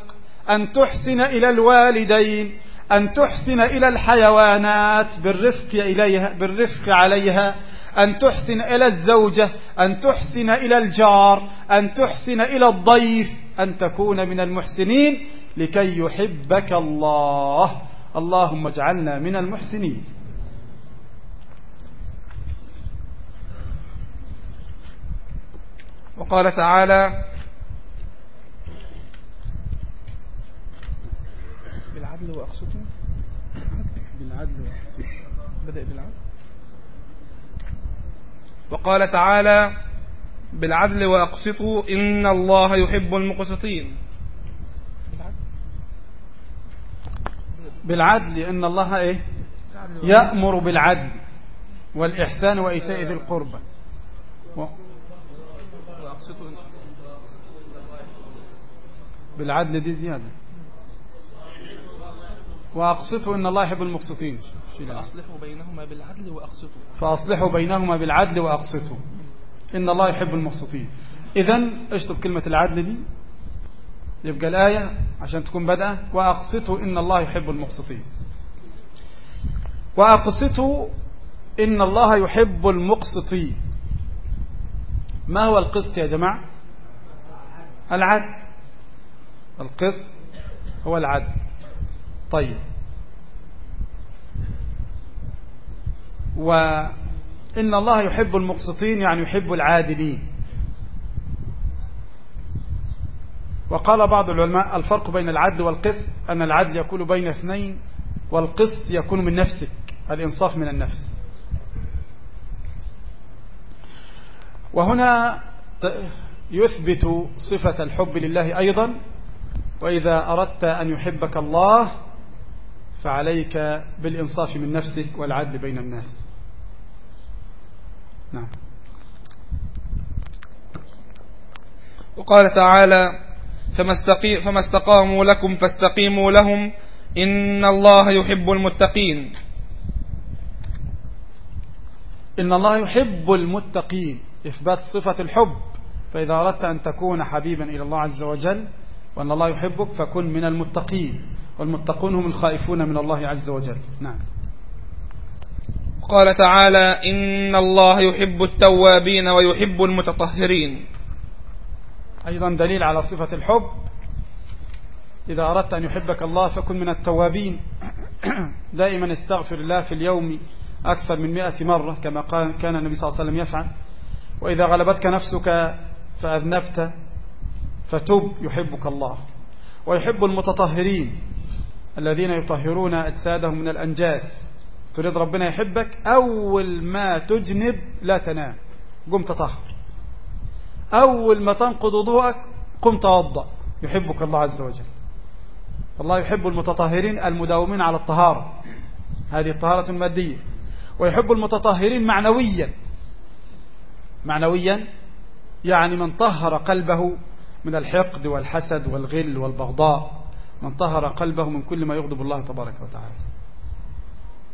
أن تحسن إلى الوالدين أن تحسن إلى الحيوانات بالرفق إليها بالرفق عليها أن تحسن إلى الزوجة أن تحسن إلى الجار أن تحسن إلى الضيف أن تكون من المحسنين لكي يحبك الله. اللهم اجعلنا من المحسنين. وقال تعالى بالعدل وأقسطوا بالعدل وأقسطوا بدأ بالعدل. وقال تعالى بالعدل وأقسطوا إن الله يحب المقسطين. بالعدل إن الله إيه؟ يأمر بالعدل والإحسان وإيتاء ذي القربى. و... بالعدل دي زيادة. وأقسطوا إن الله يحب المقسطين. فأصلحوا بينهما بالعدل وأقسطوا فأصلحوا بينهما بالعدل وأقسطوا إن الله يحب المقسطين. إذا اشطب كلمة العدل دي. يبقى الآية عشان تكون بدأة. وأقسطوا إن الله يحب المقسطين. وأقسطوا إن الله يحب المقسطين. ما هو القسط يا جماعة؟ العدل. القسط هو العدل. طيب. إن الله يحب المقسطين يعني يحب العادلين. وقال بعض العلماء الفرق بين العدل والقسط أن العدل يكون بين اثنين والقسط يكون من نفسك الإنصاف من النفس. وهنا يثبت صفة الحب لله أيضا وإذا أردت أن يحبك الله فعليك بالإنصاف من نفسك والعدل بين الناس. نعم. وقال تعالى فما, استقي فما استقاموا لكم فاستقيموا لهم إن الله يحب المتقين. إن الله يحب المتقين. إثبات صفة الحب. فإذا أردت أن تكون حبيبا إلى الله عز وجل وأن الله يحبك فكن من المتقين. والمتقون هم الخائفون من الله عز وجل. نعم. قال تعالى إن الله يحب التوابين ويحب المتطهرين. أيضا دليل على صفة الحب. إذا أردت أن يحبك الله فكن من التوابين. دائما استغفر الله في اليوم أكثر من مئة مرة كما كان النبي صلى الله عليه وسلم يفعل. وإذا غلبتك نفسك فأذنبت فتب يحبك الله. ويحب المتطهرين. الذين يطهرون أجسادهم من الأنجاس. تريد ربنا يحبك. أول ما تجنب لا تنام. قم تطهر. أول ما تنقض وضوءك قم توضأ. يحبك الله عز وجل. الله يحب المتطهرين المداومين على الطهارة. هذه الطهارة المادية. ويحب المتطهرين معنويا. معنويا يعني من طهر قلبه من الحقد والحسد والغل والبغضاء. من طهر قلبه من كل ما يغضب الله تبارك وتعالى.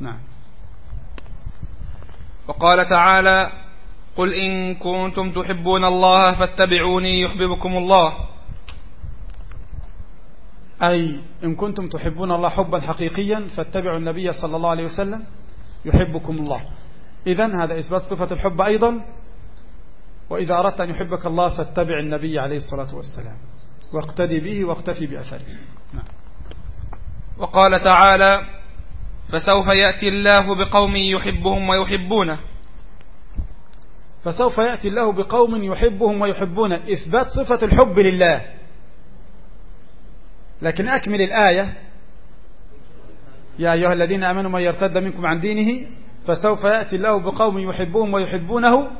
نعم. وقال تعالى قل إن كنتم تحبون الله فاتبعوني يحببكم الله. أي إن كنتم تحبون الله حبا حقيقيا فاتبعوا النبي صلى الله عليه وسلم يحبكم الله. إذن هذا إثبات صفة الحب أيضا. وإذا أردت أن يحبك الله فاتبع النبي عليه الصلاة والسلام. واقتدي به واقتفي بأثره. وقال تعالى فسوف يأتي الله بقوم يحبهم ويحبونه. فسوف يأتي الله بقوم يحبهم ويحبونه. إثبات صفة الحب لله. لكن أكمل الآية يا أيها الذين آمنوا من يرتد منكم عن دينه فسوف يأتي الله بقوم يحبهم ويحبونه.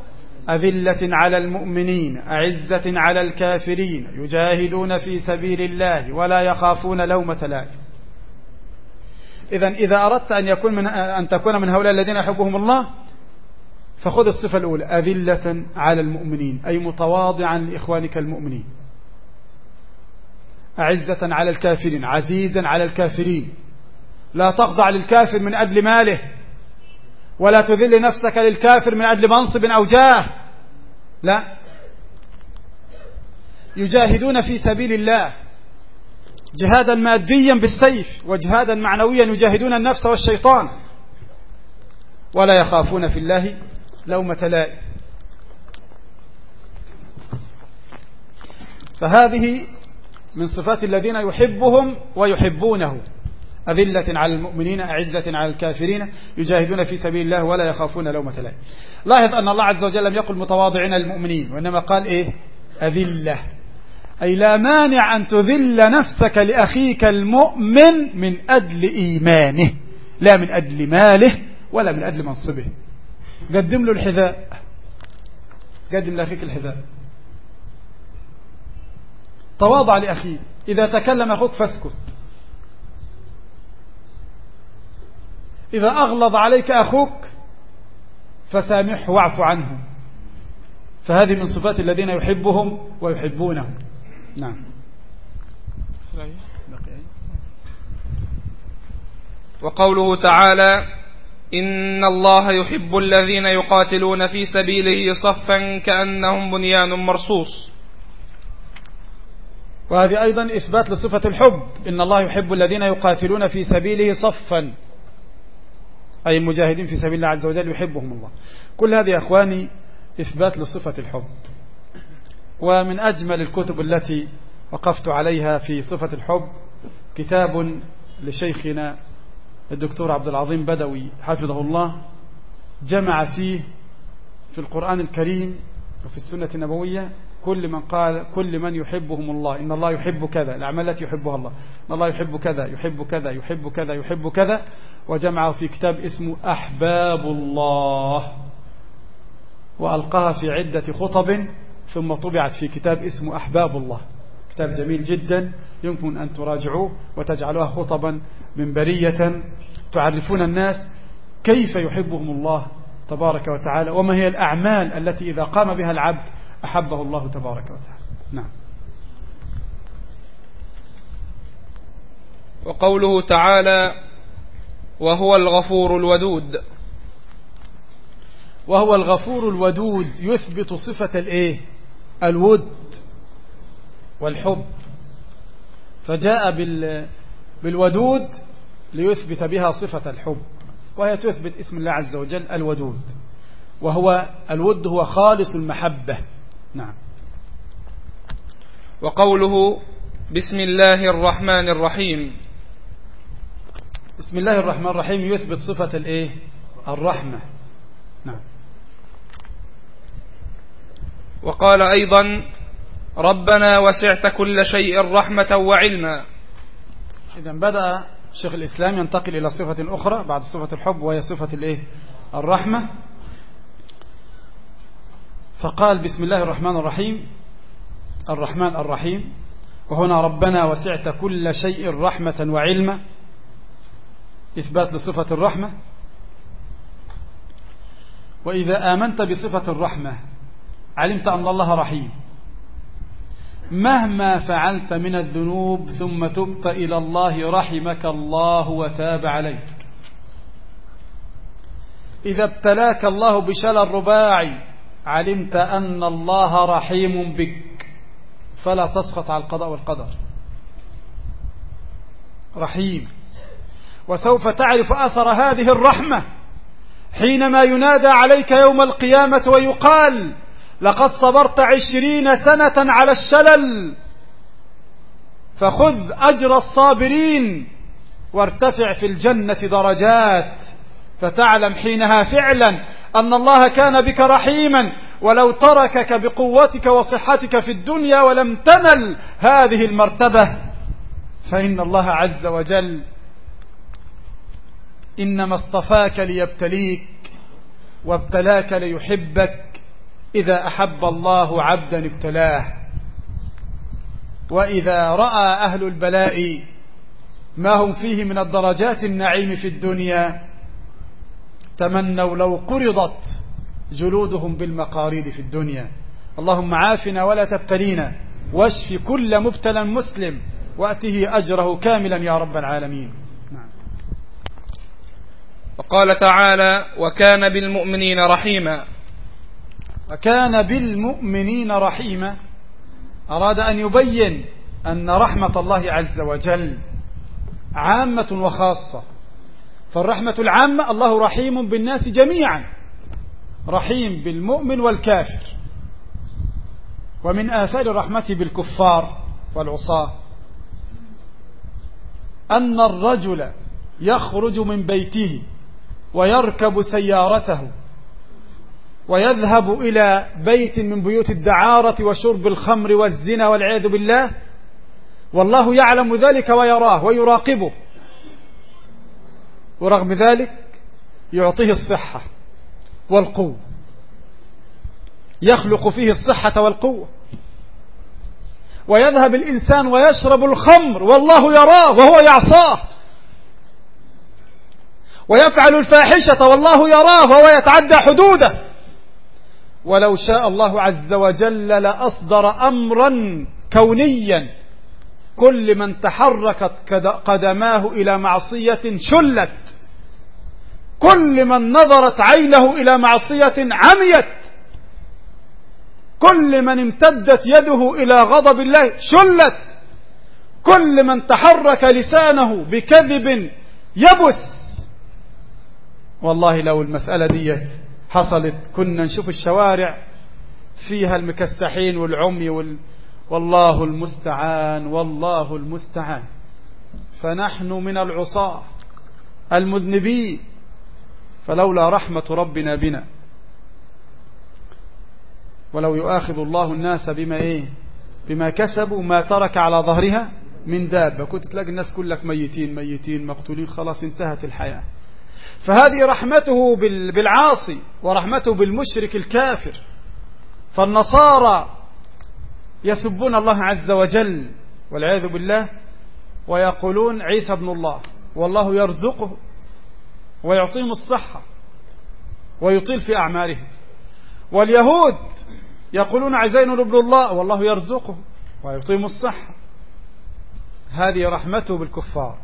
أذلة على المؤمنين أعزة على الكافرين يجاهدون في سبيل الله ولا يخافون لومة لائم. إذا إذا أردت أن, يكون من أن تكون من هؤلاء الذين يحبهم الله فخذ الصفة الأولى أذلة على المؤمنين أي متواضعا لإخوانك المؤمنين. أعزة على الكافرين عزيزا على الكافرين. لا تخضع للكافر من أجل ماله ولا تذل نفسك للكافر من أجل منصب أو جاه. لا. يجاهدون في سبيل الله. جهادا ماديا بالسيف وجهادا معنويا يجاهدون النفس والشيطان. ولا يخافون في الله لومة لائم. فهذه من صفات الذين يحبهم ويحبونه. أذلة على المؤمنين أعزة على الكافرين يجاهدون في سبيل الله ولا يخافون لومة لائم. لاحظ أن الله عز وجل لم يقل متواضعين المؤمنين وإنما قال إيه؟ أذلة. أي لا مانع أن تذل نفسك لأخيك المؤمن من أجل إيمانه لا من أجل ماله ولا من أجل منصبه. قدم له الحذاء. قدم لأخيك الحذاء. تواضع لأخيه إذا تكلم أخوك فاسكت. إذا أغلظ عليك أخوك فسامحه واعف عنه. فهذه من صفات الذين يحبهم ويحبونهم نعم. وقوله تعالى إن الله يحب الذين يقاتلون في سبيله صفا كأنهم بنيان مرصوص. وهذه أيضا إثبات لصفة الحب. إن الله يحب الذين يقاتلون في سبيله صفا. أي المجاهدين في سبيل الله عز وجل يحبهم الله. كل هذه يا أخواني إثبات لصفة الحب. ومن أجمل الكتب التي وقفت عليها في صفة الحب كتاب لشيخنا الدكتور عبد العظيم بدوي حفظه الله جمع فيه في القرآن الكريم وفي السنة النبوية كل من قال كل من يحبهم الله إن الله يحب كذا الأعمال التي يحبها الله إن الله يحب كذا يحب كذا يحب كذا يحب كذا وجمعه في كتاب اسمه أحباب الله وألقاها في عدة خطب ثم طبعت في كتاب اسمه أحباب الله. كتاب جميل جدا يمكن أن تراجعوه وتجعلوها خطبا منبرية. تعرفون الناس كيف يحبهم الله تبارك وتعالى وما هي الأعمال التي إذا قام بها العبد أحبه الله تبارك وتعالى. نعم. وقوله تعالى وهو الغفور الودود وهو الغفور الودود يثبت صفة الإيه؟ الود والحب فجاء بال بالودود ليثبت بها صفة الحب وهي تثبت اسم الله عز وجل الودود وهو الود هو خالص المحبة. نعم. وقوله بسم الله الرحمن الرحيم. بسم الله الرحمن الرحيم يثبت صفة الإيه؟ الرحمة نعم وقال أيضا ربنا وسعت كل شيء رحمة وعلما. إذا بدأ شيخ الإسلام ينتقل إلى صفة أخرى بعد صفة الحب وهي صفة الإيه؟ الرحمة. فقال بسم الله الرحمن الرحيم الرحمن الرحيم وهنا ربنا وسعت كل شيء رحمة وعلما. إثبات لصفة الرحمة. وإذا آمنت بصفة الرحمة علمت أن الله رحيم. مهما فعلت من الذنوب ثم تبت إلى الله رحمك الله وتاب عليك. إذا ابتلاك الله بشلل رباعي علمت أن الله رحيم بك. فلا تسخط على القضاء والقدر. رحيم. وسوف تعرف أثر هذه الرحمة حينما ينادى عليك يوم القيامة ويقال لقد صبرت عشرين سنة على الشلل فخذ أجر الصابرين وارتفع في الجنة درجات فتعلم حينها فعلا أن الله كان بك رحيما ولو تركك بقوتك وصحتك في الدنيا ولم تنل هذه المرتبة. فإن الله عز وجل إنما اصطفاك ليبتليك وابتلاك ليحبك إذا أحب الله عبدا ابتلاه وإذا رأى أهل البلاء ما هم فيه من الدرجات النعيم في الدنيا تمنوا لو قرضت جلودهم بالمقاريد في الدنيا. اللهم عافنا ولا تبتلينا واشف كل مبتلى مسلم وأته أجره كاملا يا رب العالمين. نعم. وقال تعالى وكان بالمؤمنين رحيما. وكان بالمؤمنين رحيما. أراد أن يبين أن رحمة الله عز وجل عامة وخاصة. فالرحمة العامة الله رحيم بالناس جميعا. رحيم بالمؤمن والكافر. ومن آثار رحمته بالكفار والعصاة. أن الرجل يخرج من بيته ويركب سيارته ويذهب إلى بيت من بيوت الدعارة وشرب الخمر والزنا والعياذ بالله. والله يعلم ذلك ويراه ويراقبه. ورغم ذلك يعطيه الصحة والقوة. يخلق فيه الصحة والقوة. ويذهب الإنسان ويشرب الخمر والله يراه وهو يعصاه. ويفعل الفاحشة والله يراه وهو يتعدى حدوده. ولو شاء الله عز وجل لأصدر أمرا كونيا. كل من تحركت قدماه إلى معصية شلت. كل من نظرت عينه إلى معصية عميت. كل من امتدت يده إلى غضب الله شلت. كل من تحرك لسانه بكذب يبس. والله لو المسألة ديت حصلت. كنا نشوف الشوارع فيها المكسحين والعمي وال... والله المستعان والله المستعان. فنحن من العصاة المذنبين. فلولا رحمة ربنا بنا. ولو يؤاخذ الله الناس بما إيه؟ بما كسبوا ما ترك على ظهرها من دابة. كنت تلاقي الناس كلك ميتين ميتين مقتولين. خلاص انتهت الحياة. فهذه رحمته بالعاصي ورحمته بالمشرك الكافر. فالنصارى يسبون الله عز وجل والعياذ بالله ويقولون عيسى ابن الله والله يرزقه ويعطيهم الصحة ويطيل في أعمارهم واليهود يقولون عزين ابن الله والله يرزقه ويعطيهم الصحة. هذه رحمته بالكفار.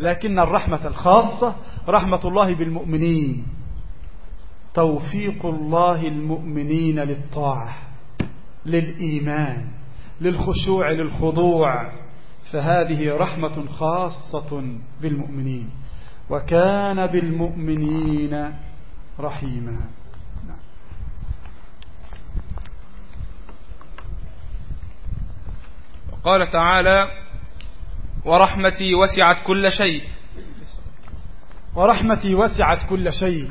لكن الرحمة الخاصة رحمة الله بالمؤمنين. توفيق الله المؤمنين للطاعة للإيمان للخشوع للخضوع. فهذه رحمة خاصة بالمؤمنين. وكان بالمؤمنين رحيما. قال تعالى ورحمتي وسعت كل شيء. ورحمتي وسعت كل شيء.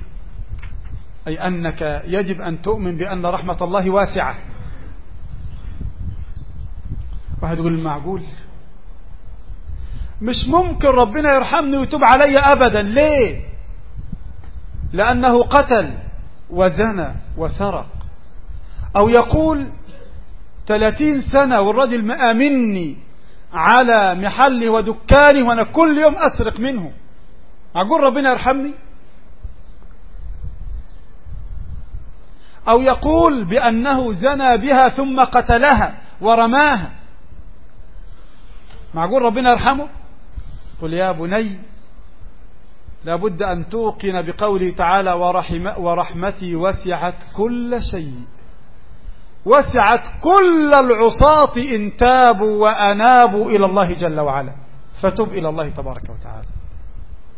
أي أنك يجب أن تؤمن بأن رحمة الله واسعة. واحد يقول معقول؟ مش ممكن ربنا يرحمني ويتوب علي أبدا. ليه؟ لأنه قتل وزنى وسرق. أو يقول ثلاثين سنة والرجل مآمني على محلي ودكاني وأنا كل يوم أسرق منه. أقول ربنا يرحمني أو يقول بأنه زنى بها ثم قتلها ورماها. معقول ربنا يرحمه قل يا بني لابد أن توقن بقوله تعالى ورحم ورحمتي وسعت كل شيء. وسعت كل العصاة إن تابوا وأنابوا إلى الله جل وعلا. فتب إلى الله تبارك وتعالى.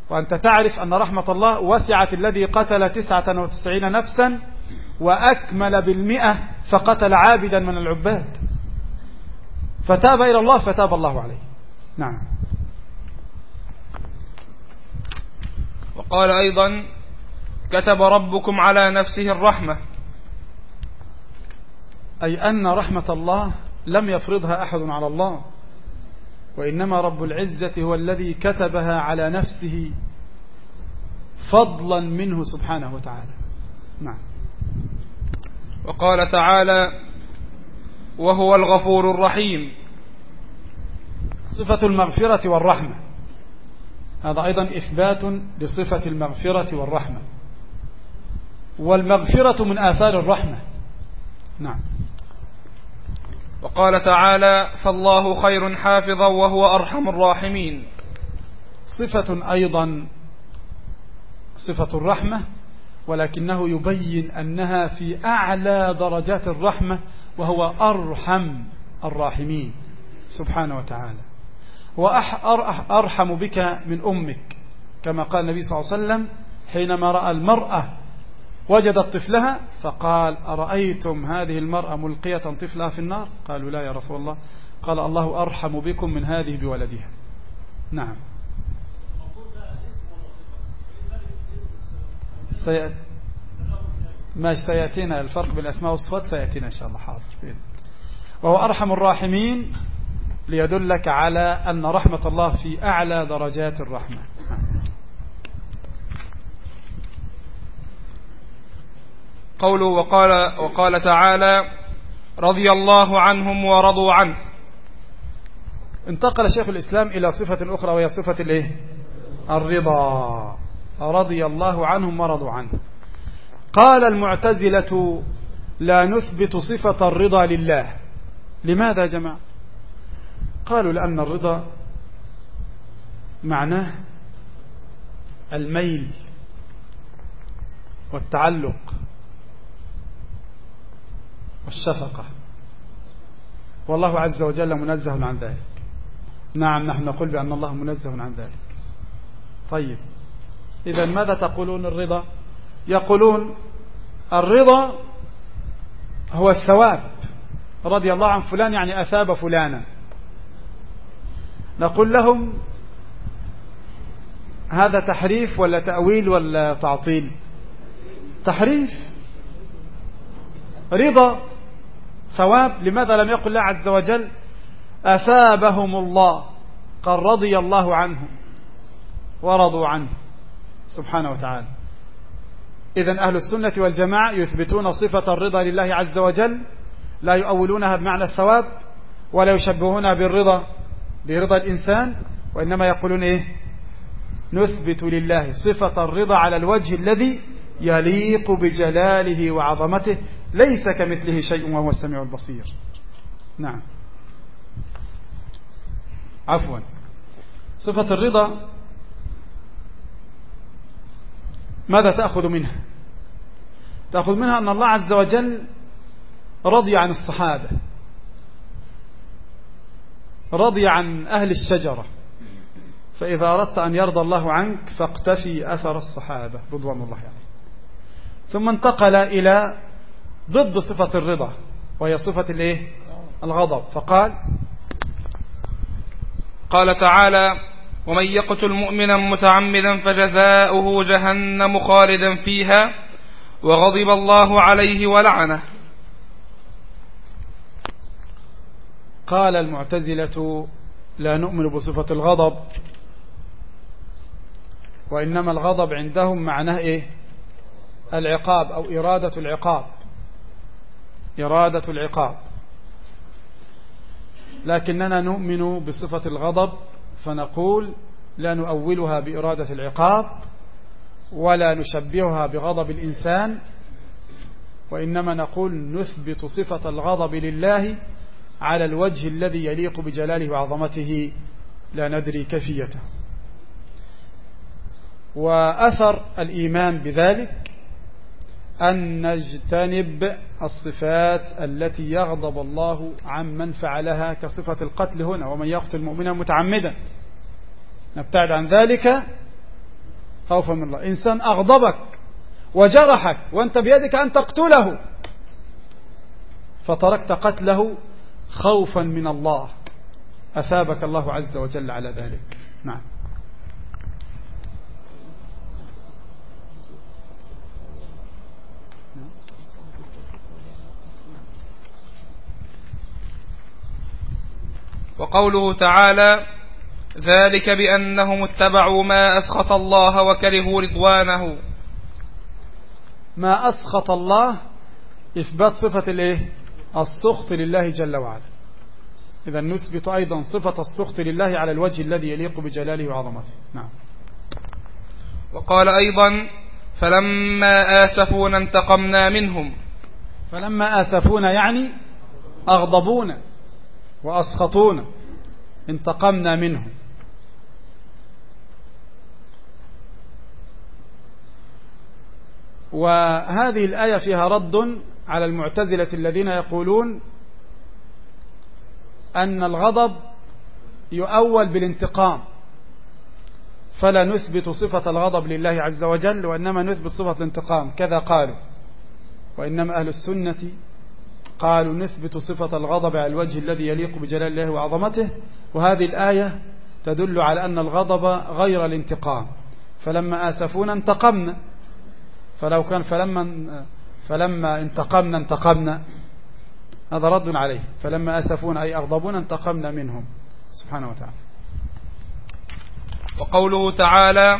وأنت تعرف أن رحمة الله وسعت الذي قتل تسعة وتسعين نفسا وأكمل بالمئة فقتل عابدا من العباد. فتاب إلى الله فتاب الله عليه. نعم. وقال أيضا كتب ربكم على نفسه الرحمة. أي أن رحمة الله لم يفرضها أحد على الله. وإنما رب العزة هو الذي كتبها على نفسه فضلا منه سبحانه وتعالى. نعم. وقال تعالى وهو الغفور الرحيم. صفة المغفرة والرحمة. هذا أيضا إثبات لصفة المغفرة والرحمة. والمغفرة من آثار الرحمة. نعم. وقال تعالى فالله خير حافظا وهو أرحم الراحمين. صفة أيضا صفة الرحمة ولكنه يبين أنها في أعلى درجات الرحمة وهو أرحم الراحمين. سبحانه وتعالى. وأرحم بك من أمك كما قال النبي صلى الله عليه وسلم حينما رأى المرأة وجدت طفلها فقال أرأيتم هذه المرأة ملقية طفلها في النار؟ قالوا لا يا رسول الله. قال الله أرحم بكم من هذه بولدها. نعم. سيأت... ما سيأتينا الفرق بالأسماء والصفات سيأتينا إن شاء الله. حاضر وهو أرحم الراحمين ليدلك على أن رحمة الله في أعلى درجات الرحمة. قوله وقال, وقال تعالى رضي الله عنهم ورضوا عنه. انتقل شيخ الإسلام إلى صفة أخرى وهي صفة الإيه؟ الرضا. رضي الله عنهم ورضوا عنه. قال المعتزلة لا نثبت صفة الرضا لله. لماذا جماعة؟ قالوا لأن الرضا معناه الميل والتعلق. والشفقة. والله عز وجل منزه عن ذلك. نعم نحن نقول بأن الله منزه عن ذلك. طيب. إذا ماذا تقولون الرضا؟ يقولون الرضا هو الثواب. رضي الله عن فلان يعني أثاب فلانا. نقول لهم هذا تحريف ولا تأويل ولا تعطيل؟ تحريف. رضا ثواب لماذا لم يقل الله عز وجل؟ أثابهم الله قال رضي الله عنهم ورضوا عنه سبحانه وتعالى. إذا أهل السنة والجماعة يثبتون صفة الرضا لله عز وجل لا يؤولونها بمعنى الثواب ولا يشبهونها بالرضا برضا الإنسان وإنما يقولون إيه؟ نثبت لله صفة الرضا على الوجه الذي يليق بجلاله وعظمته. ليس كمثله شيء وهو السميع البصير. نعم. عفوا. صفة الرضا ماذا تأخذ منها؟ تأخذ منها أن الله عز وجل رضي عن الصحابة رضي عن أهل الشجرة. فإذا أردت أن يرضى الله عنك فاقتفي أثر الصحابة رضوان الله عليه يعني. ثم انتقل إلى ضد صفة الرضا وهي صفة الإيه؟ الغضب. فقال قال تعالى ومن يقتل مؤمنا متعمدا فجزاؤه جهنم خالدا فيها وغضب الله عليه ولعنه. قال المعتزلة لا نؤمن بصفة الغضب وإنما الغضب عندهم معناه إيه؟ العقاب أو إرادة العقاب. إرادة العقاب. لكننا نؤمن بصفة الغضب فنقول لا نؤولها بإرادة العقاب ولا نشبهها بغضب الإنسان وإنما نقول نثبت صفة الغضب لله على الوجه الذي يليق بجلاله وعظمته لا ندري كيفيته. وأثر الإيمان بذلك أن نجتنب الصفات التي يغضب الله عمن فعلها كصفة القتل هنا ومن يقتل مؤمنا متعمدا. نبتعد عن ذلك خوفا من الله. إنسان أغضبك وجرحك وأنت بيدك أن تقتله فتركت قتله خوفا من الله. أثابك الله عز وجل على ذلك. نعم. وقوله تعالى ذلك بأنهم اتبعوا ما أسخط الله وكرهوا رضوانه. ما أسخط الله إثبات صفة الإيه؟ السخط لله جل وعلا. إذا نثبت أيضا صفة السخط لله على الوجه الذي يليق بجلاله وعظمته. نعم. وقال أيضا فلما آسفونا انتقمنا منهم. فلما آسفونا يعني أغضبونا. وأسخطونا. انتقمنا منهم وهذه الآية فيها رد على المعتزلة الذين يقولون أن الغضب يؤول بالانتقام. فلا نثبت صفة الغضب لله عز وجل وإنما نثبت صفة الانتقام. كذا قالوا. وإنما أهل السنة قالوا نثبت صفة الغضب على الوجه الذي يليق بجلال الله وعظمته. وهذه الآية تدل على أن الغضب غير الانتقام. فلما آسفونا انتقمنا. فلو كان فلما فلما انتقمنا انتقمنا. هذا رد عليه. فلما أسفون أي أغضبون انتقمنا منهم. سبحانه وتعالى. وقوله تعالى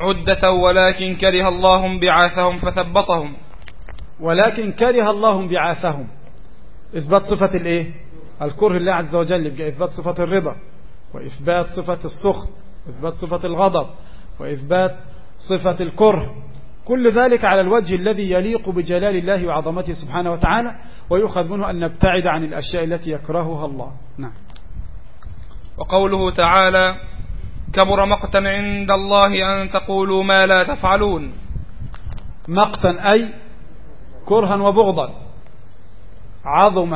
عدة ولكن كره الله بعاثهم فثبطهم. ولكن كره الله بعاثهم إثبات صفة الإيه؟ الكره الله عز وجل إثبات صفة الرضا وإثبات صفة السخط وإثبات صفة الغضب وإثبات صفة الكره. كل ذلك على الوجه الذي يليق بجلال الله وعظمته سبحانه وتعالى ويؤخذ منه أن نبتعد عن الأشياء التي يكرهها الله. نعم. وقوله تعالى كبر مقتا عند الله أن تقولوا ما لا تفعلون. مقتا أي كرها وبغضا. عظم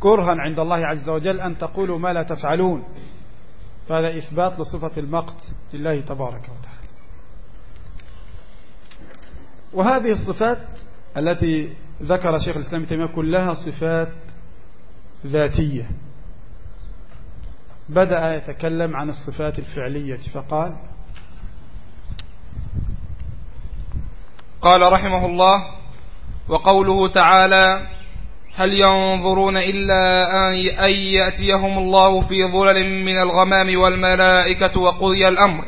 كرها عند الله عز وجل أن تقولوا ما لا تفعلون. فهذا إثبات لصفة المقت لله تبارك وتعالى. وهذه الصفات التي ذكر شيخ الإسلام تيمية كلها صفات ذاتية. بدأ يتكلم عن الصفات الفعلية فقال قال رحمه الله وقوله تعالى هل ينظرون إلا أن يأتيهم الله في ظلل من الغمام والملائكة وقضي الأمر.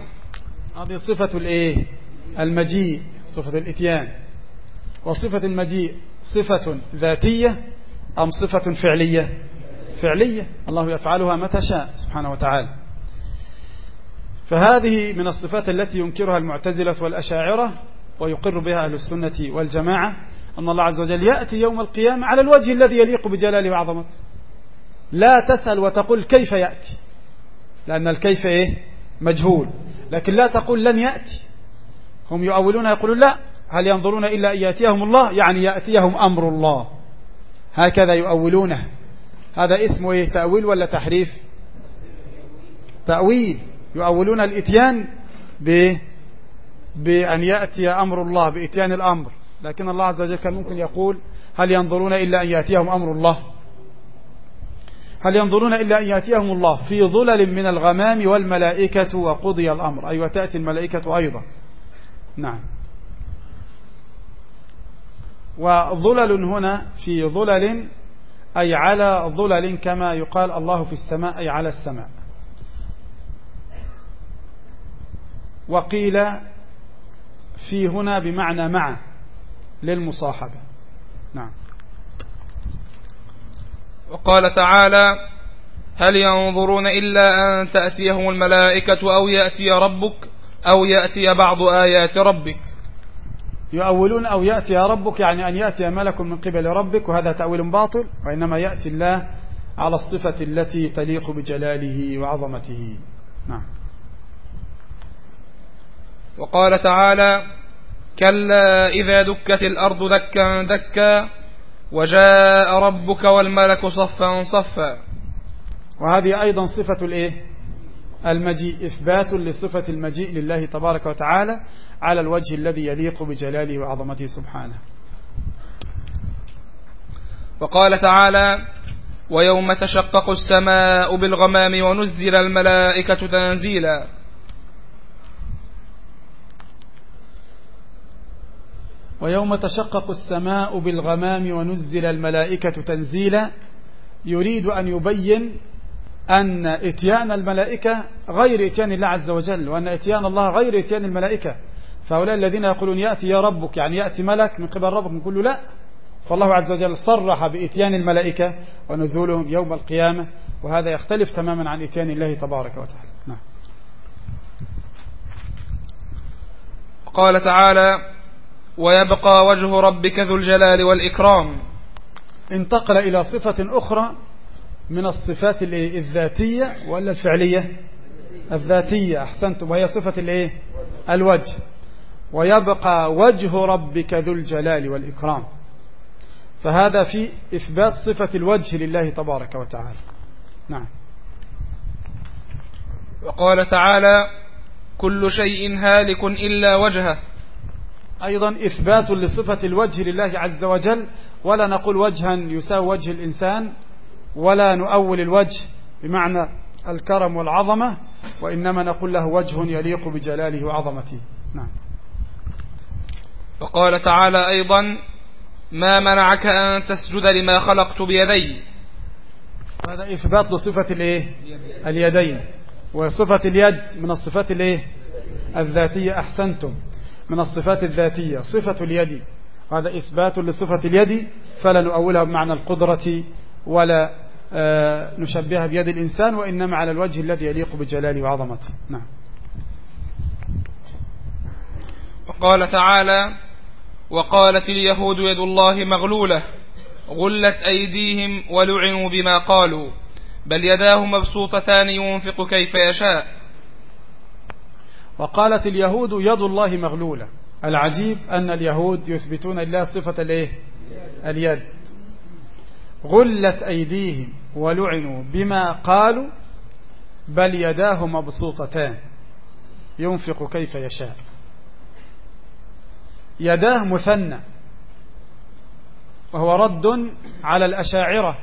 هذه صفة الإيه؟ المجيء صفة الإتيان. وصفة المجيء صفة ذاتية أم صفة فعلية؟ فعلية. الله يفعلها متى شاء سبحانه وتعالى. فهذه من الصفات التي ينكرها المعتزلة والأشاعرة ويقر بها أهل السنة والجماعة. أن الله عز وجل يأتي يوم القيامة على الوجه الذي يليق بجلاله وعظمته. لا تسأل وتقول كيف يأتي. لأن الكيف إيه؟ مجهول. لكن لا تقول لن يأتي. هم يؤولون يقولون لا. هل ينظرون إلا أن يأتيهم الله؟ يعني يأتيهم أمر الله. هكذا يؤولونه. هذا اسمه إيه؟ تأويل ولا تحريف؟ تأويل. يؤولون الإتيان بأن يأتي أمر الله بإتيان الأمر. لكن الله عز وجل كان ممكن يقول هل ينظرون إلا أن يأتيهم أمر الله؟ هل ينظرون إلا أن يأتيهم الله في ظلل من الغمام والملائكة وقضي الأمر؟ أي أيوة وتأتي الملائكة أيضا. نعم. وظلل هنا في ظلل أي على ظلل كما يقال الله في السماء أي على السماء. وقيل في هنا بمعنى مع. للمصاحبة. نعم. وقال تعالى هل ينظرون إلا أن تأتيهم الملائكة أو يأتي ربك أو يأتي بعض آيات ربك؟ يؤولون أو يأتي ربك يعني أن يأتي ملك من قبل ربك وهذا تأويل باطل وإنما يأتي الله على الصفة التي تليق بجلاله وعظمته. نعم. وقال تعالى كلا إذا دكت الأرض دكا دكا وجاء ربك والملك صفا صفا. وهذه أيضا صفة الإيه؟ المجيء إثبات لصفة المجيء لله تبارك وتعالى على الوجه الذي يليق بجلاله وعظمته سبحانه. وقال تعالى ويوم تشقق السماء بالغمام ونزل الملائكة تنزيلا. ويوم تشقق السماء بالغمام ونزل الملائكة تنزيلا يريد أن يبين أن إتيان الملائكة غير إتيان الله عز وجل وأن إتيان الله غير إتيان الملائكة. فهؤلاء الذين يقولون يأتي يا ربك يعني يأتي ملك من قبل ربك نقول له لا. فالله عز وجل صرح بإتيان الملائكة ونزولهم يوم القيامة وهذا يختلف تماما عن إتيان الله تبارك وتعالى. نعم. قال تعالى ويبقى وجه ربك ذو الجلال والإكرام. انتقل إلى صفة أخرى من الصفات الذاتية ولا الفعلية؟ الذاتية أحسنتم وهي صفة الايه الوجه. ويبقى وجه ربك ذو الجلال والإكرام. فهذا في إثبات صفة الوجه لله تبارك وتعالى. نعم. وقال تعالى كل شيء هالك إلا وجهه. أيضا إثبات لصفة الوجه لله عز وجل ولا نقول وجها يساوي وجه الإنسان ولا نؤول الوجه بمعنى الكرم والعظمة وإنما نقول له وجه يليق بجلاله وعظمته. نعم. وقال تعالى أيضا ما منعك أن تسجد لما خلقت بيدي؟ هذا إثبات لصفة الإيه؟ اليدين. وصفة اليد من الصفات الإيه؟ الذاتية أحسنتم. من الصفات الذاتية صفة اليد. هذا إثبات لصفة اليد فلا نؤولها بمعنى القدرة ولا آه، نشبهها بيد الإنسان وإنما على الوجه الذي يليق بجلاله وعظمته. نعم. وقال تعالى وقالت اليهود يد الله مغلولة غلت أيديهم ولعنوا بما قالوا بل يداه مبسوطتان ينفق كيف يشاء. وقالت اليهود يد الله مغلولة. العجيب أن اليهود يثبتون لله صفة الإيه؟ اليد. غلت أيديهم ولعنوا بما قالوا بل يداه مبسوطتان. ينفق كيف يشاء. يداه مثنى. وهو رد على الأشاعرة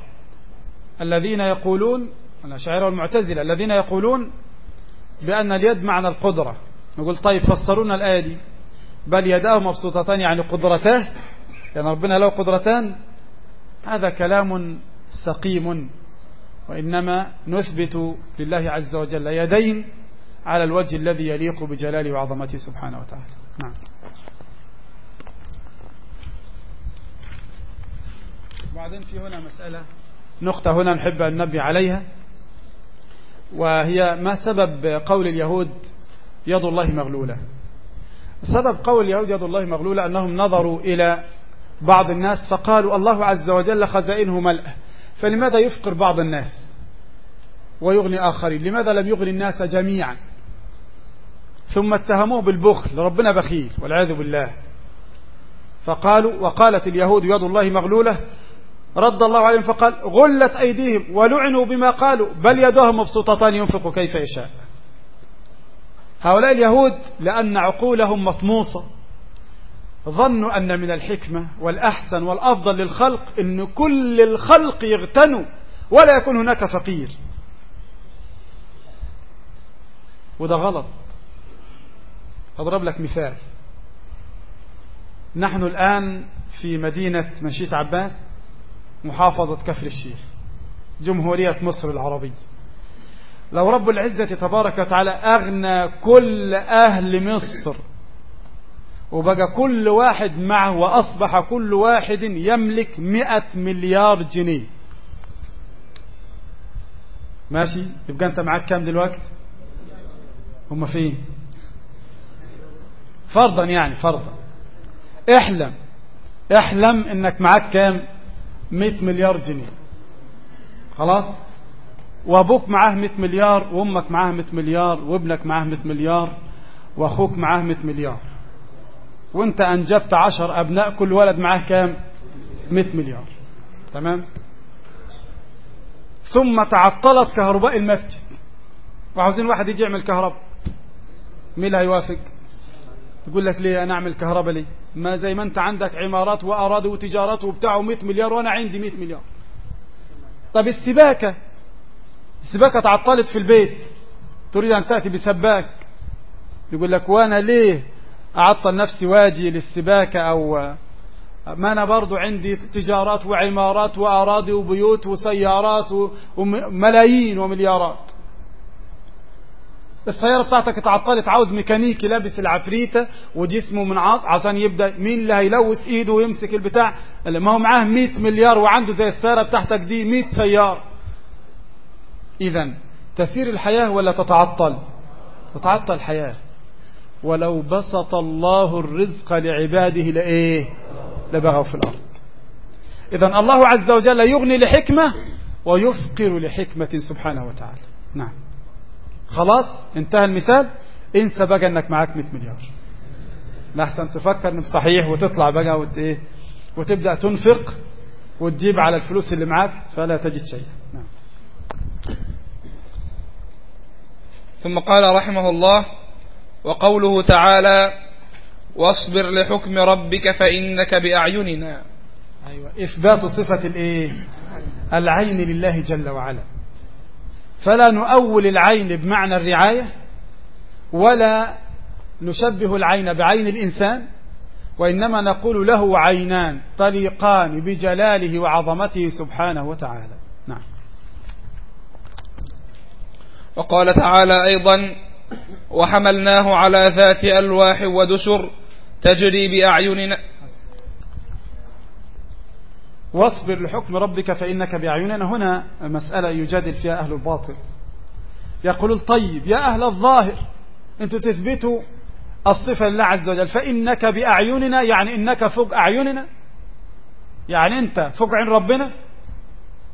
الذين يقولون الأشاعرة والمعتزلة الذين يقولون بأن اليد معنى القدرة. نقول طيب فسرونا الآية دي. بل يداه مبسوطتان يعني قدرته. يعني ربنا له قدرتان. هذا كلام سقيم. وإنما نثبت لله عز وجل يدين على الوجه الذي يليق بجلاله وعظمته سبحانه وتعالى. نعم. بعدين في هنا مسألة نقطة هنا نحب أن نبي عليها. وهي ما سبب قول اليهود يد الله مغلولة. سبب قول اليهود يد الله مغلولة أنهم نظروا إلى بعض الناس فقالوا الله عز وجل خزائنه ملأ فلماذا يفقر بعض الناس ويغني آخرين؟ لماذا لم يغني الناس جميعا؟ ثم اتهموه بالبخل ربنا بخيل والعياذ بالله. فقالوا وقالت اليهود يد الله مغلولة رد الله عليهم فقال غلت أيديهم ولعنوا بما قالوا بل يدهم مبسوطتان ينفق كيف يشاء. هؤلاء اليهود لأن عقولهم مطموسة. ظنوا أن من الحكمة والأحسن والأفضل للخلق أن كل الخلق يغتنوا ولا يكون هناك فقير. وده غلط. أضرب لك مثال. نحن الآن في مدينة مشيت عباس. محافظة كفر الشيخ جمهورية مصر العربية. لو رب العزة تبارك وتعالى أغنى كل أهل مصر وبقى كل واحد معه وأصبح كل واحد يملك مئة مليار جنيه. ماشي؟ يبقى أنت معك كام دلوقتي؟ هم فين؟ فرضا يعني فرضا. احلم. احلم إنك معك كام؟ 100 مليار جنيه. خلاص؟ وأبوك معاه 100 مليار وأمك معاه 100 مليار وابنك معاه 100 مليار وأخوك معاه 100 مليار. وأنت أنجبت 10 أبناء كل ولد معاه كام؟ 100 مليار. تمام؟ ثم تعطلت كهرباء المسجد. وعاوزين واحد يجي يعمل كهرباء مين اللي هيوافق؟ تقول لك ليه أنا أعمل كهرباء ليه ما زي ما أنت عندك عمارات وأراضي وتجارات وبتاع 100 مليار وأنا عندي 100 مليار. طب السباكة السباكة تعطلت في البيت تريد أن تأتي بسباك. يقول لك وأنا ليه أعطل نفسي واجي للسباكة أو ما أنا برضو عندي تجارات وعمارات وأراضي وبيوت وسيارات وملايين ومليارات. السيارة بتاعتك اتعطلت عاوز ميكانيكي لابس العفريتة وجسمه منعاص عشان يبدأ مين اللي هيلوث إيده ويمسك البتاع ما هو معاه 100 مليار وعنده زي السيارة بتاعتك دي 100 سيارة. اذا تسير الحياة ولا تتعطل؟ تتعطل الحياة. ولو بسط الله الرزق لعباده لإيه؟ لبغوا في الأرض. إذا الله عز وجل يغني لحكمة ويفقر لحكمة سبحانه وتعالى. نعم. خلاص انتهى المثال. انسى بقى إنك معاك 100 مليار. لحسن تفكر انك صحيح وتطلع بقى وت... إيه وتبدأ تنفق وتجيب على الفلوس اللي معاك فلا تجد شيئا. نعم. ثم قال رحمه الله وقوله تعالى واصبر لحكم ربك فإنك بأعيننا. أيوة إثبات صفة الإيه؟ العين لله جل وعلا. فلا نؤول العين بمعنى الرعاية ولا نشبه العين بعين الإنسان وإنما نقول له عينان طليقان بجلاله وعظمته سبحانه وتعالى. نعم. وقال تعالى أيضا وحملناه على ذات ألواح ودسر تجري بأعيننا واصبر لحكم ربك فإنك بأعيننا هنا مسألة يجادل فيها أهل الباطل. يقولون طيب يا أهل الظاهر أنتم تثبتوا الصفة لله عز وجل. فإنك بأعيننا يعني إنك فوق أعيننا؟ يعني أنت فوق عين ربنا؟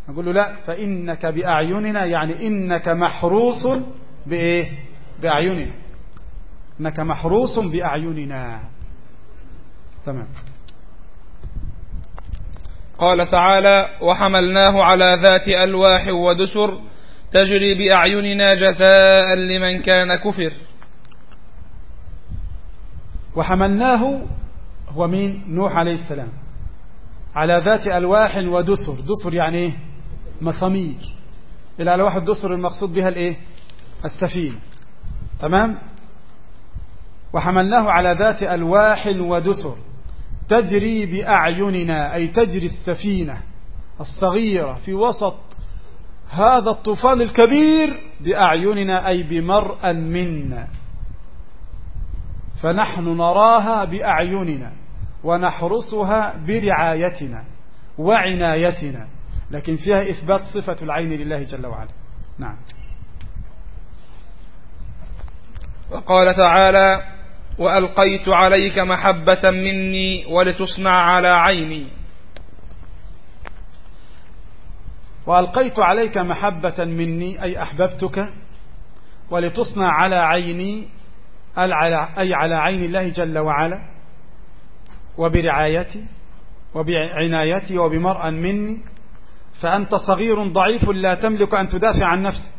نقول له لا. فإنك بأعيننا يعني إنك محروس بإيه؟ بأعيننا. إنك محروس بأعيننا. تمام. قال تعالى وحملناه على ذات ألواح ودسر تجري بأعيننا جزاء لمن كان كفر. وحملناه هو مين؟ نوح عليه السلام. على ذات ألواح ودسر. دسر يعني إيه؟ الألواح الدسر المقصود بها الإيه؟ السفينة. تمام؟ وحملناه على ذات ألواح ودسر. تجري بأعيننا أي تجري السفينة الصغيرة في وسط هذا الطوفان الكبير بأعيننا أي بمرأ منا. فنحن نراها بأعيننا ونحرسها برعايتنا وعنايتنا لكن فيها إثبات صفة العين لله جل وعلا. نعم. وقال تعالى وألقيت عليك محبة مني ولتصنع على عيني. وألقيت عليك محبة مني أي أحببتك ولتصنع على عيني أي على عين الله جل وعلا وبرعايتي وبعنايتي وبمرأ مني. فأنت صغير ضعيف لا تملك أن تدافع عن نفسك.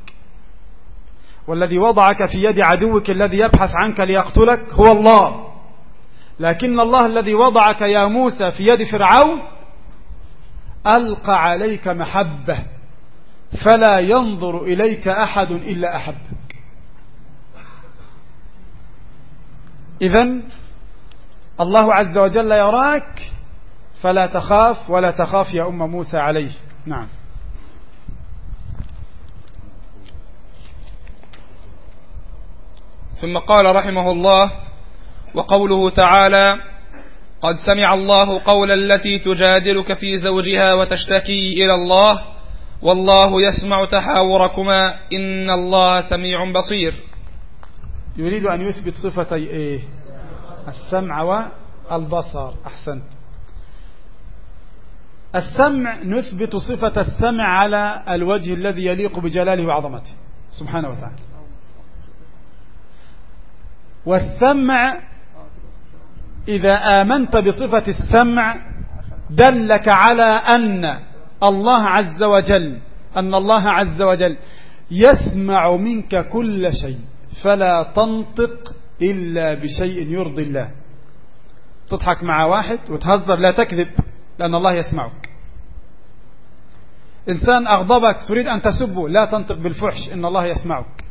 والذي وضعك في يد عدوك الذي يبحث عنك ليقتلك هو الله. لكن الله الذي وضعك يا موسى في يد فرعون ألقى عليك محبة فلا ينظر إليك أحد إلا أحبك. إذا الله عز وجل يراك فلا تخاف ولا تخاف يا أم موسى عليه. نعم. ثم قال رحمه الله وقوله تعالى قد سمع الله قول التي تجادلك في زوجها وتشتكي إلى الله والله يسمع تحاوركما إن الله سميع بصير. يريد أن يثبت صفتي إيه؟ السمع والبصر. أحسنت. السمع نثبت صفة السمع على الوجه الذي يليق بجلاله وعظمته. سبحانه وتعالى. والسمع إذا آمنت بصفة السمع دلك على أن الله عز وجل أن الله عز وجل يسمع منك كل شيء فلا تنطق إلا بشيء يرضي الله. تضحك مع واحد وتهزر لا تكذب لأن الله يسمعك. إنسان أغضبك تريد أن تسبه لا تنطق بالفحش إن الله يسمعك.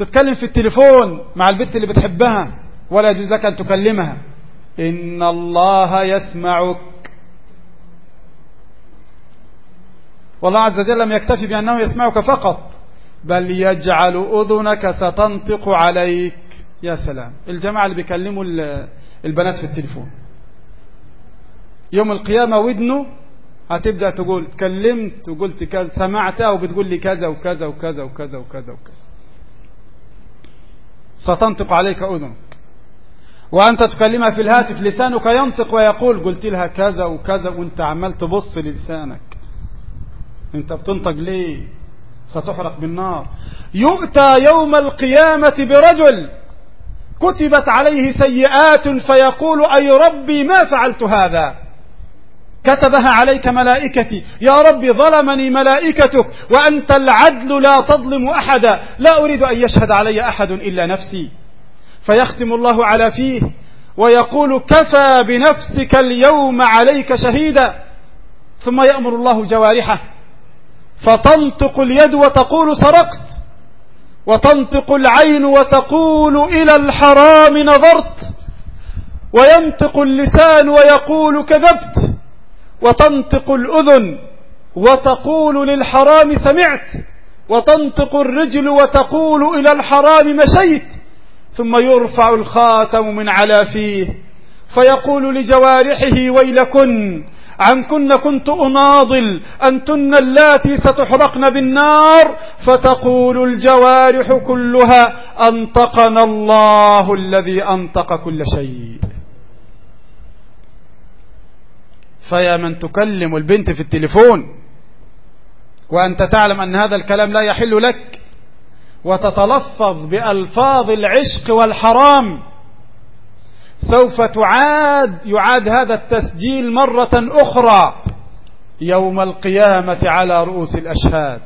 تتكلم في التليفون مع البنت اللي بتحبها ولا يجوز لك أن تكلمها. إن الله يسمعك. والله عز وجل لم يكتفي بأنه يسمعك فقط بل يجعل أذنك ستنطق عليك. يا سلام. الجماعة اللي بيكلموا البنات في التليفون. يوم القيامة ودنه هتبدأ تقول تكلمت وقلت كذا سمعتها وبتقول لي كذا وكذا وكذا وكذا وكذا وكذا. ستنطق عليك أذنك. وأنت تكلمها في الهاتف لسانك ينطق ويقول قلت لها كذا وكذا وأنت عمال تبص للسانك أنت بتنطق ليه؟ ستحرق بالنار. يؤتى يوم القيامة برجل كتبت عليه سيئات فيقول أي ربي ما فعلت هذا؟ كتبها عليك ملائكتي. يا ربي ظلمني ملائكتك وأنت العدل لا تظلم أحدا. لا أريد أن يشهد علي أحد إلا نفسي. فيختم الله على فيه ويقول كفى بنفسك اليوم عليك شهيدا. ثم يأمر الله جوارحه. فتنطق اليد وتقول سرقت. وتنطق العين وتقول إلى الحرام نظرت. وينطق اللسان ويقول كذبت. وتنطق الأذن وتقول للحرام سمعت وتنطق الرجل وتقول إلى الحرام مشيت ثم يرفع الخاتم من على فيه فيقول لجوارحه ويلكن عنكن كنت أناضل أنتن اللاتي ستحرقن بالنار؟ فتقول الجوارح كلها أنطقنا الله الذي أنطق كل شيء. فيا من تكلم البنت في التليفون وأنت تعلم أن هذا الكلام لا يحل لك وتتلفظ بألفاظ العشق والحرام. سوف تعاد يعاد هذا التسجيل مرة أخرى يوم القيامة على رؤوس الأشهاد.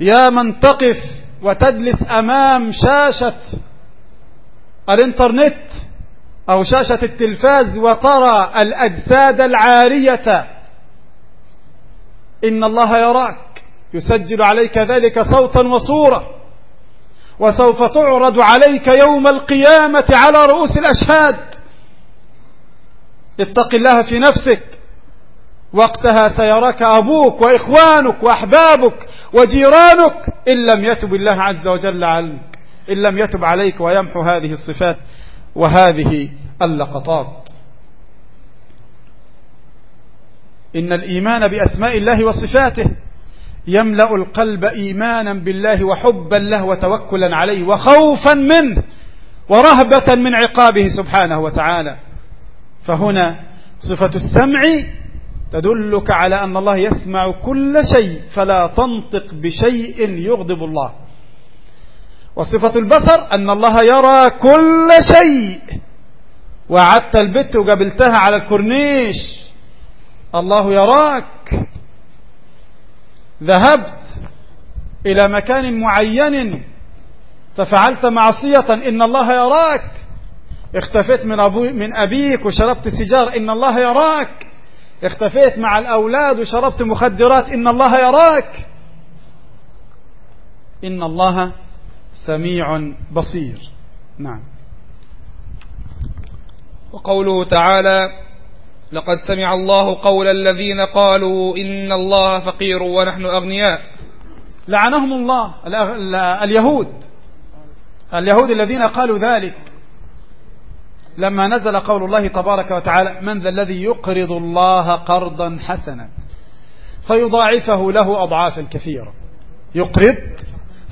يا من تقف وتجلس أمام شاشة الإنترنت أو شاشة التلفاز وترى الأجساد العارية. إن الله يراك يسجل عليك ذلك صوتا وصورة وسوف تعرض عليك يوم القيامة على رؤوس الأشهاد. اتق الله في نفسك وقتها سيراك أبوك وإخوانك وأحبابك وجيرانك إن لم يتب الله عز وجل عنك إن لم يتب عليك ويمحو هذه الصفات. وهذه اللقطات. إن الإيمان بأسماء الله وصفاته يملأ القلب إيمانا بالله وحبا له وتوكلا عليه وخوفا منه ورهبة من عقابه سبحانه وتعالى. فهنا صفة السمع تدلك على أن الله يسمع كل شيء فلا تنطق بشيء يغضب الله. وصفة البصر أن الله يرى كل شيء. وعدت البت وقابلتها على الكورنيش. الله يراك. ذهبت إلى مكان معين ففعلت معصية. إن الله يراك. اختفيت من, أبو من أبيك وشربت سجار إن الله يراك. اختفيت مع الأولاد وشربت مخدرات. إن الله يراك. إن الله سميع بصير. نعم. وقوله تعالى لقد سمع الله قول الذين قالوا إن الله فقير ونحن أغنياء لعنهم الله اليهود. اليهود الذين قالوا ذلك. لما نزل قول الله تبارك وتعالى من ذا الذي يقرض الله قرضا حسنا فيضاعفه له أضعافا كثيرة. يقرض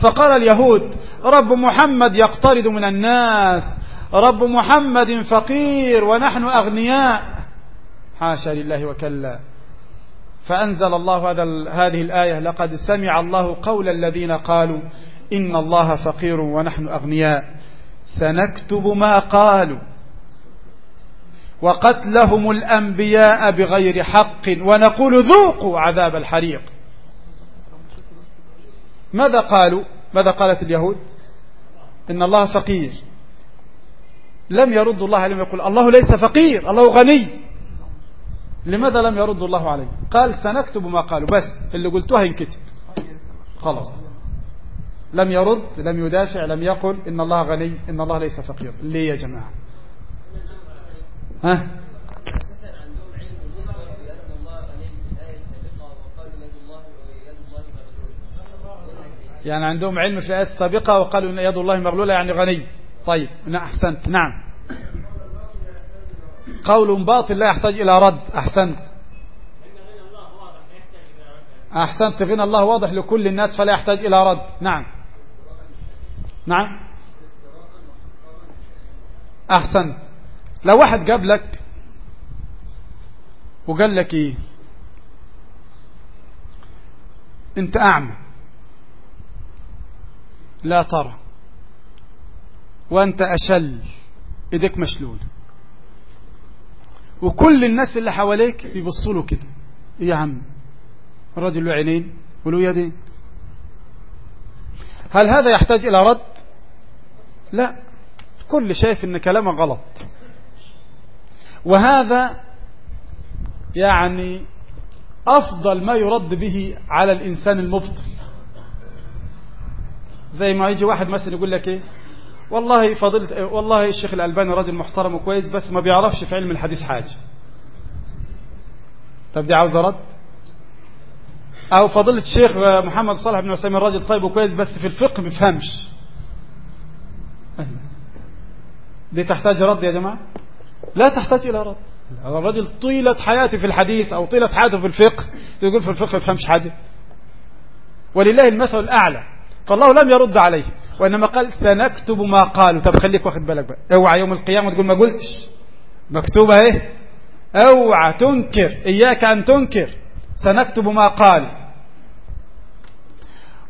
فقال اليهود رب محمد يقترض من الناس رب محمد فقير ونحن أغنياء. حاشا لله وكلا. فأنزل الله هذه الآية لقد سمع الله قول الذين قالوا إن الله فقير ونحن أغنياء. سنكتب ما قالوا. وقتلهم الأنبياء بغير حق ونقول ذوقوا عذاب الحريق. ماذا قالوا؟ ماذا قالت اليهود؟ إن الله فقير. لم يرد الله عليهم يقول الله ليس فقير الله غني. لماذا لم يرد الله عليه قال سنكتب ما قالوا بس اللي قلتوها ينكتب. خلاص. لم يرد لم يدافع لم يقل إن الله غني إن الله ليس فقير. ليه يا جماعة؟ ها؟ يعني عندهم علم في الآيات السابقة وقالوا إن يد الله مغلولة يعني غني. طيب أحسنت. نعم. قول باطل لا يحتاج إلى رد. أحسنت. أحسنت. غنى الله واضح لكل الناس فلا يحتاج إلى رد. نعم. نعم. أحسنت. لو واحد جاب لك وقال لك إيه؟ أنت أعمى. لا ترى. وأنت أشل. إيديك مشلول. وكل الناس اللي حواليك بيبصوا له كده. إيه يا عم؟ الراجل له عينين وله يدين. هل هذا يحتاج إلى رد؟ لا. كل شايف إن كلامه غلط. وهذا يعني أفضل ما يرد به على الإنسان المبطل. زي ما يجي واحد مثلا يقول لك إيه؟ والله فضلت والله الشيخ الألباني راجل محترم وكويس بس ما بيعرفش في علم الحديث حاجة. طب دي عاوز رد؟ أو فضيلة الشيخ محمد صالح بن عثيمين راجل طيب وكويس بس في الفقه ما بيفهمش. دي تحتاج رد يا جماعة؟ لا تحتاج إلى رد. الرجل طيلة حياته في الحديث أو طيلة حياته في الفقه تقول في الفقه ما يفهمش حاجة. ولله المثل الأعلى. فالله لم يرد عليه. وإنما قال سنكتب ما قالوا. طب خليك واخد بالك بقى. اوعى يوم القيامة تقول ما قلتش. مكتوبة إيه؟ اوعى تنكر. إياك أن تنكر. سنكتب ما قال.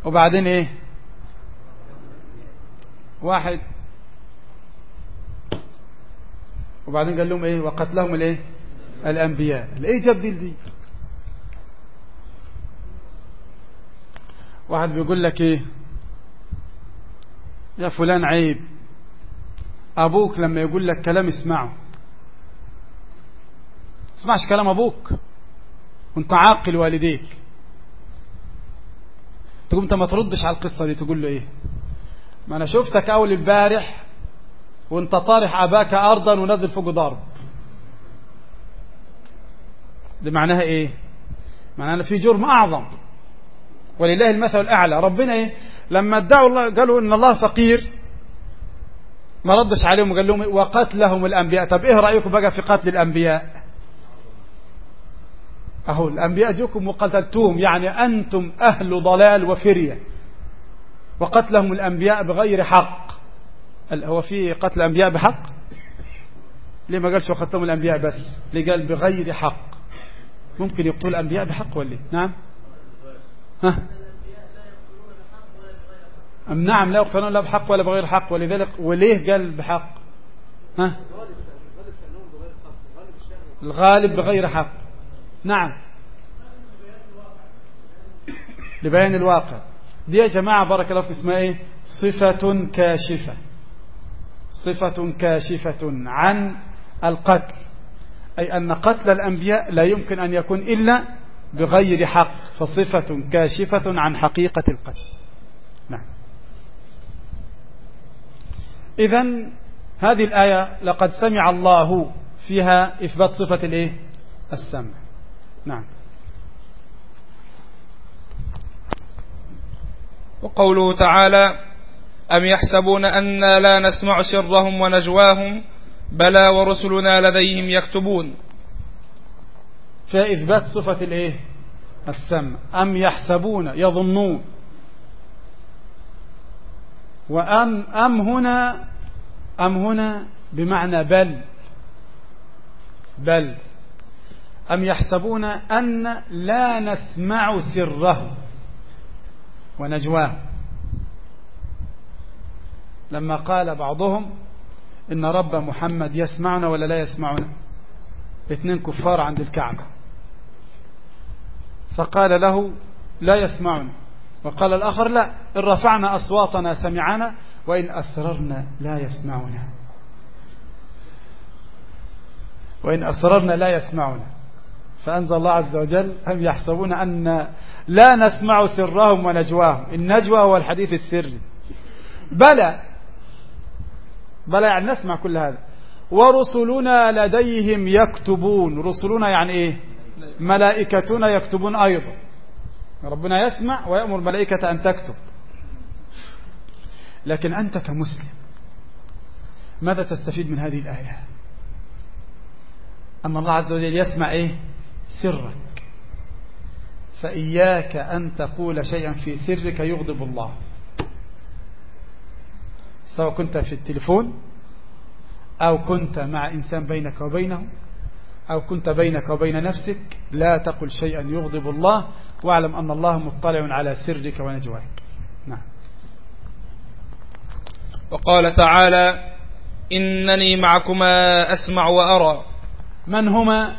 وبعدين إيه؟ واحد. وبعدين قال لهم إيه؟ وقتلهم الايه؟ الأنبياء. الايه جاب دي؟ واحد بيقول لك إيه؟ يا فلان عيب. أبوك لما يقول لك كلام اسمعه. اسمعش كلام أبوك. وأنت عاقل والديك. تقوم أنت ما تردش على القصة دي تقول له إيه؟ ما أنا شفتك أول البارح وأنت طارح أباك ارضا ونزل فوق ضرب. دي معناها إيه؟ معناها في جرم أعظم. ولله المثل الأعلى. ربنا إيه؟ لما ادعوا الله قالوا إن الله فقير. ما ردش عليهم وقال لهم وقتلهم الأنبياء. طب إيه رأيكم بقى في قتل الأنبياء؟ أهو الأنبياء جوكم وقتلتوهم. يعني أنتم أهل ضلال وفرية. وقتلهم الأنبياء بغير حق. هو في قتل الأنبياء بحق؟ ليه ما قالش وقتلهم الأنبياء بس؟ ليه قال بغير حق؟ ممكن يقتل الأنبياء بحق ولا نعم. ها؟ أم نعم لا يقتلون لا بحق ولا بغير حق ولذلك وليه قال بحق؟ ها؟ الغالب بغير حق. نعم. لبيان الواقع. دي يا جماعة بارك الله فيكم اسمها إيه؟ صفة كاشفة. صفة كاشفة عن القتل. أي أن قتل الأنبياء لا يمكن أن يكون إلا بغير حق فصفة كاشفة عن حقيقة القتل نعم. إذا هذه الآية لقد سمع الله فيها إثبات صفة الإيه؟ السمع. نعم. وقوله تعالى أم يحسبون أنا لا نسمع سرهم ونجواهم؟ بلى ورسلنا لديهم يكتبون. فيها إثبات صفة الإيه؟ السمع. أم يحسبون يظنون. وأم أم هنا أم هنا بمعنى بل. بل. أم يحسبون أن لا نسمع سره. ونجواه. لما قال بعضهم إن رب محمد يسمعنا ولا لا يسمعنا. اثنين كفار عند الكعبة. فقال له لا يسمعنا. وقال الآخر لا إن رفعنا أصواتنا سمعنا وإن أسررنا لا يسمعنا. وإن أسررنا لا يسمعنا. فأنزل الله عز وجل هم يحسبون أن لا نسمع سرهم ونجواهم. النجوى هو الحديث السري. بلى بلى يعني نسمع كل هذا. ورسلنا لديهم يكتبون. رسلنا يعني إيه؟ ملائكتنا يكتبون أيضا. ربنا يسمع ويأمر الملائكة أن تكتب. لكن أنت كمسلم ماذا تستفيد من هذه الآية؟ أما الله عز وجل يسمع إيه؟ سرك. فإياك أن تقول شيئا في سرك يغضب الله. سواء كنت في التليفون أو كنت مع إنسان بينك وبينه أو كنت بينك وبين نفسك لا تقل شيئا يغضب الله واعلم أن الله مطلع على سرك ونجواك. نعم. وقال تعالى إنني معكما أسمع وأرى. من هما؟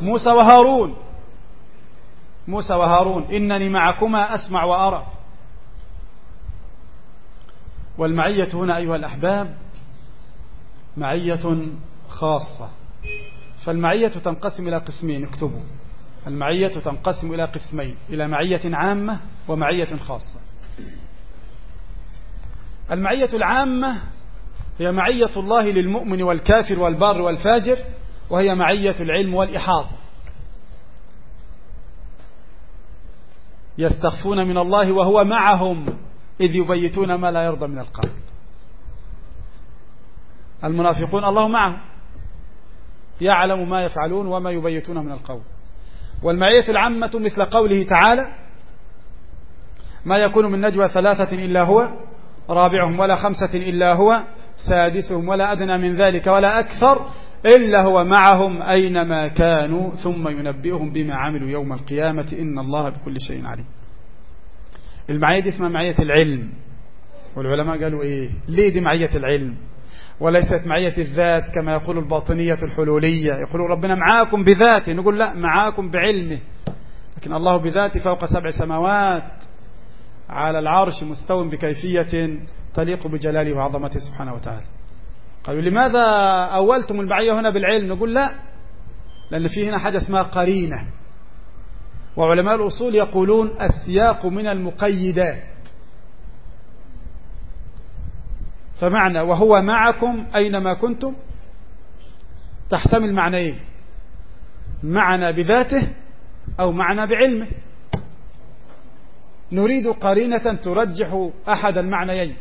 موسى وهارون. موسى وهارون إنني معكما أسمع وأرى. والمعية هنا أيها الأحباب معية خاصة. فالمعية تنقسم إلى قسمين اكتبوا. المعية تنقسم إلى قسمين إلى معية عامة ومعية خاصة. المعية العامة هي معية الله للمؤمن والكافر والبار والفاجر وهي معية العلم والإحاطة. يستخفون من الله وهو معهم إذ يبيتون ما لا يرضى من القول المنافقون الله معهم. يعلم ما يفعلون وما يبيتون من القول. والمعية العامة مثل قوله تعالى ما يكون من نجوى ثلاثة إلا هو رابعهم ولا خمسة إلا هو سادسهم ولا أدنى من ذلك ولا أكثر إلا هو معهم أينما كانوا ثم ينبئهم بما عملوا يوم القيامة إن الله بكل شيء عليم. المعية دي اسمها معية العلم. والعلماء قالوا إيه؟ ليه دي معية العلم؟ وليست معية الذات كما يقول الباطنية الحلولية. يقولون ربنا معاكم بذاته. نقول لا معاكم بعلمه. لكن الله بذاته فوق سبع سماوات على العرش مستو بكيفية تليق بجلاله وعظمته سبحانه وتعالى. قالوا لماذا أولتم المعية هنا بالعلم؟ نقول لا لأن في هنا حاجة اسمها قرينة. وعلماء الأصول يقولون السياق من المقيدات. فمعنى وهو معكم أينما كنتم تحتمل معنيين معنا بذاته أو معنا بعلمه. نريد قرينة ترجح أحد المعنيين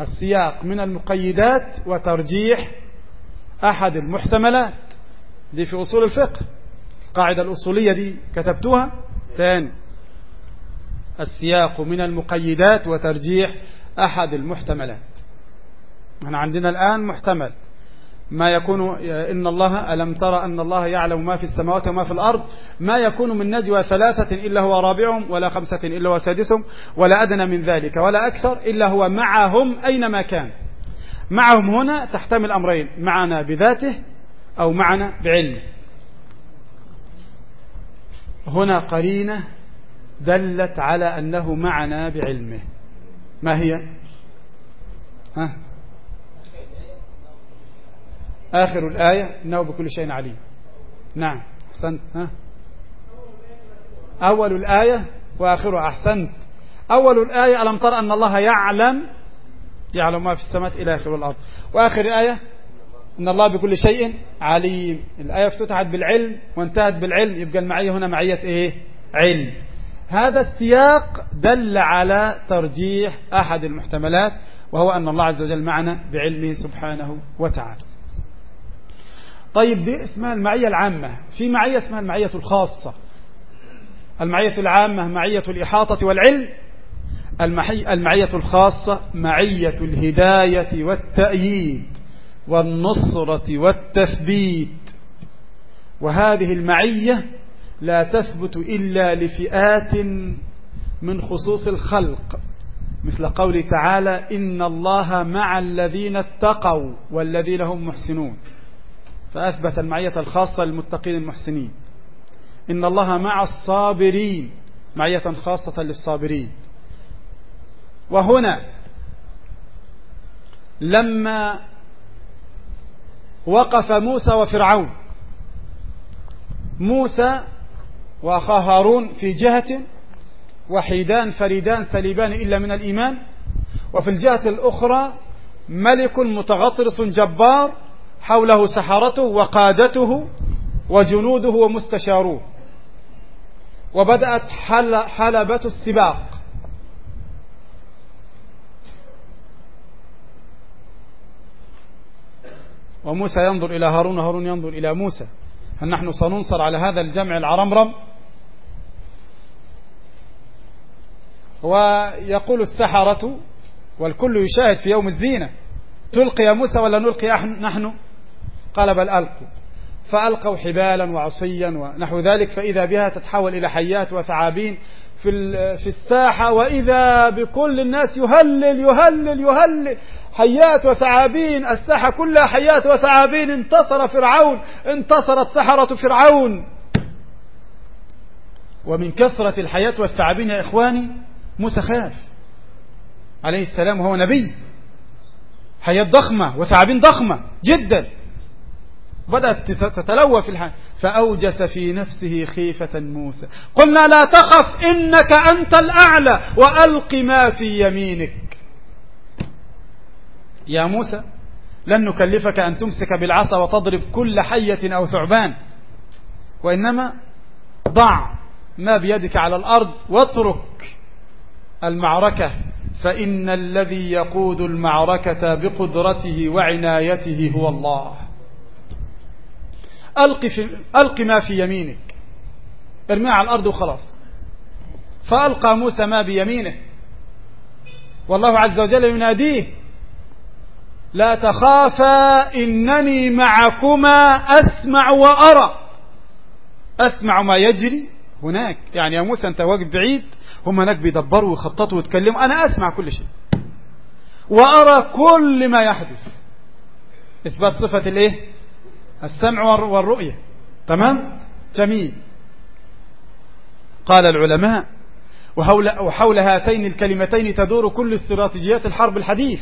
السياق من المقيدات وترجيح أحد المحتملات. دي في أصول الفقه القاعدة الأصولية دي كتبتها ثاني السياق من المقيدات وترجيح أحد المحتملات. إحنا عندنا الآن محتمل ما يكون إن الله ألم ترى أن الله يعلم ما في السماوات وما في الأرض؟ ما يكون من نجوى ثلاثة إلا هو رابعهم ولا خمسة إلا هو سادسهم ولا أدنى من ذلك ولا أكثر إلا هو معهم أينما كان. معهم هنا تحتمل أمرين معنا بذاته أو معنا بعلمه. هنا قرينة دلت على أنه معنا بعلمه. ما هي؟ ها؟ آخر الآية إنه بكل شيء عليم. نعم. أحسنت. ها؟ أول الآية وآخرها أحسنت. أول الآية ألم تر أن الله يعلم؟ يعلم ما في السماء إلى آخر الأرض. وآخر الآية إن الله بكل شيء عليم. الآية افتتحت بالعلم وانتهت بالعلم. يبقى المعية هنا معية إيه؟ علم. هذا السياق دل على ترجيح أحد المحتملات وهو أن الله عز وجل معنا بعلمه سبحانه وتعالى. طيب دي اسمها المعية العامة. في معية اسمها المعية الخاصة. المعية العامة معية الإحاطة والعلم. المعية الخاصة معية الهداية والتأييد والنصرة والتثبيت. وهذه المعية لا تثبت إلا لفئات من خصوص الخلق. مثل قوله تعالى إن الله مع الذين اتقوا والذين هم محسنون. فأثبت المعية الخاصة للمتقين المحسنين. إن الله مع الصابرين معية خاصة للصابرين. وهنا لما وقف موسى وفرعون موسى وأخاه هارون في جهة وحيدان فريدان سليبان إلا من الإيمان. وفي الجهة الأخرى ملك متغطرس جبار حوله سحرته وقادته وجنوده ومستشاروه. وبدأت حل حلبة السباق. وموسى ينظر إلى هارون وهارون ينظر إلى موسى. هل نحن سننصر على هذا الجمع العرمرم؟ ويقول السحرة والكل يشاهد في يوم الزينة تلقي موسى ولا نلقي نحن؟ قال بل ألقوا. فألقوا حبالا وعصيا ونحو ذلك فإذا بها تتحول إلى حيات وثعابين في في الساحة وإذا بكل الناس يهلل يهلل يهلل حيات وثعابين الساحة كلها حيات وثعابين انتصر فرعون انتصرت سحرة فرعون. ومن كثرة الحياة والثعابين يا إخواني موسى خاف. عليه السلام وهو نبي. حياة ضخمة وثعابين ضخمة جدا. بدأت تتلوى في الحياة فأوجس في نفسه خيفة موسى. قلنا لا تخف إنك أنت الأعلى وألق ما في يمينك. يا موسى لن نكلفك أن تمسك بالعصا وتضرب كل حية أو ثعبان. وإنما ضع ما بيدك على الأرض واترك. المعركة فإن الذي يقود المعركة بقدرته وعنايته هو الله. ألق, في ألق ما في يمينك. ارميها على الأرض وخلاص. فألقى موسى ما بيمينه. والله عز وجل يناديه لا تخافا إنني معكما أسمع وأرى. أسمع ما يجري هناك. يعني يا موسى أنت واقف بعيد هم هناك بيدبروا ويخططوا ويتكلموا. أنا أسمع كل شيء. وأرى كل ما يحدث. إثبات صفة الإيه؟ السمع والرؤية. تمام؟ جميل. قال العلماء وحول, وحول هاتين الكلمتين تدور كل استراتيجيات الحرب الحديث.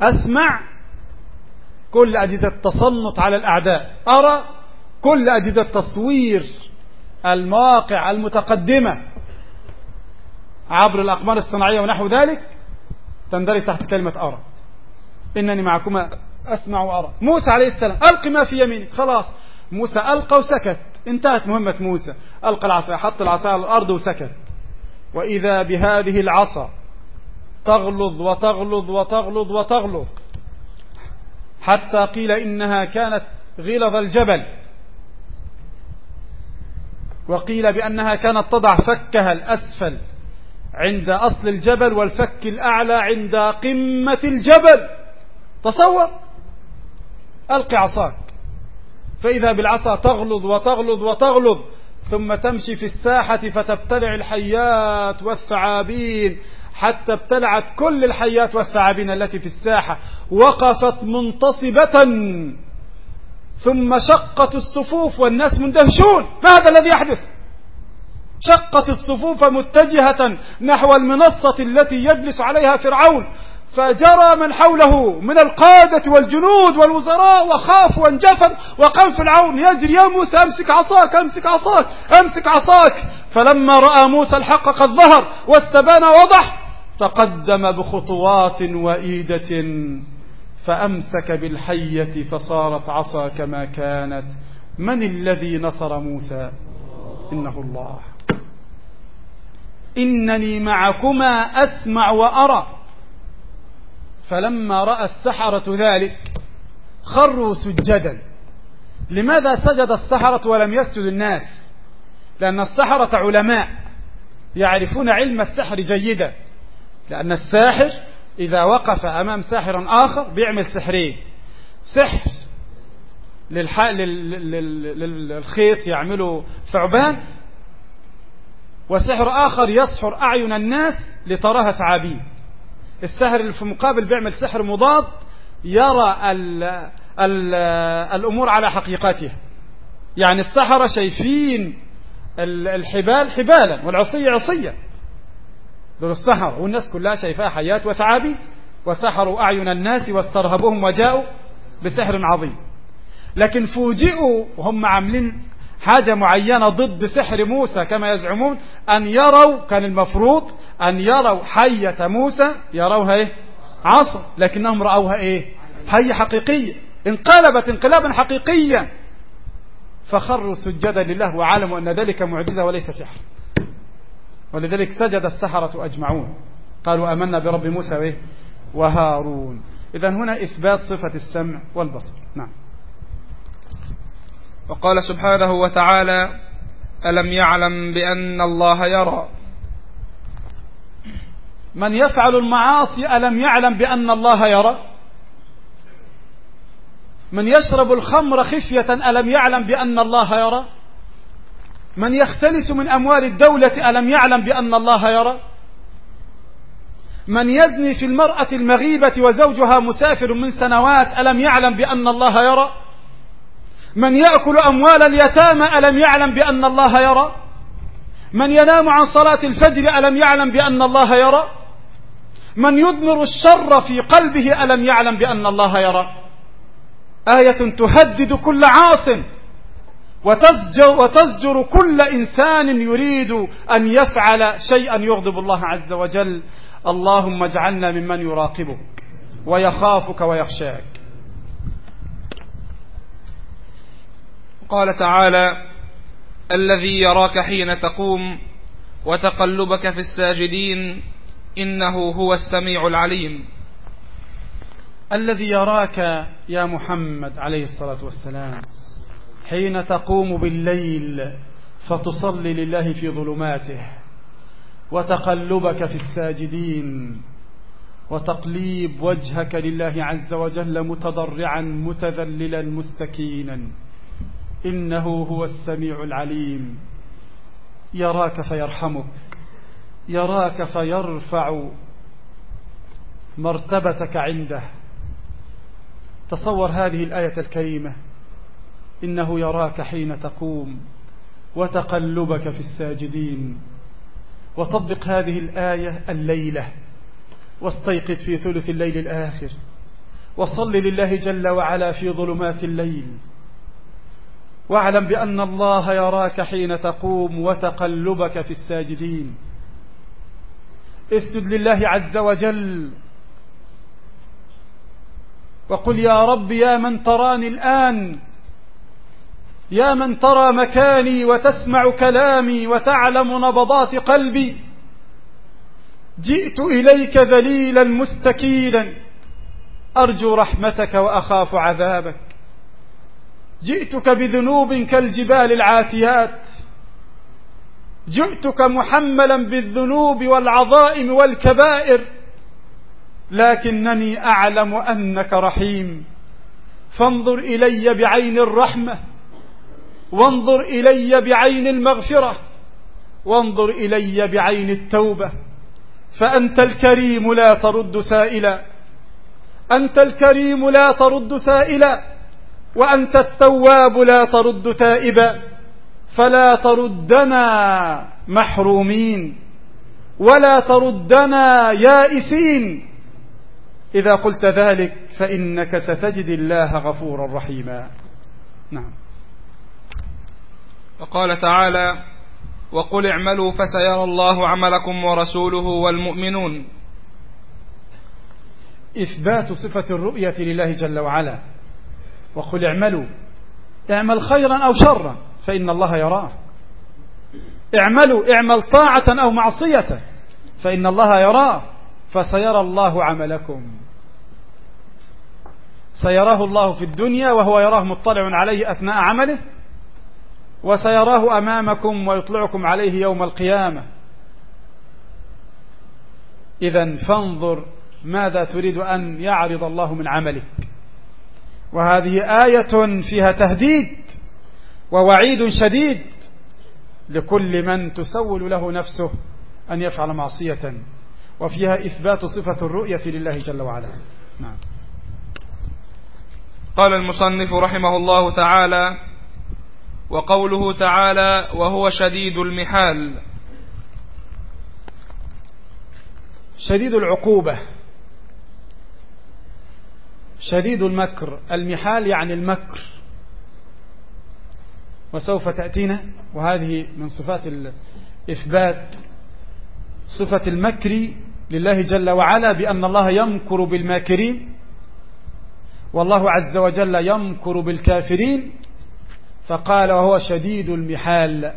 أسمع كل أجهزة التصنت على الأعداء. أرى كل أجهزة تصوير المواقع المتقدمة. عبر الأقمار الصناعية ونحو ذلك تندرج تحت كلمة أرى. إنني معكما أسمع وأرى. موسى عليه السلام ألق ما في يمينك. خلاص موسى ألقى وسكت. انتهت مهمة موسى. ألقى العصا حط العصا على الأرض وسكت. وإذا بهذه العصا تغلظ وتغلظ وتغلظ وتغلظ حتى قيل إنها كانت غلظ الجبل. وقيل بأنها كانت تضع فكها الأسفل. عند أصل الجبل والفك الأعلى عند قمة الجبل. تصور. ألقي عصاك. فإذا بالعصا تغلظ وتغلظ وتغلظ ثم تمشي في الساحة فتبتلع الحيات والثعابين. حتى ابتلعت كل الحيات والثعابين التي في الساحة. وقفت منتصبة. ثم شقت الصفوف والناس مندهشون. ما هذا الذي يحدث. شقت الصفوف متجهة نحو المنصة التي يجلس عليها فرعون فجرى من حوله من القادة والجنود والوزراء وخاف وانجفر وقام فرعون يجري يا موسى أمسك عصاك أمسك عصاك أمسك عصاك. فلما رأى موسى الحق قد ظهر واستبان وضح تقدم بخطوات وإيدة فأمسك بالحية فصارت عصا كما كانت. من الذي نصر موسى؟ إنه الله. إنني معكما أسمع وأرى. فلما رأى السحرة ذلك خروا سجدا. لماذا سجد السحرة ولم يسجد الناس؟ لأن السحرة علماء يعرفون علم السحر جيدا. لأن الساحر إذا وقف أمام ساحر آخر بيعمل سحرين. سحر للح... لل... لل... للخيط يعمله ثعبان وسحر آخر يسحر أعين الناس لتراها ثعابين. السحر اللي في المقابل بيعمل سحر مضاد يرى ال ال الأمور على حقيقتها يعني السحرة شايفين الحبال حبالا والعصية عصية. دول السحر والناس كلها شايفاها حيات وثعابين. وسحروا أعين الناس واسترهبوهم وجاءوا بسحر عظيم. لكن فوجئوا وهم عاملين حاجة معينة ضد سحر موسى كما يزعمون أن يروا كان المفروض أن يروا حية موسى يروها إيه؟ عصا لكنهم رأوها إيه؟ حية حقيقية. انقلبت انقلابا حقيقيا. فخروا سجدا لله وعلموا أن ذلك معجزة وليس سحر. ولذلك سجد السحرة أجمعون. قالوا أمنا برب موسى وهارون. إذا هنا إثبات صفة السمع والبصر. نعم. وقال سبحانه وتعالى ألم يعلم بأن الله يرى؟ من يفعل المعاصي ألم يعلم بأن الله يرى؟ من يشرب الخمر خفية ألم يعلم بأن الله يرى؟ من يختلس من أموال الدولة ألم يعلم بأن الله يرى؟ من يزني في المرأة المغيبة وزوجها مسافر من سنوات ألم يعلم بأن الله يرى؟ من يأكل أموال اليتامى ألم يعلم بأن الله يرى؟ من ينام عن صلاة الفجر ألم يعلم بأن الله يرى؟ من يضمر الشر في قلبه ألم يعلم بأن الله يرى؟ آية تهدد كل عاص وتزجر, وتزجر كل إنسان يريد أن يفعل شيئا يغضب الله عز وجل. اللهم اجعلنا ممن يراقبك ويخافك ويخشاك. قال تعالى الذي يراك حين تقوم وتقلبك في الساجدين إنه هو السميع العليم. الذي يراك يا محمد عليه الصلاة والسلام حين تقوم بالليل فتصلي لله في ظلماته وتقلبك في الساجدين وتقليب وجهك لله عز وجل متضرعا متذللا مستكينا. إنه هو السميع العليم. يراك فيرحمك. يراك فيرفع مرتبتك عنده. تصور هذه الآية الكريمة. إنه يراك حين تقوم وتقلبك في الساجدين. وطبق هذه الآية الليلة. واستيقظ في ثلث الليل الآخر. وصل لله جل وعلا في ظلمات الليل. واعلم بأن الله يراك حين تقوم وتقلبك في الساجدين. اسجد لله عز وجل. وقل يا رب يا من تراني الآن. يا من ترى مكاني وتسمع كلامي وتعلم نبضات قلبي. جئت إليك ذليلا مستكينا أرجو رحمتك وأخاف عذابك. جئتك بذنوب كالجبال العاتيات. جئتك محملا بالذنوب والعظائم والكبائر لكنني أعلم أنك رحيم. فانظر إلي بعين الرحمة وانظر إلي بعين المغفرة وانظر إلي بعين التوبة. فأنت الكريم لا ترد سائلا أنت الكريم لا ترد سائلا. وأنت التواب لا ترد تائبا فلا تردنا محرومين ولا تردنا يائسين إذا قلت ذلك فإنك ستجد الله غفورا رحيما. نعم. وقال تعالى وقل اعملوا فسيرى الله عملكم ورسوله والمؤمنون. إثبات صفة الرؤية لله جل وعلا. وقل اعملوا. اعمل خيرا أو شرا فإن الله يراه اعملوا اعمل طاعة أو معصية فإن الله يراه فسيرى الله عملكم. سيراه الله في الدنيا وهو يراه مطلع عليه أثناء عمله وسيراه أمامكم ويطلعكم عليه يوم القيامة. إذا فانظر ماذا تريد أن يعرض الله من عملك. وهذه آية فيها تهديد ووعيد شديد لكل من تسول له نفسه أن يفعل معصية وفيها إثبات صفة الرؤية لله جل وعلا. نعم. قال المصنف رحمه الله تعالى وقوله تعالى وهو شديد المحال. شديد العقوبة. شديد المكر. المحال يعني المكر. وسوف تأتينا وهذه من صفات إثبات صفة المكر لله جل وعلا بأن الله يمكر بالماكرين والله عز وجل يمكر بالكافرين. فقال وهو شديد المحال.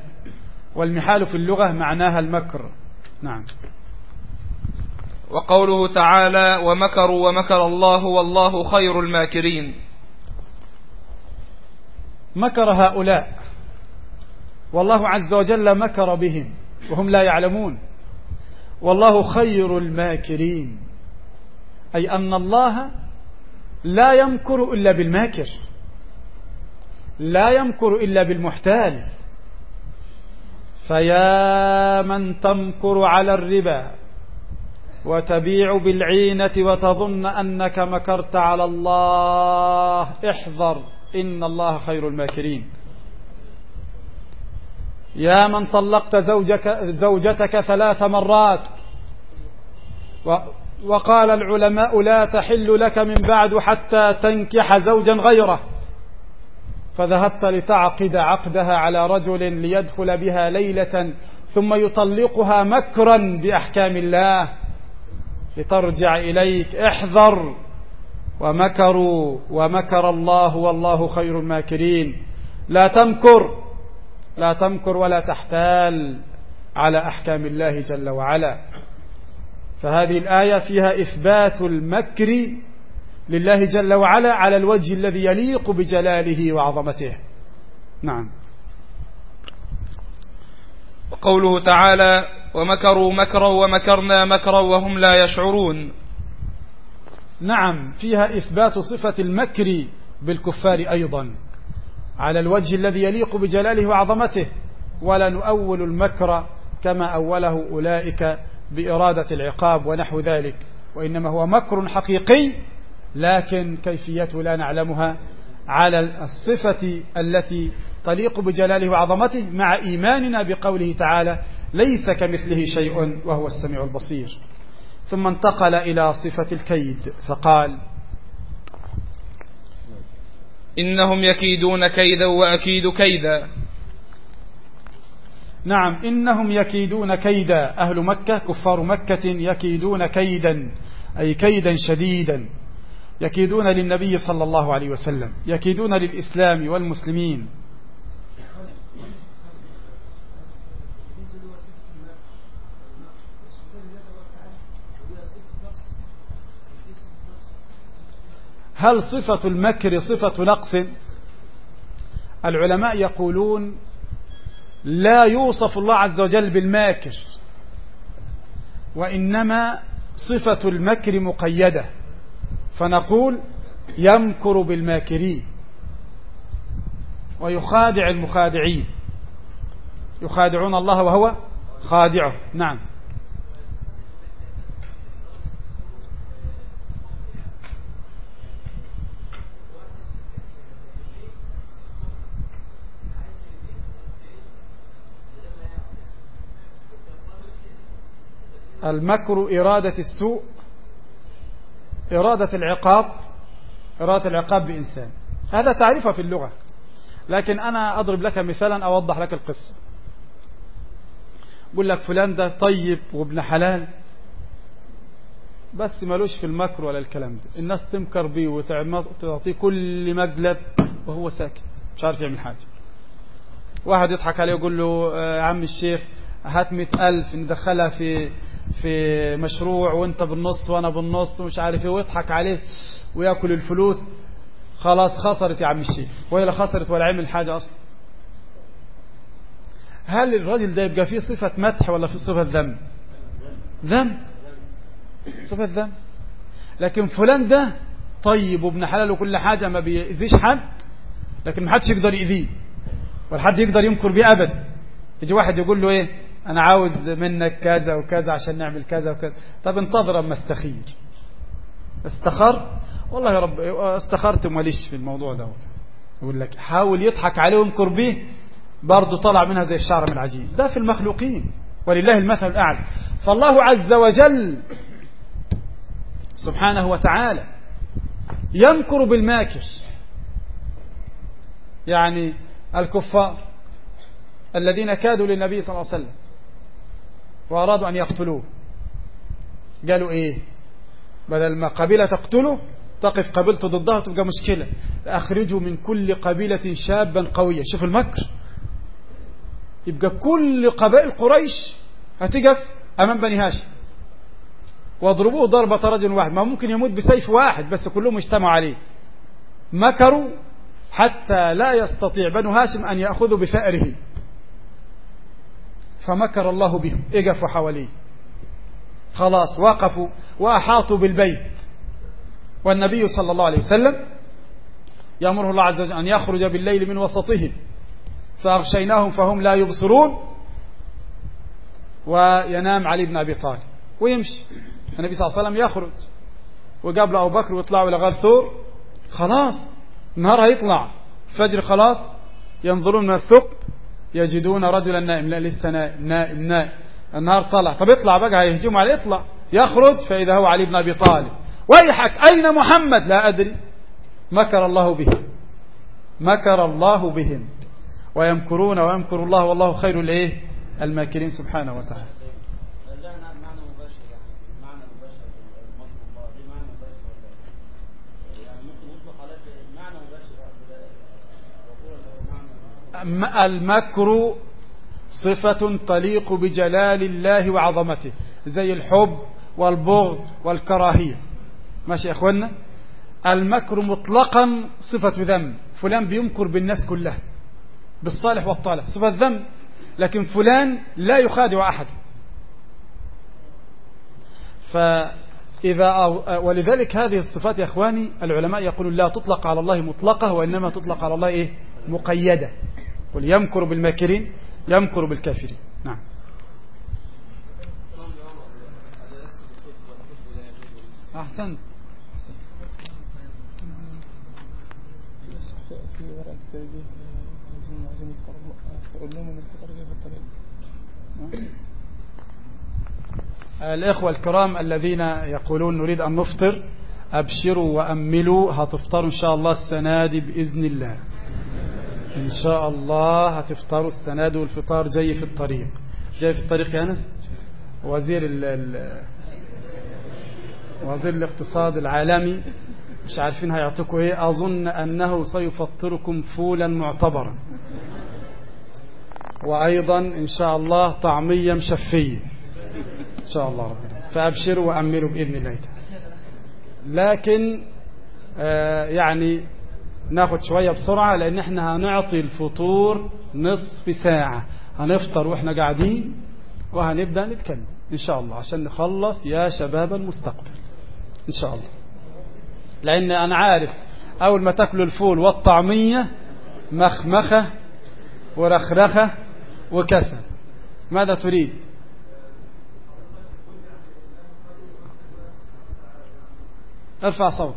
والمحال في اللغة معناها المكر. نعم. وقوله تعالى ومكروا ومكر الله والله خير الماكرين. مكر هؤلاء. والله عز وجل مكر بهم وهم لا يعلمون. والله خير الماكرين. أي أن الله لا يمكر إلا بالماكر. لا يمكر إلا بالمحتال. فيا من تمكر على الربا. وتبيع بالعينة وتظن أنك مكرت على الله. احذر إن الله خير الماكرين. يا من طلقت زوجك زوجتك ثلاث مرات. وقال العلماء لا تحل لك من بعد حتى تنكح زوجا غيره. فذهبت لتعقد عقدها على رجل ليدخل بها ليلة ثم يطلقها مكرا بأحكام الله. لترجع إليك احذر. ومكروا ومكر الله والله خير الماكرين. لا تمكر لا تمكر ولا تحتال على أحكام الله جل وعلا. فهذه الآية فيها إثبات المكر لله جل وعلا على الوجه الذي يليق بجلاله وعظمته. نعم. وقوله تعالى ومكروا مكرا ومكرنا مكرا وهم لا يشعرون. نعم فيها إثبات صفة المكر بالكفار أيضا. على الوجه الذي يليق بجلاله وعظمته. ولا نؤول المكر كما أوله أولئك بإرادة العقاب ونحو ذلك. وإنما هو مكر حقيقي لكن كيفيته لا نعلمها. على الصفة التي تليق بجلاله وعظمته مع إيماننا بقوله تعالى ليس كمثله شيء وهو السميع البصير. ثم انتقل إلى صفة الكيد فقال إنهم يكيدون كيدا وأكيد كيدا. نعم إنهم يكيدون كيدا. أهل مكة كفار مكة يكيدون كيدا أي كيدا شديدا. يكيدون للنبي صلى الله عليه وسلم يكيدون للإسلام والمسلمين. هل صفة المكر صفة نقص؟ العلماء يقولون لا يوصف الله عز وجل بالماكر وإنما صفة المكر مقيدة فنقول يمكر بالماكرين ويخادع المخادعين يخادعون الله وهو خادعه. نعم. المكر إرادة السوء إرادة العقاب إرادة العقاب بإنسان. هذا تعريفها في اللغة. لكن أنا أضرب لك مثالا أوضح لك القصة. بقول لك فلان ده طيب وابن حلال بس ملوش في المكر ولا الكلام ده. الناس تمكر بيه وتعطيه كل مجلب وهو ساكت مش عارف يعمل حاجة. واحد يضحك عليه ويقول له يا عم الشيخ هات مئة ألف ندخلها في في مشروع وانت بالنص وأنا بالنص ومش عارف إيه ويضحك عليه وياكل الفلوس. خلاص خسرت يا عم الشيخ. وهي لا خسرت ولا عمل حاجة أصلا. هل الراجل ده يبقى فيه صفة مدح ولا فيه صفة ذم؟ ذم. صفة ذم. لكن فلان ده طيب وابن حلال وكل حاجة ما بيأذيش حد لكن ما حدش يقدر يأذيه ولا حد يقدر يمكر بيه أبدا. يجي واحد يقول له إيه؟ أنا عاوز منك كذا وكذا عشان نعمل كذا وكذا. طب انتظر أما استخير. استخر؟ والله يا رب استخرت ماليش في الموضوع ده؟ يقول لك حاول يضحك عليه ويمكر به برضه طلع منها زي الشعر من العجين. ده في المخلوقين ولله المثل الأعلى. فالله عز وجل سبحانه وتعالى يمكر بالماكر. يعني الكفار الذين كادوا للنبي صلى الله عليه وسلم. وأرادوا أن يقتلوه. قالوا إيه؟ بدل ما قبيلة تقتله تقف قبيلته ضدها تبقى مشكلة. أخرجوا من كل قبيلة شابا قويا شوف المكر. يبقى كل قبائل قريش هتقف أمام بني هاشم. واضربوه ضربة رجل واحد. ما ممكن يموت بسيف واحد بس كلهم اجتمعوا عليه. مكروا حتى لا يستطيع بنو هاشم أن يأخذوا بثأره فمكر الله بهم. إقفوا حواليه خلاص وقفوا وأحاطوا بالبيت. والنبي صلى الله عليه وسلم يأمره الله عز وجل أن يخرج بالليل من وسطهم. فأغشيناهم فهم لا يبصرون. وينام علي بن أبي طالب. ويمشي. النبي صلى الله عليه وسلم يخرج. وقابل أبو بكر ويطلعوا إلى غار ثور. خلاص النهار هيطلع. الفجر خلاص ينظرون من الثقب. يجدون رجلا نائم. لا لسه نائم نائم نائم. النهار طلع طب اطلع بقى هيهجم عليه اطلع يخرج فإذا هو علي بن أبي طالب. ويحك أين محمد؟ لا أدري. مكر الله بهم. مكر الله بهم. ويمكرون ويمكر الله والله خير الايه الماكرين سبحانه وتعالى. المكر صفة تليق بجلال الله وعظمته زي الحب والبغض والكراهية. ماشي يا اخوانا المكر مطلقا صفة ذم فلان بيمكر بالناس كلها بالصالح والطالح صفة ذم لكن فلان لا يخادع أحد. فإذا ولذلك هذه الصفات يا إخواني العلماء يقولون لا تطلق على الله مطلقة وإنما تطلق على الله إيه؟ مقيدة. قل يمكر بالماكرين يمكر بالكافرين. نعم. الطريق الإخوة الكرام الذين يقولون نريد أن نفطر أبشروا وأملوا هتفطروا إن شاء الله السنة دي بإذن الله. إن شاء الله هتفطروا السنة دي والفطار جاي في الطريق. جاي في الطريق يا أنس؟ وزير ال وزير الاقتصاد العالمي مش عارفين هيعطيكم إيه. أظن أنه سيفطركم فولا معتبرا. وأيضا إن شاء الله طعمية مشفية. إن شاء الله ربنا. فأبشروا وأملوا بإذن الله تعالى. لكن آه يعني ناخد شوية بسرعة لأن إحنا هنعطي الفطور نصف ساعة. هنفطر وإحنا قاعدين وهنبدأ نتكلم إن شاء الله عشان نخلص يا شباب المستقبل. إن شاء الله. لأن أنا عارف أول ما تاكلوا الفول والطعمية مخمخة ورخرخة وكسل. ماذا تريد؟ ارفع صوتك.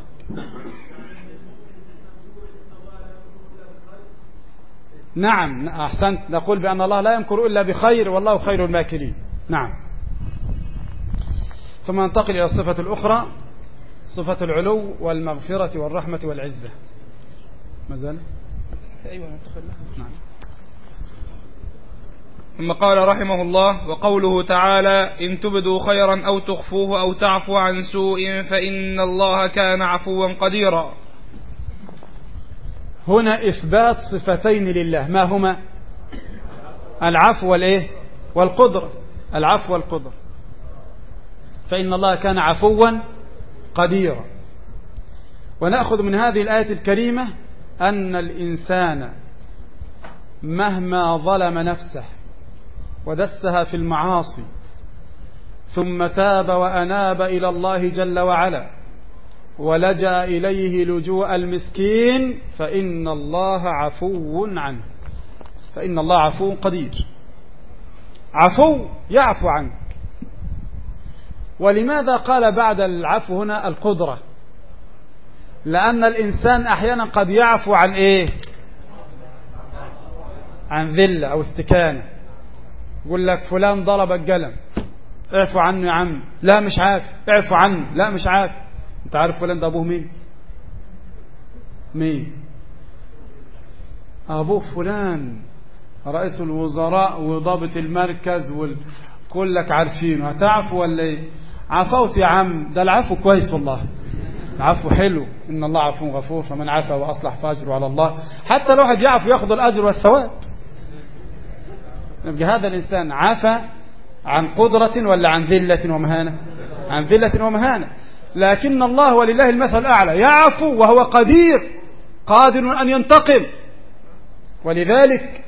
نعم أحسنت. نقول بأن الله لا يمكر إلا بخير والله خير الماكرين. نعم. ثم ننتقل إلى الصفة الأخرى صفة العلو والمغفرة والرحمة والعزة. ما زال؟ أيوة ننتقل لها. نعم. ثم قال رحمه الله وقوله تعالى إن تبدوا خيرا أو تخفوه أو تعفو عن سوء فإن الله كان عفوا قديرا. هنا إثبات صفتين لله. ما هما؟ العفو والإيه؟ والقدرة العفو والقدرة فإن الله كان عفوا قديرا. ونأخذ من هذه الآية الكريمة أن الإنسان مهما ظلم نفسه ودسها في المعاصي ثم تاب وأناب إلى الله جل وعلا ولجأ إليه لجوء المسكين فإن الله عفو عنه. فإن الله عفو قدير. عفو يعفو عنك. ولماذا قال بعد العفو هنا القدرة؟ لأن الإنسان أحيانا قد يعفو عن إيه؟ عن ذلة أو استكانة. يقول لك فلان ضرب القلم اعفو عنه يا عم. لا مش عارف اعفو عنه لا مش عارف. انت عارف فلان ده ابوه مين؟ مين؟ ابوه فلان رئيس الوزراء وضابط المركز وكلك عارفينه. هتعفو ولا إيه؟ عفوت يا عم ده العفو كويس والله. العفو حلو إن الله عفو غفور فمن عفا وأصلح فأجره على الله. حتى لو واحد يعفو ياخذ الأجر والثواب. يبقى هذا الإنسان عفى عن قدرة ولا عن ذلة ومهانة؟ عن ذلة ومهانة. لكن الله ولله المثل الأعلى. يعفو وهو قدير قادر أن ينتقم. ولذلك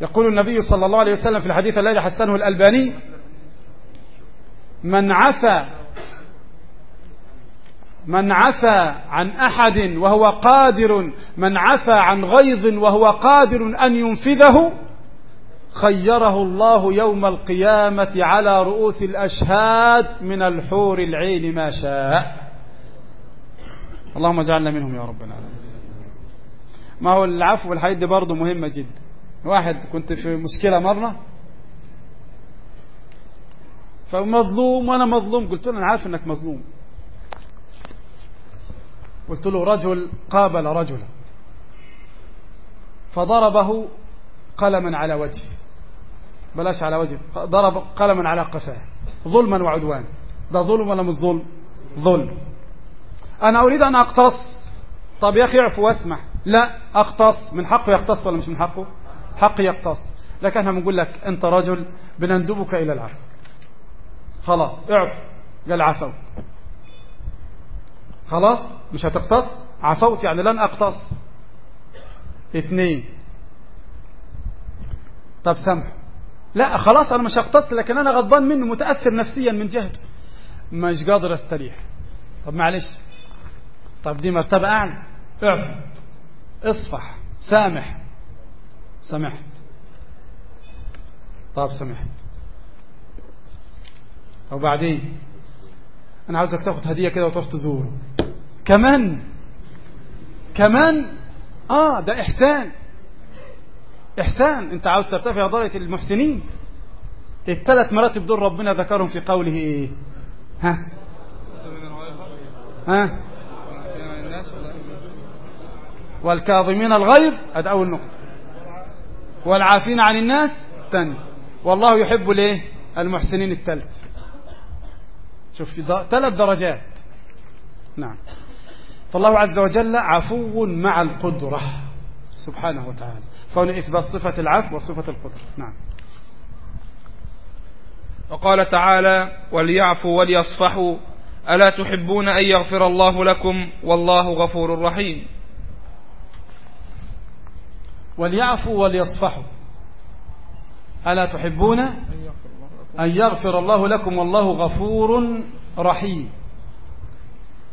يقول النبي صلى الله عليه وسلم في الحديث الذي حسنه الألباني من عفى من عفى عن أحد وهو قادر من عفى عن غيظ وهو قادر أن ينفذه خيره الله يوم القيامة على رؤوس الأشهاد من الحور العين ما شاء. اللهم اجعلنا منهم يا رب العالمين. ما هو العفو والحديث دي برضه مهمة جدا. واحد كنت في مشكلة مرة فمظلوم وأنا مظلوم. قلت له أنا عارف إنك مظلوم. قلت له رجل قابل رجلا فضربه قلما على وجهه. بلاش على وجهه ضرب قلما على قفاه. ظلما وعدوانا ده ظلم ولا مش ظلم؟ ظلم. أنا أريد أن أقتص. طب يا أخي اعفو واسمح. لا أقتص. من حقه يقتص ولا مش من حقه؟ حق يقتص. لكن إحنا بنقول لك أنت رجل بنندبك إلى العفو خلاص اعفو. قال عفوت خلاص؟ مش هتقتص؟ عفوت يعني لن أقتص. اثنين. طب سامح. لا خلاص أنا مش هقتص لكن أنا غضبان منه متأثر نفسيا من جهته مش قادر أستريح؟ طب معلش. طب دي مرتبة أعلى. اعفو اصفح. سامح. سمحت. طب سمحت. وبعدين أنا عاوزك تاخد هدية كده وتروح تزوره. كمان. كمان؟ آه ده إحسان. إحسان أنت عاوز ترتفع درجة المحسنين. الثلاث مراتب دول ربنا ذكرهم في قوله إيه؟ ها؟ ها؟ والكاظمين الغيظ هذا أول نقطة. والعافين عن الناس ثاني. والله يحب الايه المحسنين الثالث. شوف ثلاث درجات. نعم. فالله عز وجل عفو مع القدرة. سبحانه وتعالى. فهنا إثبات صفة العفو وصفة القدرة. نعم. وقال تعالى وليعفوا وليصفحوا ألا تحبون أن يغفر الله لكم؟ والله غفور رحيم. وليعفوا وليصفحوا. ألا تحبون أن يغفر الله لكم؟ والله غفور رحيم.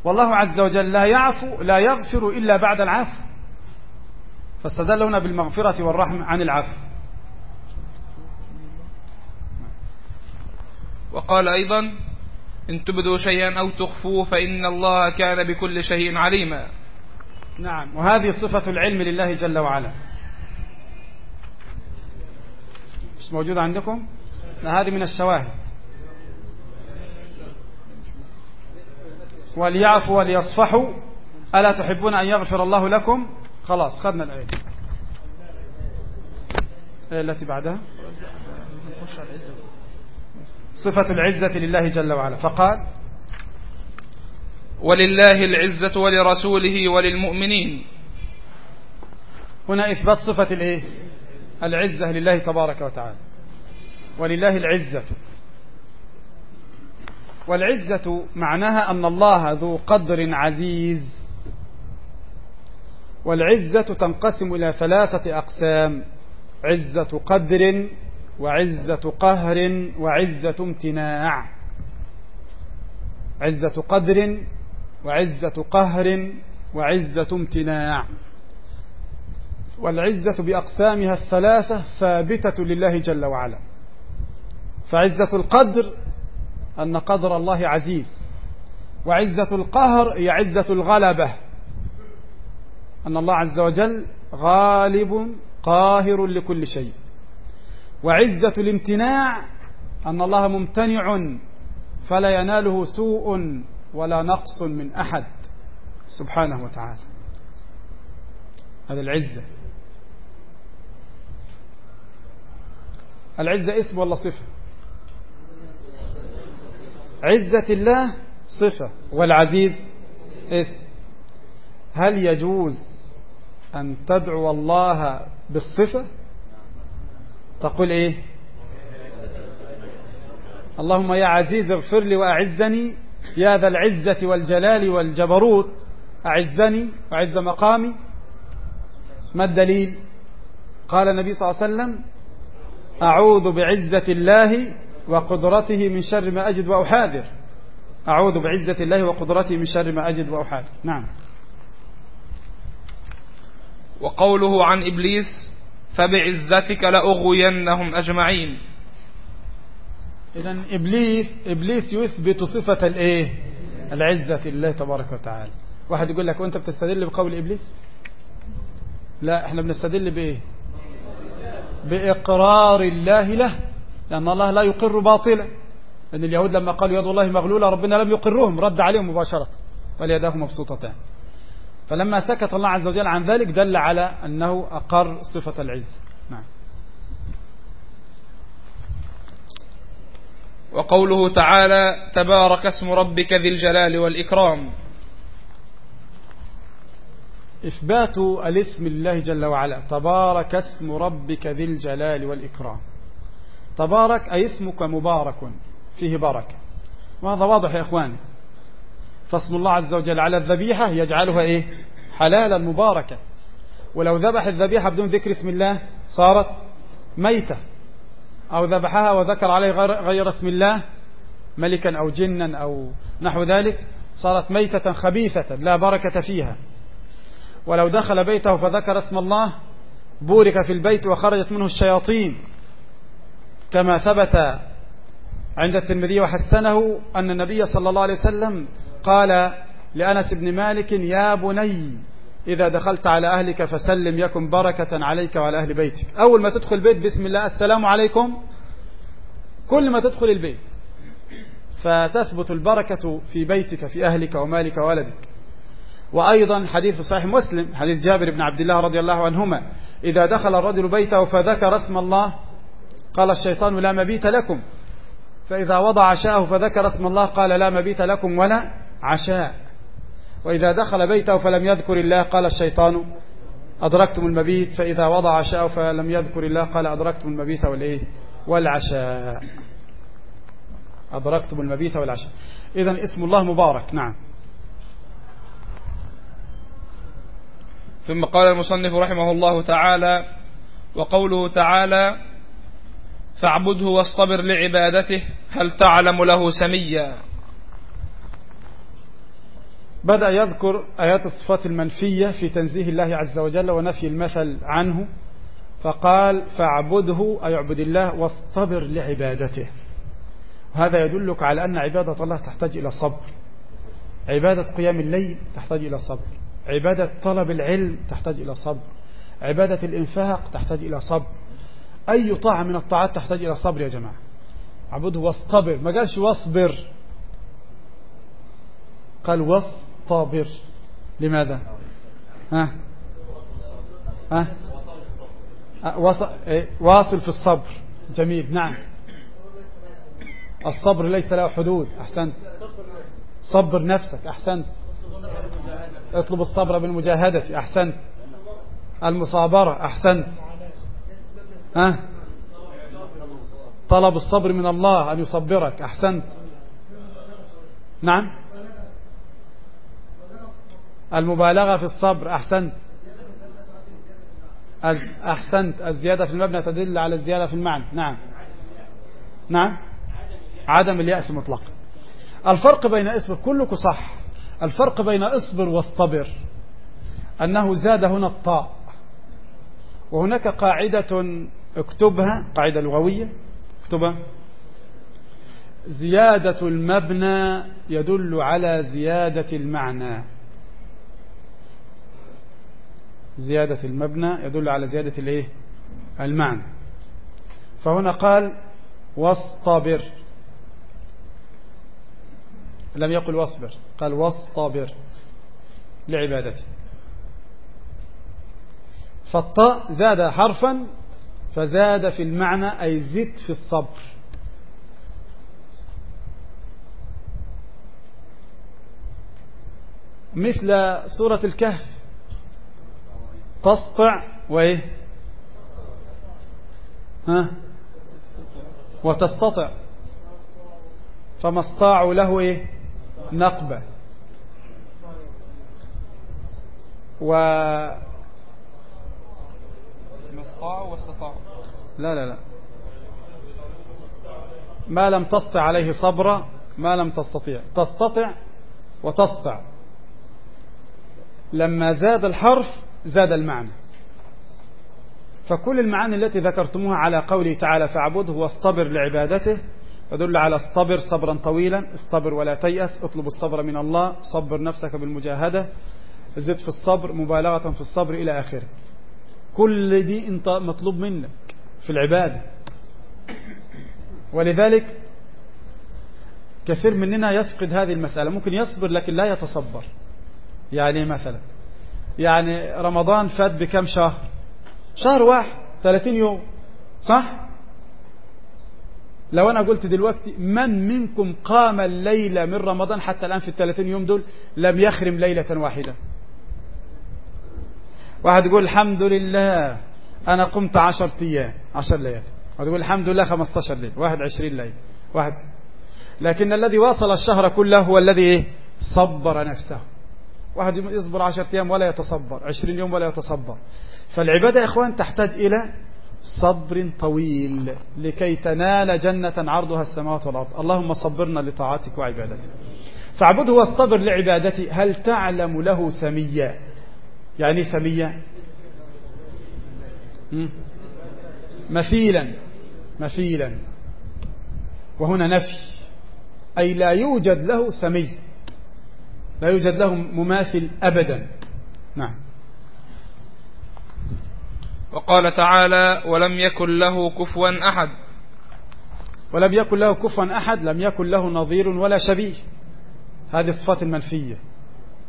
والله عز وجل لا يعفو لا يغفر إلا بعد العفو. فاستدل هنا بالمغفرة والرحمة عن العفو. وقال أيضا إن تبدوا شيئا أو تخفوه فإن الله كان بكل شيء عليما. نعم وهذه صفة العلم لله جل وعلا. مش موجودة عندكم؟ لا هذه من الشواهد. وليعفوا وليصفحوا ألا تحبون أن يغفر الله لكم؟ خلاص الآية. الآية التي بعدها. صفة العزة لله جل وعلا. فقال ولله العزة ولرسوله وللمؤمنين. هنا إثبات صفة الإيه؟ العزة لله تبارك وتعالى. ولله العزة. والعزة معناها أن الله ذو قدر عزيز. والعزة تنقسم إلى ثلاثة أقسام عزة قدر وعزة قهر وعزة امتناع. عزة قدر وعزة قهر وعزة امتناع. والعزة بأقسامها الثلاثة ثابتة لله جل وعلا. فعزة القدر أن قدر الله عزيز وعزة القهر هي عزة الغلبة. أن الله عز وجل غالب قاهر لكل شيء. وعزة الامتناع أن الله ممتنع فلا يناله سوء ولا نقص من أحد. سبحانه وتعالى. هذا العزة. العزة اسم ولا صفة؟ عزة الله صفة. والعزيز اسم. هل يجوز أن تدعو الله بالصفة؟ تقول إيه؟ اللهم يا عزيز اغفر لي وأعزني يا ذا العزة والجلال والجبروت أعزني وعز مقامي. ما الدليل؟ قال النبي صلى الله عليه وسلم أعوذ بعزة الله وقدرته من شر ما أجد وأحاذر. أعوذ بعزة الله وقدرته من شر ما أجد وأحاذر. نعم. وقوله عن إبليس فبعزتك لأغوينهم أجمعين. إذا إبليس إبليس يثبت صفة الإيه؟ العزة لله تبارك وتعالى. واحد يقول لك وأنت بتستدل بقول إبليس؟ لا إحنا بنستدل بإيه؟ بإقرار الله له لأن الله لا يقر باطلا. لأن اليهود لما قالوا يد الله مغلولة ربنا لم يقرهم رد عليهم مباشرة. وليداه مبسوطتان. فلما سكت الله عز وجل عن ذلك دل على أنه أقر صفة العز. نعم. وقوله تعالى تبارك اسم ربك ذي الجلال والإكرام. إثبات الاسم لله جل وعلا. تبارك اسم ربك ذي الجلال والإكرام. تبارك أي اسمك مبارك فيه بركة. وهذا واضح يا إخواني. فاسم الله عز وجل على الذبيحة يجعلها إيه؟ حلالا مباركة ولو ذبح الذبيحة بدون ذكر اسم الله صارت ميتة. أو ذبحها وذكر عليه غير اسم الله ملكا أو جنا أو نحو ذلك صارت ميتة خبيثة لا بركة فيها. ولو دخل بيته فذكر اسم الله بورك في البيت وخرجت منه الشياطين. كما ثبت عند الترمذي وحسنه أن النبي صلى الله عليه وسلم قال لأنس بن مالك يا بني إذا دخلت على أهلك فسلم يكن بركة عليك وعلى أهل بيتك. أول ما تدخل البيت بسم الله السلام عليكم. كل ما تدخل البيت فتثبت البركة في بيتك في أهلك ومالك وولدك. وأيضا حديث صحيح مسلم حديث جابر بن عبد الله رضي الله عنهما إذا دخل الرجل بيته فذكر اسم الله قال الشيطان لا مبيت لكم. فإذا وضع عشاءه فذكر اسم الله قال لا مبيت لكم ولا عشاء. وإذا دخل بيته فلم يذكر الله قال الشيطان أدركتم المبيت فإذا وضع عشاء فلم يذكر الله قال أدركتم المبيت والإيه؟ والعشاء. أدركتم المبيت والعشاء. إذا اسم الله مبارك. نعم. ثم قال المصنف رحمه الله تعالى وقوله تعالى فاعبده واصطبر لعبادته هل تعلم له سميا؟ بدأ يذكر آيات الصفات المنفية في تنزيه الله عز وجل ونفي المثل عنه. فقال فاعبده أي اعبد الله واصطبر لعبادته. هذا يدلك على أن عبادة الله تحتاج إلى صبر. عبادة قيام الليل تحتاج إلى صبر. عبادة طلب العلم تحتاج إلى صبر. عبادة الإنفاق تحتاج إلى صبر. أي طاعة من الطاعات تحتاج إلى صبر يا جماعة. عبده واصطبر. ما قالش واصبر. قال واصطبر لماذا؟ ها؟ ها؟ إيه؟ واصل في الصبر. جميل نعم. الصبر ليس له حدود. أحسنت. صبر نفسك أحسنت. اطلب الصبر بالمجاهدة أحسنت. المصابرة أحسنت. ها؟ طلب الصبر من الله أن يصبرك أحسنت. نعم؟ المبالغة في الصبر أحسنت. أحسنت. الزيادة في المبنى تدل على الزيادة في المعنى. نعم. نعم. عدم اليأس مطلقا. الفرق بين اصبر كلكم صح. الفرق بين اصبر واصطبر أنه زاد هنا الطاء. وهناك قاعدة اكتبها قاعدة لغوية اكتبها. زيادة المبنى يدل على زيادة المعنى. زيادة المبنى يدل على زيادة الإيه؟ المعنى. فهنا قال واصطبر. لم يقل واصبر قال واصطبر لعبادته. فالطاء زاد حرفا فزاد في المعنى أي زد في الصبر. مثل سورة الكهف تسطع وإيه؟ ها؟ وتستطع. فما استطاعوا له إيه؟ نقبة. و استطاعوا واستطاعوا لا لا لا. ما لم تستطع عليه صبرا ما لم تستطيع. تستطع وتسطع. لما زاد الحرف زاد المعنى. فكل المعاني التي ذكرتموها على قوله تعالى فاعبده واصطبر لعبادته يدل على اصطبر صبرا طويلا اصطبر ولا تيأس اطلب الصبر من الله صبر نفسك بالمجاهدة زد في الصبر مبالغة في الصبر إلى آخره. كل دي انت مطلوب منك في العبادة. ولذلك كثير مننا يفقد هذه المسألة. ممكن يصبر لكن لا يتصبر. يعني مثلا يعني رمضان فات بكم شهر؟ شهر واحد 30 يوم. صح؟ لو أنا قلت دلوقتي من منكم قام الليلة من رمضان حتى الآن في الثلاثين يوم دول لم يخرم ليلة واحدة؟ واحد يقول الحمد لله أنا قمت عشر أيام عشر ليالي واحد يقول الحمد لله خمستاشر ليلة واحد عشرين ليلة واحد. لكن الذي واصل الشهر كله هو الذي إيه؟ صبر نفسه. واحد يصبر عشر أيام ولا يتصبر عشرين يوم ولا يتصبر. فالعبادة يا إخوان تحتاج إلى صبر طويل لكي تنال جنة عرضها السماوات والأرض. اللهم صبرنا لطاعتك وعبادتك. فاعبده واصطبر لعبادتي. هل تعلم له سميا يعني سميا مثيلا مثيلا. وهنا نفي. أي لا يوجد له سمي. لا يوجد له مماثل أبدا. نعم. وقال تعالى ولم يكن له كفوا أحد. ولم يكن له كفوا أحد لم يكن له نظير ولا شبيه. هذه الصفات المنفية.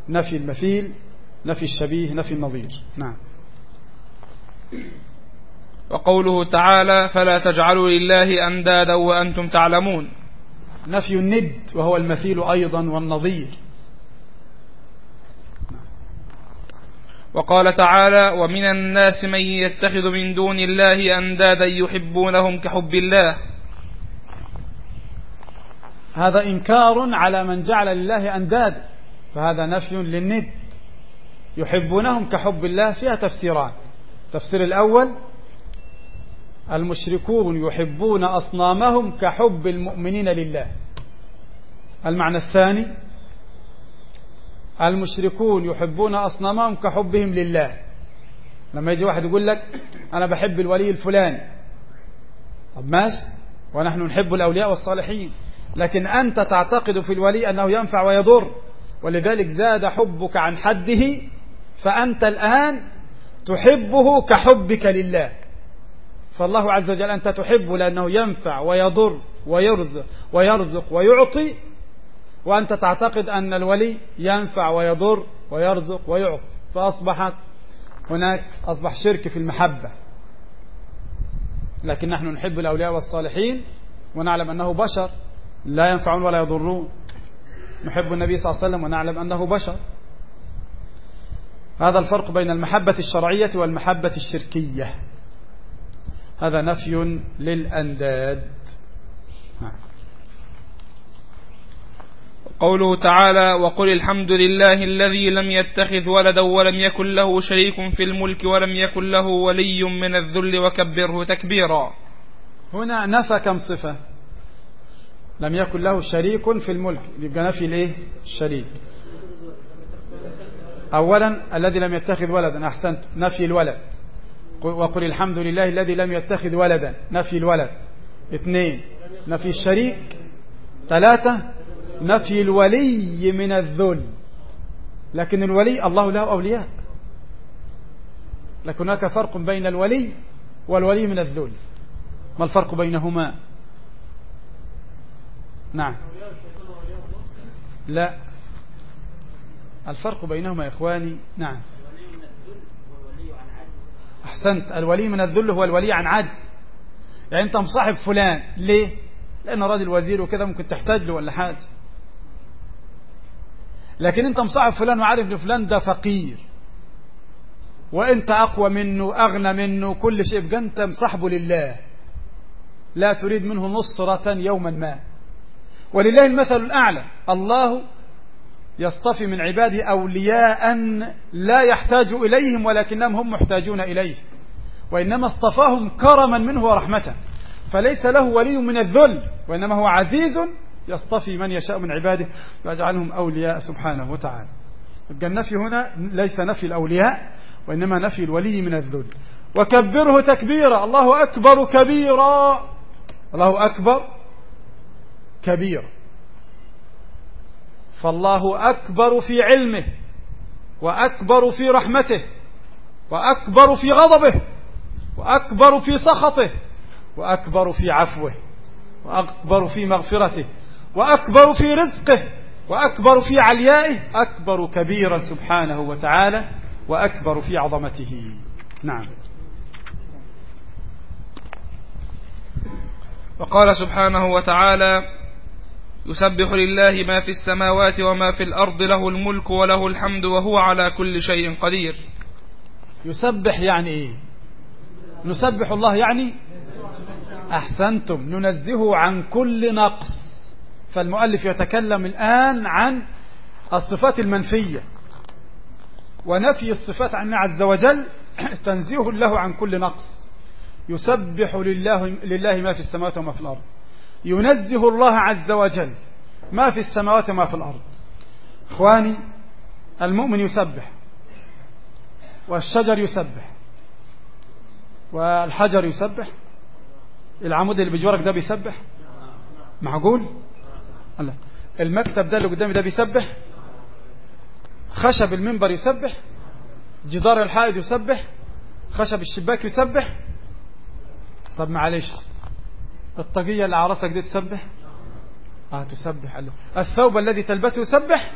نفي المثيل نفي الشبيه نفي النظير. نعم. وقوله تعالى فلا تجعلوا لله أندادا وأنتم تعلمون. نفي الند وهو المثيل أيضا والنظير. وقال تعالى ومن الناس من يتخذ من دون الله أندادا يحبونهم كحب الله. هذا إنكار على من جعل لله أندادا فهذا نفي للند. يحبونهم كحب الله فيها تفسيران. التفسير الأول المشركون يحبون أصنامهم كحب المؤمنين لله. المعنى الثاني المشركون يحبون أصنامهم كحبهم لله. لما يجي واحد يقول لك أنا بحب الولي الفلاني. طب ماشي. ونحن نحب الأولياء والصالحين. لكن أنت تعتقد في الولي أنه ينفع ويضر. ولذلك زاد حبك عن حده فأنت الآن تحبه كحبك لله. فالله عز وجل أنت تحبه لأنه ينفع ويضر ويرزق ويرزق ويعطي وأنت تعتقد أن الولي ينفع ويضر ويرزق ويعطي فأصبحت هناك أصبح شرك في المحبة. لكن نحن نحب الأولياء والصالحين ونعلم أنه بشر لا ينفعون ولا يضرون. نحب النبي صلى الله عليه وسلم ونعلم أنه بشر. هذا الفرق بين المحبة الشرعية والمحبة الشركية. هذا نفي للأنداد. قوله تعالى وقل الحمد لله الذي لم يتخذ ولدا ولم يكن له شريك في الملك ولم يكن له ولي من الذل وكبره تكبيرا. هنا نفى كم صفة؟ لم يكن له شريك في الملك. يبقى نفي ليه؟ الشريك أولا الذي لم يتخذ ولدا. أحسنت. نفي الولد. وقل الحمد لله الذي لم يتخذ ولدا. نفي الولد. اثنين نفي الشريك. ثلاثة نفي الولي من الذل. لكن الولي الله له أولياء. لكن هناك فرق بين الولي والولي من الذل. ما الفرق بينهما؟ نعم. لا. الفرق بينهما يا إخواني نعم. أحسنت. الولي من الذل هو الولي عن عجز يعني أنت مصاحب فلان. ليه؟ لأنه راجل وزير وكذا ممكن تحتاج له ولا حاجة. لكن أنت مصاحب فلان وعارف أن فلان ده فقير. وأنت أقوى منه أغنى منه كل شيء. يبقى أنت مصاحبه لله. لا تريد منه نصرة يوما ما. ولله المثل الأعلى. الله يصطفي من عباده أولياء لا يحتاج إليهم ولكنهم هم محتاجون إليه. وإنما اصطفاهم كرما منه ورحمة فليس له ولي من الذل وإنما هو عزيز يصطفي من يشاء من عباده ويجعلهم أولياء سبحانه وتعالى. النفي هنا ليس نفي الأولياء وإنما نفي الولي من الذل. وكبره تكبيرا الله أكبر كبيرا. الله أكبر كبيرا فالله أكبر في علمه وأكبر في رحمته وأكبر في غضبه وأكبر في سخطه وأكبر في عفوه وأكبر في مغفرته. وأكبر في رزقه وأكبر في عليائه أكبر كبيرا سبحانه وتعالى وأكبر في عظمته. نعم. وقال سبحانه وتعالى يسبح لله ما في السماوات وما في الأرض له الملك وله الحمد وهو على كل شيء قدير. يسبح يعني إيه؟ نسبح الله يعني أحسنتم ننزهه عن كل نقص. فالمؤلف يتكلم الآن عن الصفات المنفية ونفي الصفات عن عز وجل تنزيه له عن كل نقص. يسبح لله, لله ما في السماوات وما في الأرض. ينزه الله عز وجل ما في السماوات وما في الأرض. إخواني المؤمن يسبح والشجر يسبح والحجر يسبح العمود اللي بجوارك ده بيسبح؟ معقول؟ الله. المكتب ده اللي قدامي ده بيسبح. خشب المنبر يسبح. جدار الحائط يسبح. خشب الشباك يسبح. طب معلش الطاقية اللي على راسك دي تسبح؟ آه تسبح. الله الثوب الذي تلبسه يسبح؟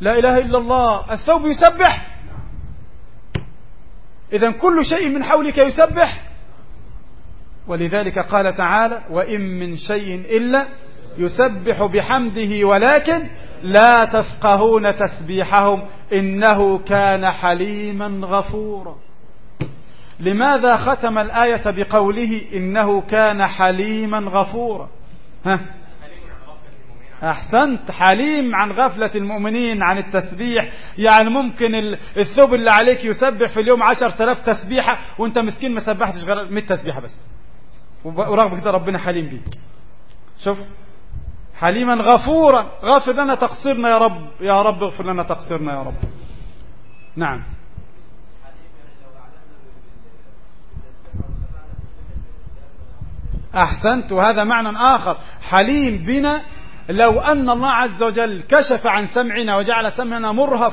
لا إله إلا الله. الثوب يسبح. اذا كل شيء من حولك يسبح. ولذلك قال تعالى وإن من شيء إلا يسبح بحمده ولكن لا تفقهون تسبيحهم إنه كان حليما غفورا. لماذا ختم الآية بقوله إنه كان حليما غفورا؟ ها؟ أحسنت. حليم عن غفلة المؤمنين عن التسبيح. يعني ممكن الثوب اللي عليك يسبح في اليوم عشر تلاف تسبيحة وأنت مسكين ما سبحتش غير 100 تسبيحة بس. ورغم كده ربنا حليم بيك. شوف. حليما غفورا. غافر لنا تقصيرنا يا رب. يا رب اغفر لنا تقصيرنا يا رب. نعم. أحسنت. وهذا معنى آخر. حليم بنا لو أن الله عز وجل كشف عن سمعنا وجعل سمعنا مرهف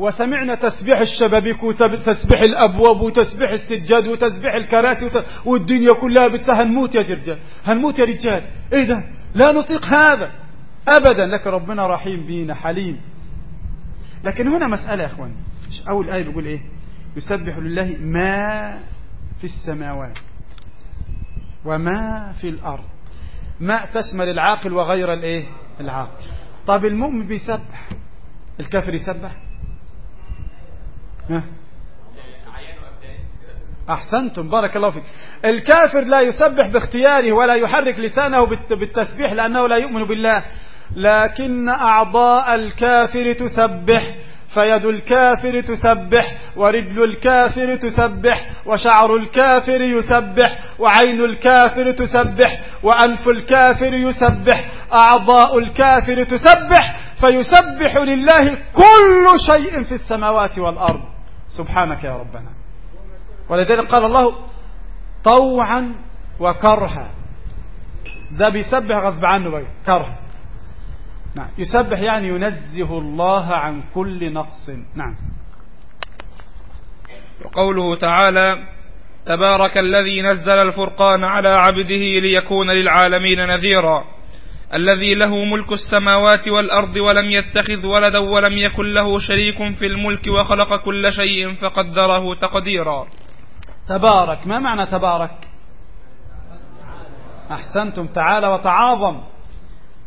وسمعنا تسبيح الشبابيك وتسبيح الأبواب وتسبيح السجاد وتسبيح الكراسي والدنيا كلها بتسهل هنموت يا رجال هنموت يا رجال. إيه ده لا نطيق هذا أبدا. لك ربنا رحيم بينا حليم. لكن هنا مسألة يا أخوان أول آية بيقول إيه؟ يسبح لله ما في السماوات وما في الأرض. ما تشمل العاقل وغير الإيه؟ العاقل. طب المؤمن بيسبح الكافر يسبح؟ أحسنتم بارك الله فيك. الكافر لا يسبح باختياره ولا يحرك لسانه بالتسبيح لأنه لا يؤمن بالله. لكن أعضاء الكافر تسبح فيد الكافر تسبح ورجل الكافر تسبح وشعر الكافر يسبح وعين الكافر تسبح وأنف الكافر يسبح. أعضاء الكافر تسبح فيسبح لله كل شيء في السماوات والأرض. سبحانك يا ربنا. ولذلك قال الله طوعا وكرها. ده بيسبح غصب عنه كره نعم. يسبح يعني ينزه الله عن كل نقص. نعم. وقوله تعالى تبارك الذي نزل الفرقان على عبده ليكون للعالمين نذيرا. الذي له ملك السماوات والأرض ولم يتخذ ولدا ولم يكن له شريك في الملك وخلق كل شيء فقدره تقديرا. تبارك. ما معنى تبارك؟ أحسنتم. تعالى وتعاظم.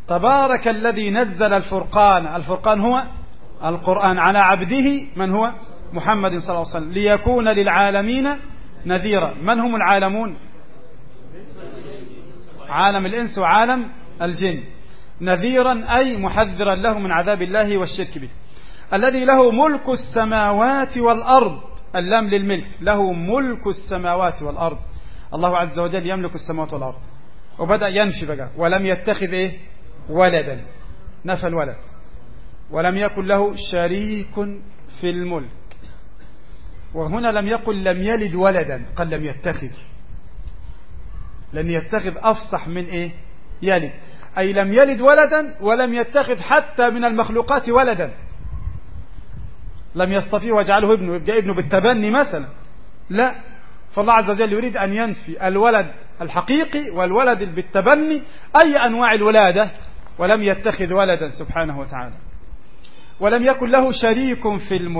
تبارك الذي نزل الفرقان. الفرقان هو القرآن على عبده. من هو؟ محمد صلى الله عليه وسلم. ليكون للعالمين نذيرا. من هم العالمون؟ عالم الإنس وعالم الجن نذيرا أي محذرا له من عذاب الله والشرك به. الذي له ملك السماوات والأرض اللام للملك له ملك السماوات والأرض. الله عز وجل يملك السماوات والأرض. وبدأ ينفي بقى. ولم يتخذ إيه؟ ولدا. نفى الولد. ولم يكن له شريك في الملك. وهنا لم يقل لم يلد ولدا قال لم يتخذ. لن يتخذ أفصح من إيه؟ يلد أي لم يلد ولدا ولم يتخذ حتى من المخلوقات ولدا. لم يستطيع وجعله ابنه يبقى ابنه بالتبني مثلا. لا. فالله عز وجل يريد أن ينفي الولد الحقيقي والولد بالتبني أي أنواع الولادة ولم يتخذ ولدا سبحانه وتعالى. ولم يكن له شريك في الملك.